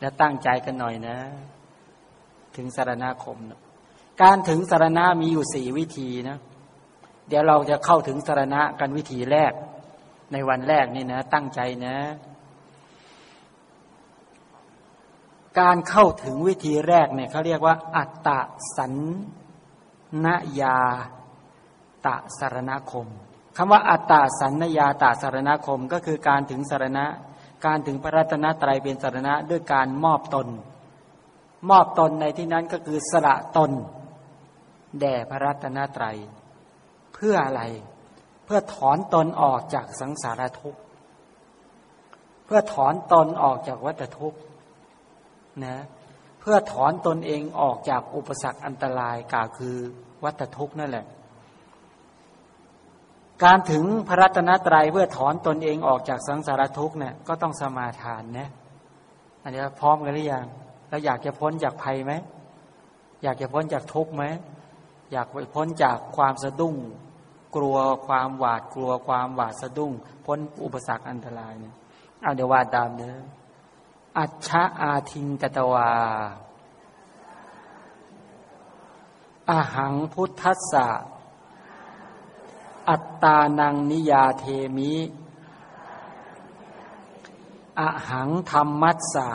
Speaker 1: แล้วตั้งใจกันหน่อยนะ ถึงสารณคมนะการถึงสารณะมีอยู่สี่วิธีนะ เดี๋ยวเราจะเข้าถึงสารณะกันวิธีแรก ในวันแรกนี่นะ ตั้งใจนะ การเข้าถึงวิธีแรกเนี่ยเขาเรียกว่า อัตตสันนยาตะสารณคมคำว่าอัตตาสันนยาตาสารณคมก็คือการถึงสารณะ การถึงพระรัตนตรัยเป็นสารณะด้วยการมอบตน มอบตนในที่นั้นก็คือสละตน แด่พระรัตนตรัย พื่ออะไร เพื่อถอนตนออกจากสังสารทุกข์ เพื่อถอนตนออกจากวัฏทุกข์นะเพื่อถอนตนเองออกจากอุปสรรคอันตรายกล่าวคือวัฏทุกข์นั่นแหละ การถึงพระรัตนตรัยเพื่อถอนตนเองออกจากสังสารทุกข์เนี่ยก็ต้องสมาทานนะอันนี้พร้อมกันหรือยังเราอยากจะพ้นจากภัยไหมอยากจะพ้นจากทุกข์ไหมอยากพ้นจากความสะดุ้ง กลัวความหวาดกลัวความหวาดสะดุ้ง พ้นอุปสรรคอันตรายเนี่ยเอาเดี๋ยววาดตามเนื้ออัชชะอาทิงกตวาอาหังพุทธัสสะ อัตตานังนิยาเทมิอหังธรรมัสสะ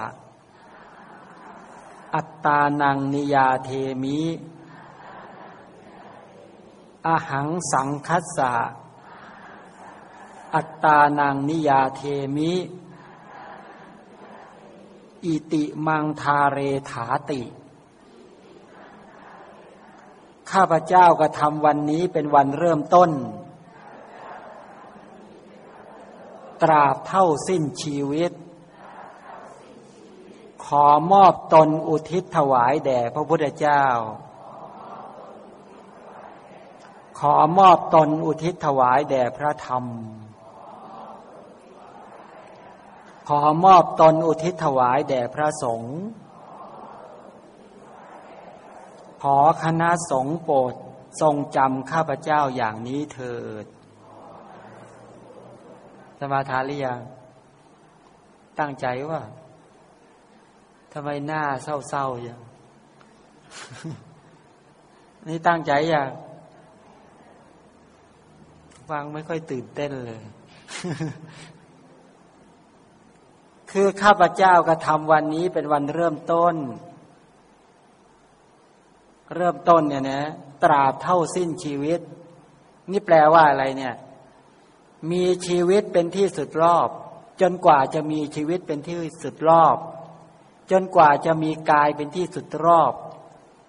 Speaker 1: อัตตานังนิยาเทมิ อหังสังคัสสะ อัตตานังนิยาเทมิ อิติมังทาเรถาติ ข้าพเจ้ากระทำวันนี้เป็นวันเริ่มต้น ตราบเท่าสิ้นชีวิต ขอมอบตนอุทิศถวายแด่พระพุทธเจ้า ขอมอบตนอุทิศถวายแด่พระธรรม ขอมอบตนอุทิศถวายแด่พระสงฆ์ ขอคณะสงฆ์โปรดทรงจำข้าพเจ้าอย่างนี้เถิด สมาทานหรือยัง ตั้งใจว่าทำไมหน้าเศร้าๆอย่าง นี่ตั้งใจอย่าง ฟังไม่ค่อยตื่นเต้นเลย คือข้าพเจ้าก็ทำวันนี้เป็นวันเริ่มต้น เริ่มต้นเนี่ยนะตราบเท่าสิ้นชีวิต นี่แปลว่าอะไรเนี่ย มีชีวิตเป็นที่สุดรอบ จนกว่าจะมีชีวิตเป็นที่สุดรอบ จนกว่าจะมีกายเป็นที่สุดรอบ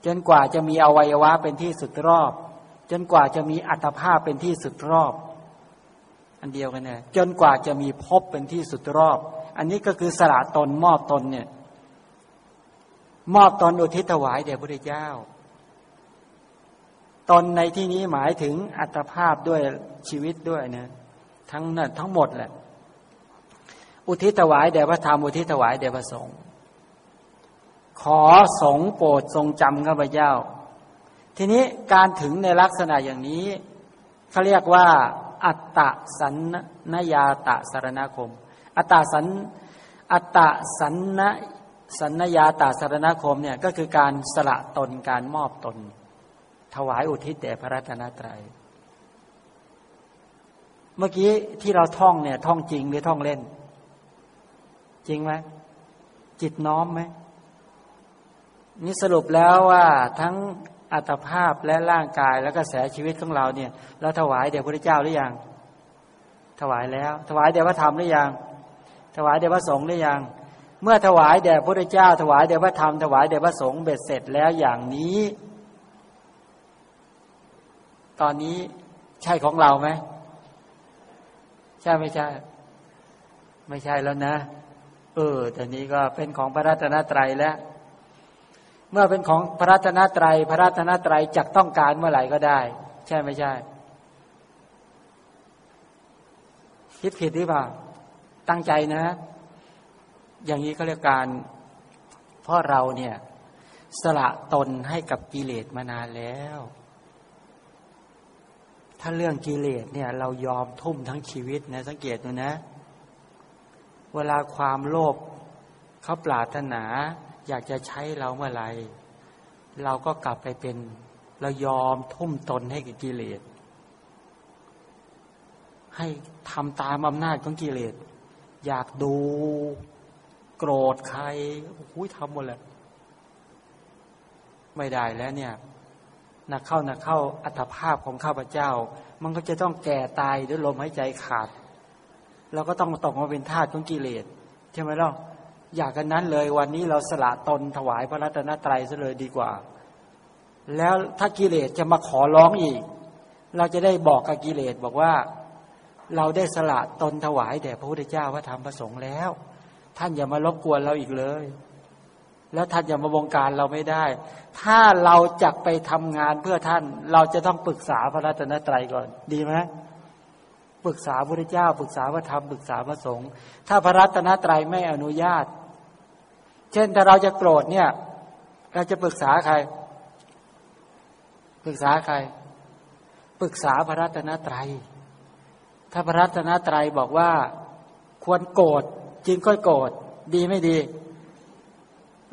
Speaker 1: จนกว่าจะมีอวัยวะเป็นที่สุดรอบ จนกว่าจะมีอัตภาพเป็นที่สุดรอบ อันเดียวกันเนี่ยจนกว่าจะมีภพเป็นที่สุดรอบ อันนี้ก็คือสละตนมอบตนเนี่ย มอบตนอุทิศถวายแด่พระเจ้า ตนในที่นี้หมายถึงอัตภาพด้วยชีวิตด้วยเนี่ยทั้งนั้นทั้งหมดแหละ อุทิศถวายแด่พระธรรมอุทิศถวายแด่พระสงฆ์ขอสงโปรดทรงจำข้าพเจ้า ทีนี้การถึงในลักษณะอย่างนี้เขาเรียกว่า อัตตะสันนยาตะสารณคม อัตตะสันอัตตะสันนสันนยาตาสารณคมเนี่ยก็คือการสละตนการมอบตน ถวายอุทิศแด่พระรัตนตรัย เมื่อกี้ที่เราท่องเนี่ยท่องจริงหรือท่องเล่น จริงไหมจิตน้อมไหมนี่สรุปแล้วว่าทั้ง อัตภาพและร่างกายและกระแสชีวิตของเราเนี่ยเราถวายเดี๋ยวพระเจ้าหรือยังถวายแล้ว ถวายเดี๋ยวพระธรรมหรือยัง ถวายเดี๋ยวพระสงฆ์หรือยัง เมื่อถวายแด่พระเจ้า ถวายเดี๋ยวพระธรรมถวายเดี๋ยวพระสงฆ์เบ็ดเสร็จแล้วอย่างนี้ ตอนนี้ใช่ของเราไหมใช่ไม่ใช่ ไม่ใช่แล้วนะ เออแต่นี้ก็เป็นของพระรัตนตรัยแล้ว เมื่อเป็นของพระรัตนตรัย พระรัตนตรัยจักต้องการเมื่อไหร่ก็ได้ ใช่ไม่ใช่ คิดผิดหรือเปล่า ตั้งใจนะ อย่างนี้เขาเรียกการเพราะเราเนี่ย สละตนให้กับกิเลสมานานแล้ว ถ้าเรื่องกิเลสเนี่ย เรายอมทุ่มทั้งชีวิตนะสังเกตดูนะ เวลาความโลภเขาปรารถนา อยากจะใช้เราเมื่อไหร่เราก็กลับไปเป็นเรายอมทุ่มตนให้กับกิเลส ให้ทำตามอำนาจของกิเลส อยากดูโกรธใครโอ้ยทำหมดเลยไม่ได้แล้วเนี่ยนักเข้านักเข้าอัตภาพของข้าพเจ้า มันก็จะต้องแก่ตายด้วยลมหายใจขาด เราก็ต้องตกมาเป็นทาสของกิเลสใช่ไหมล่ะ อยากกันนั้นเลยวันนี้เราสละตนถวายพระรัตนตรัยซะเลยดีกว่า แล้วถ้ากิเลสจะมาขอร้องอีก เราจะได้บอกกับกิเลสบอกว่า เราได้สละตนถวายแด่พระพุทธเจ้าพระธรรมพระสงฆ์แล้ว ท่านอย่ามารบกวนเราอีกเลย แล้วท่านอย่ามาบงการเราไม่ได้ ถ้าเราจะไปทำงานเพื่อท่าน เราจะต้องปรึกษาพระรัตนตรัยก่อน ดีไหมปรึกษาพระพุทธเจ้า ปรึกษาพระธรรมปรึกษาพระสงฆ์ถ้าพระรัตนตรัยไม่อนุญาต เช่นถ้าเราจะโกรธเนี่ย เราจะปรึกษาใคร ปรึกษาใคร ปรึกษาพระรัตนตรัย ถ้าพระรัตนตรัยบอกว่าควรโกรธจึงก็โกรธดีไม่ดี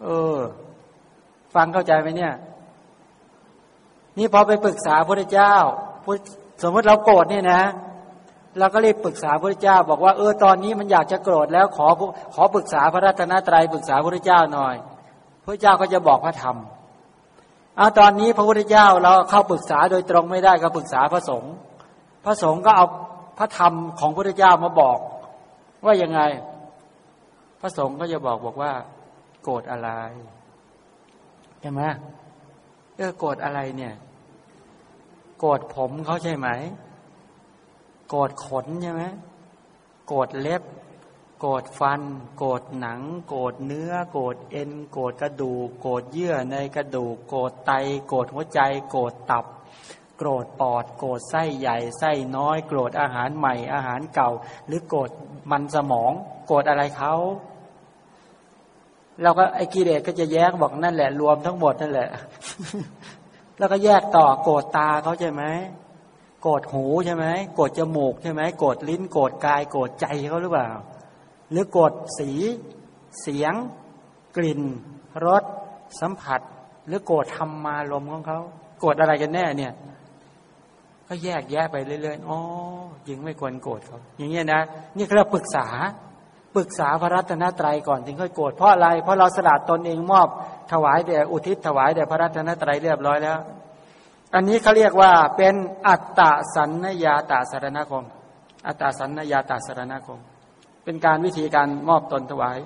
Speaker 1: เออ ฟังเข้าใจไหมเนี่ย นี่พอไปปรึกษาพระเจ้าสมมติเราโกรธเนี่ยนะ เราก็รีบปรึกษาพระเจ้า บอกว่าเออตอนนี้มันอยากจะโกรธแล้วขอขอปรึกษาพระรัตนตรัยปรึกษาพระเจ้าหน่อย พระเจ้าก็จะบอกพระธรรมเอาตอนนี้พระพุทธเจ้าเราเข้าปรึกษาโดยตรงไม่ได้ก็ปรึกษาพระสงฆ์พระสงฆ์ก็เอาพระธรรมของพระพุทธเจ้ามาบอก ว่ายังไง พระสงฆ์ก็จะบอกบอกว่า โกรธอะไรใช่ไหมเออโกรธอะไรเนี่ย โกรธผมเขาใช่ไหม กรธขนใช่ไหมโกรธเล็บโกรธฟันโกรธหนัง โกรธเนื้อ โกรธเอ็น โกรธกระดูก โกรธเยื่อในกระดูก โกรธไต โกรธหัวใจ โกรธตับ โกรธปอด โกรธไส้ใหญ่ ไส้น้อย โกรธอาหารใหม่ อาหารเก่า หรือโกรธมันสมอง โกรธอะไรเขาเราก็ไอ้กิเลสก็จะแยกบอกนั่นแหละ รวมทั้งหมดนั่นแหละ แล้วก็แยกต่อโกรธตาเขาใช่ไหม โกรธหูใช่ไหมโกรธจมูกใช่ไหมโกรธลิ้น โกรธกาย โกรธใจเขาหรือเปล่า หรือโกรธสี เสียง กลิ่นรสสัมผัส หรือโกรธธรรมารมของเขาโกรธอะไรกันแน่เนี่ย ก็แยกแยะไปเรื่อยๆอ๋อยิงไม่ควรโกรธเขาอย่างเงี้ยนะนี่เราปรึกษาปรึกษาพระรัตนตรัยก่อนถึงค่อยโกรธเพราะอะไร เพราะเราสละตนเองมอบถวายแด่อุทิศถวายแด่พระรัตนตรัยเรียบร้อยแล้ว อันนี้เขาเรียกว่าเป็นอัตตสันนยาตาสารณคม อัตตสันนยาตาสารณคม เป็นการวิธีการมอบตนถวาย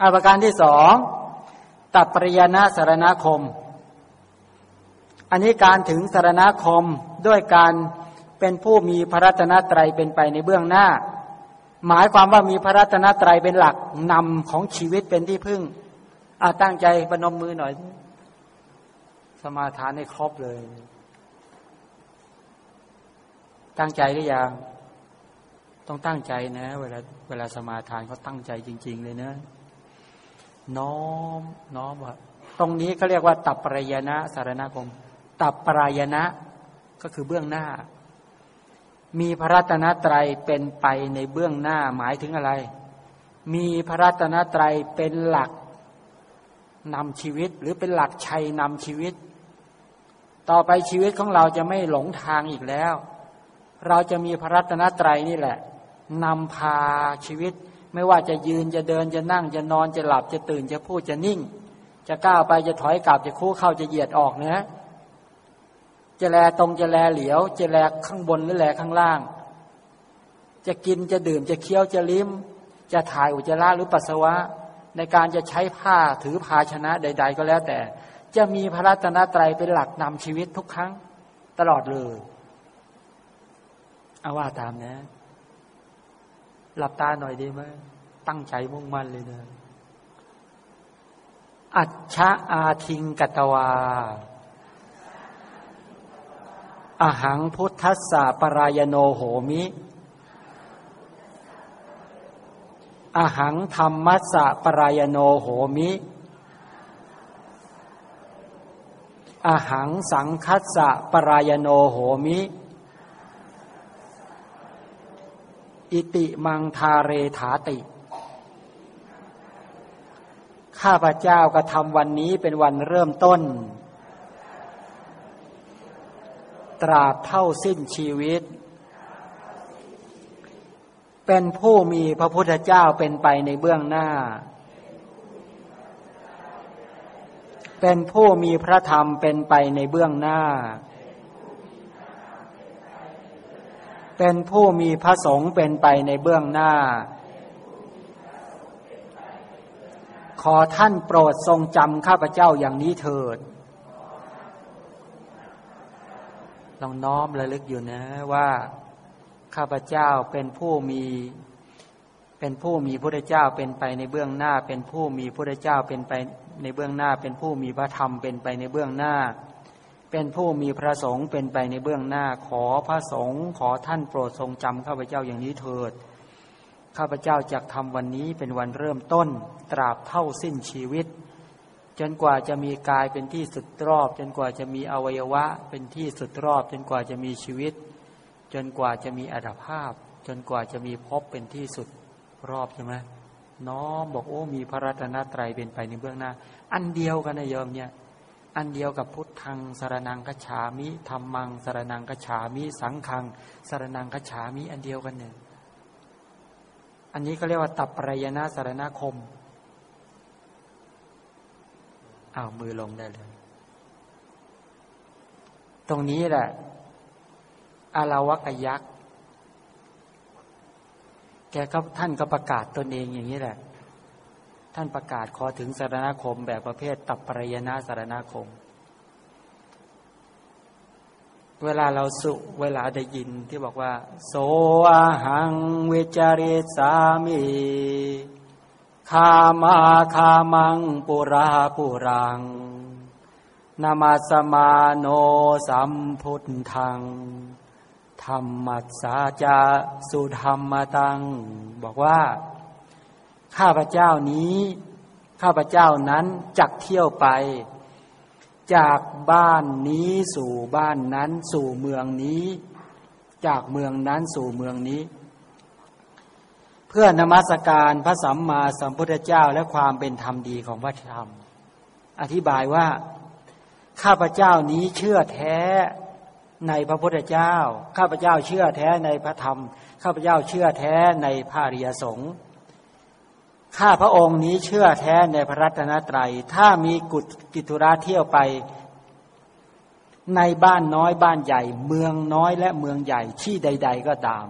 Speaker 1: อาประการที่สองตัปริยนาสารณคม อันนี้การถึงสารณคมด้วยการเป็นผู้มีพระรัตนตรัยเป็นไปในเบื้องหน้า หมายความว่ามีพระรัตนตรัยเป็นหลักนำของชีวิตเป็นที่พึ่งอาตั้งใจปนมมือหน่อย มาทานให้ครบเลย ตั้งใจหรือยัง ต้องตั้งใจนะ เวลาเวลาสมาทานเขาตั้งใจจริง ๆ เลยนะ น้อม น้อมว่าตรงนี้เขาเรียกว่า ตับปรายนะสารณคม ตับปรายณะก็คือเบื้องหน้า มีพระรัตนตรัยเป็นไปในเบื้องหน้าหมายถึงอะไร มีพระรัตนตรัยเป็นหลักนำชีวิต หรือเป็นหลักชัยนำชีวิต ต่อไปชีวิตของเราจะไม่หลงทางอีกแล้ว เราจะมีพระรัตนตรัยนี่แหละนำพาชีวิต ไม่ว่าจะยืนจะเดินจะนั่งจะนอนจะหลับจะตื่นจะพูดจะนิ่ง จะก้าวไปจะถอยกลับจะคู่เข้าจะเหยียดออกเนะจะแลตรงจะแลเหลียว จะแลข้างบนหรือแลข้างล่าง จะกินจะดื่มจะเคี้ยวจะลิ้ม จะถ่ายอุจจาระหรือปัสสาวะ ในการจะใช้ผ้าถือภาชนะใด ๆ ก็แล้วแต่ จะมีพระรัตนตรัยเป็นหลักนำชีวิตทุกครั้ง ตลอดเลยเอาว่าตามนะ หลับตาหน่อยดีไหมตั้งใจมุ่งมั่นเลยนะอัจฉะอาทิงกัตวา อหังพุทธัสสะปรายโนโหมิ อหังธรรมัสสะปรายโนโหมิ อหังสังคัสสะปรายโนโหมิ อิติมังทาเรถาติ ข้าพเจ้ากระทำวันนี้เป็นวันเริ่มต้น ตราบเท่าสิ้นชีวิต เป็นผู้มีพระพุทธเจ้าเป็นไปในเบื้องหน้า เป็นผู้มีพระธรรมเป็นไปในเบื้องหน้า เป็นผู้มีพระสงฆ์เป็นไปในเบื้องหน้า ขอท่านโปรดทรงจำข้าพเจ้าอย่างนี้เถิด ลองน้อมระลึกอยู่นะว่าข้าพเจ้าเป็นผู้มีเป็นผู้มีพระเจ้าเป็นไปในเบื้องหน้า เป็นผู้มีพระเจ้าเป็นไป ในเบื้องหน้า เป็นผู้มีพระธรรมเป็นไปในเบื้องหน้า เป็นผู้มีพระสงฆ์เป็นไปในเบื้องหน้า ขอพระสงฆ์ขอท่านโปรดทรงจำข้าพเจ้าอย่างนี้เถิด ข้าพเจ้าจะทำวันนี้เป็นวันเริ่มต้น ตราบเท่าสิ้นชีวิต จนกว่าจะมีกายเป็นที่สุดรอบ จนกว่าจะมีอวัยวะเป็นที่สุดรอบ จนกว่าจะมีชีวิต จนกว่าจะมีอัตภาพ จนกว่าจะมีภพเป็นที่สุดรอบใช่ไหม น้อมบอกโอ้มีพระรัตนตรัยเป็นไปในเบื้องหน้า อันเดียวกันนะโยมเนี่ย อันเดียวกับพุทธังสารนังกฉามิธรรมังสารนังกฉามิ สังขังสารนังกฉามิ อันเดียวกันเนี่ยอันนี้ก็เรียกว่าตับปรายณะสารณคมอ้าวมือลงได้เลย ตรงนี้แหละอาราวกยักษ์ กก็ท่านก็ประกาศตนเองอย่างนี้แหละ ท่านประกาศขอถึงสารณคมแบบประเภทตับปรยณะสารณคม เวลาเราสุเวลาได้ยินที่บอกว่า โสอาหังเวจาริสามีคามาคามังปุราปุรังนามาสมาโนสัมพุทธัง ธรรมัสสาจาสุธรรมตัง บอกว่า ข้าพเจ้านี้ ข้าพเจ้านั้นจักเที่ยวไป จากบ้านนี้สู่บ้านนั้น สู่เมืองนี้ จากเมืองนั้นสู่เมืองนี้ เพื่อนมัสการพระสัมมาสัมพุทธเจ้าและความเป็นธรรมดีของพระธรรม อธิบายว่า ข้าพเจ้านี้เชื่อแท้ ในพระพุทธเจ้า ข้าพเจ้าเชื่อแท้ในพระธรรม ข้าพเจ้าเชื่อแท้ในพระริยสงฆ์ข้าพระองค์นี้เชื่อแท้ในพระรัตนตรัย ถ้ามีกุศกิตุระเที่ยวไป ในบ้านน้อยบ้านใหญ่ เมืองน้อยและเมืองใหญ่ที่ใด ๆ ก็ตาม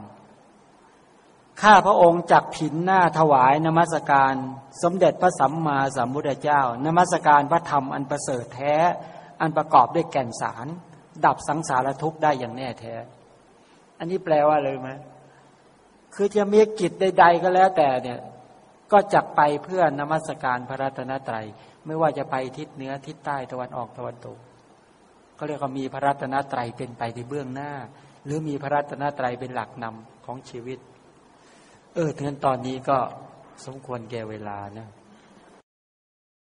Speaker 1: ข้าพระองค์จักผินหน้าถวายนมัสการ สมเด็จพระสัมมาสัมพุทธเจ้า นมัสการพระธรรมอันประเสริฐแท้ อันประกอบด้วยแก่นสาร ดับสังสารทุกข์ได้อย่างแน่แท้ อันนี้แปลว่าเลยไหมคือจะมีกิจใด ๆ ก็แล้วแต่เนี่ยก็จักไปเพื่อนมัสการพระรัตนตรัย ไม่ว่าจะไปทิศเหนือทิศใต้ตะวันออกตะวันตกก็เรียกว่ามีพระรัตนตรัยเป็นไปในเบื้องหน้า หรือมีพระรัตนตรัยเป็นหลักนำของชีวิต เออถึงตอนนี้ก็สมควรแก่เวลานะ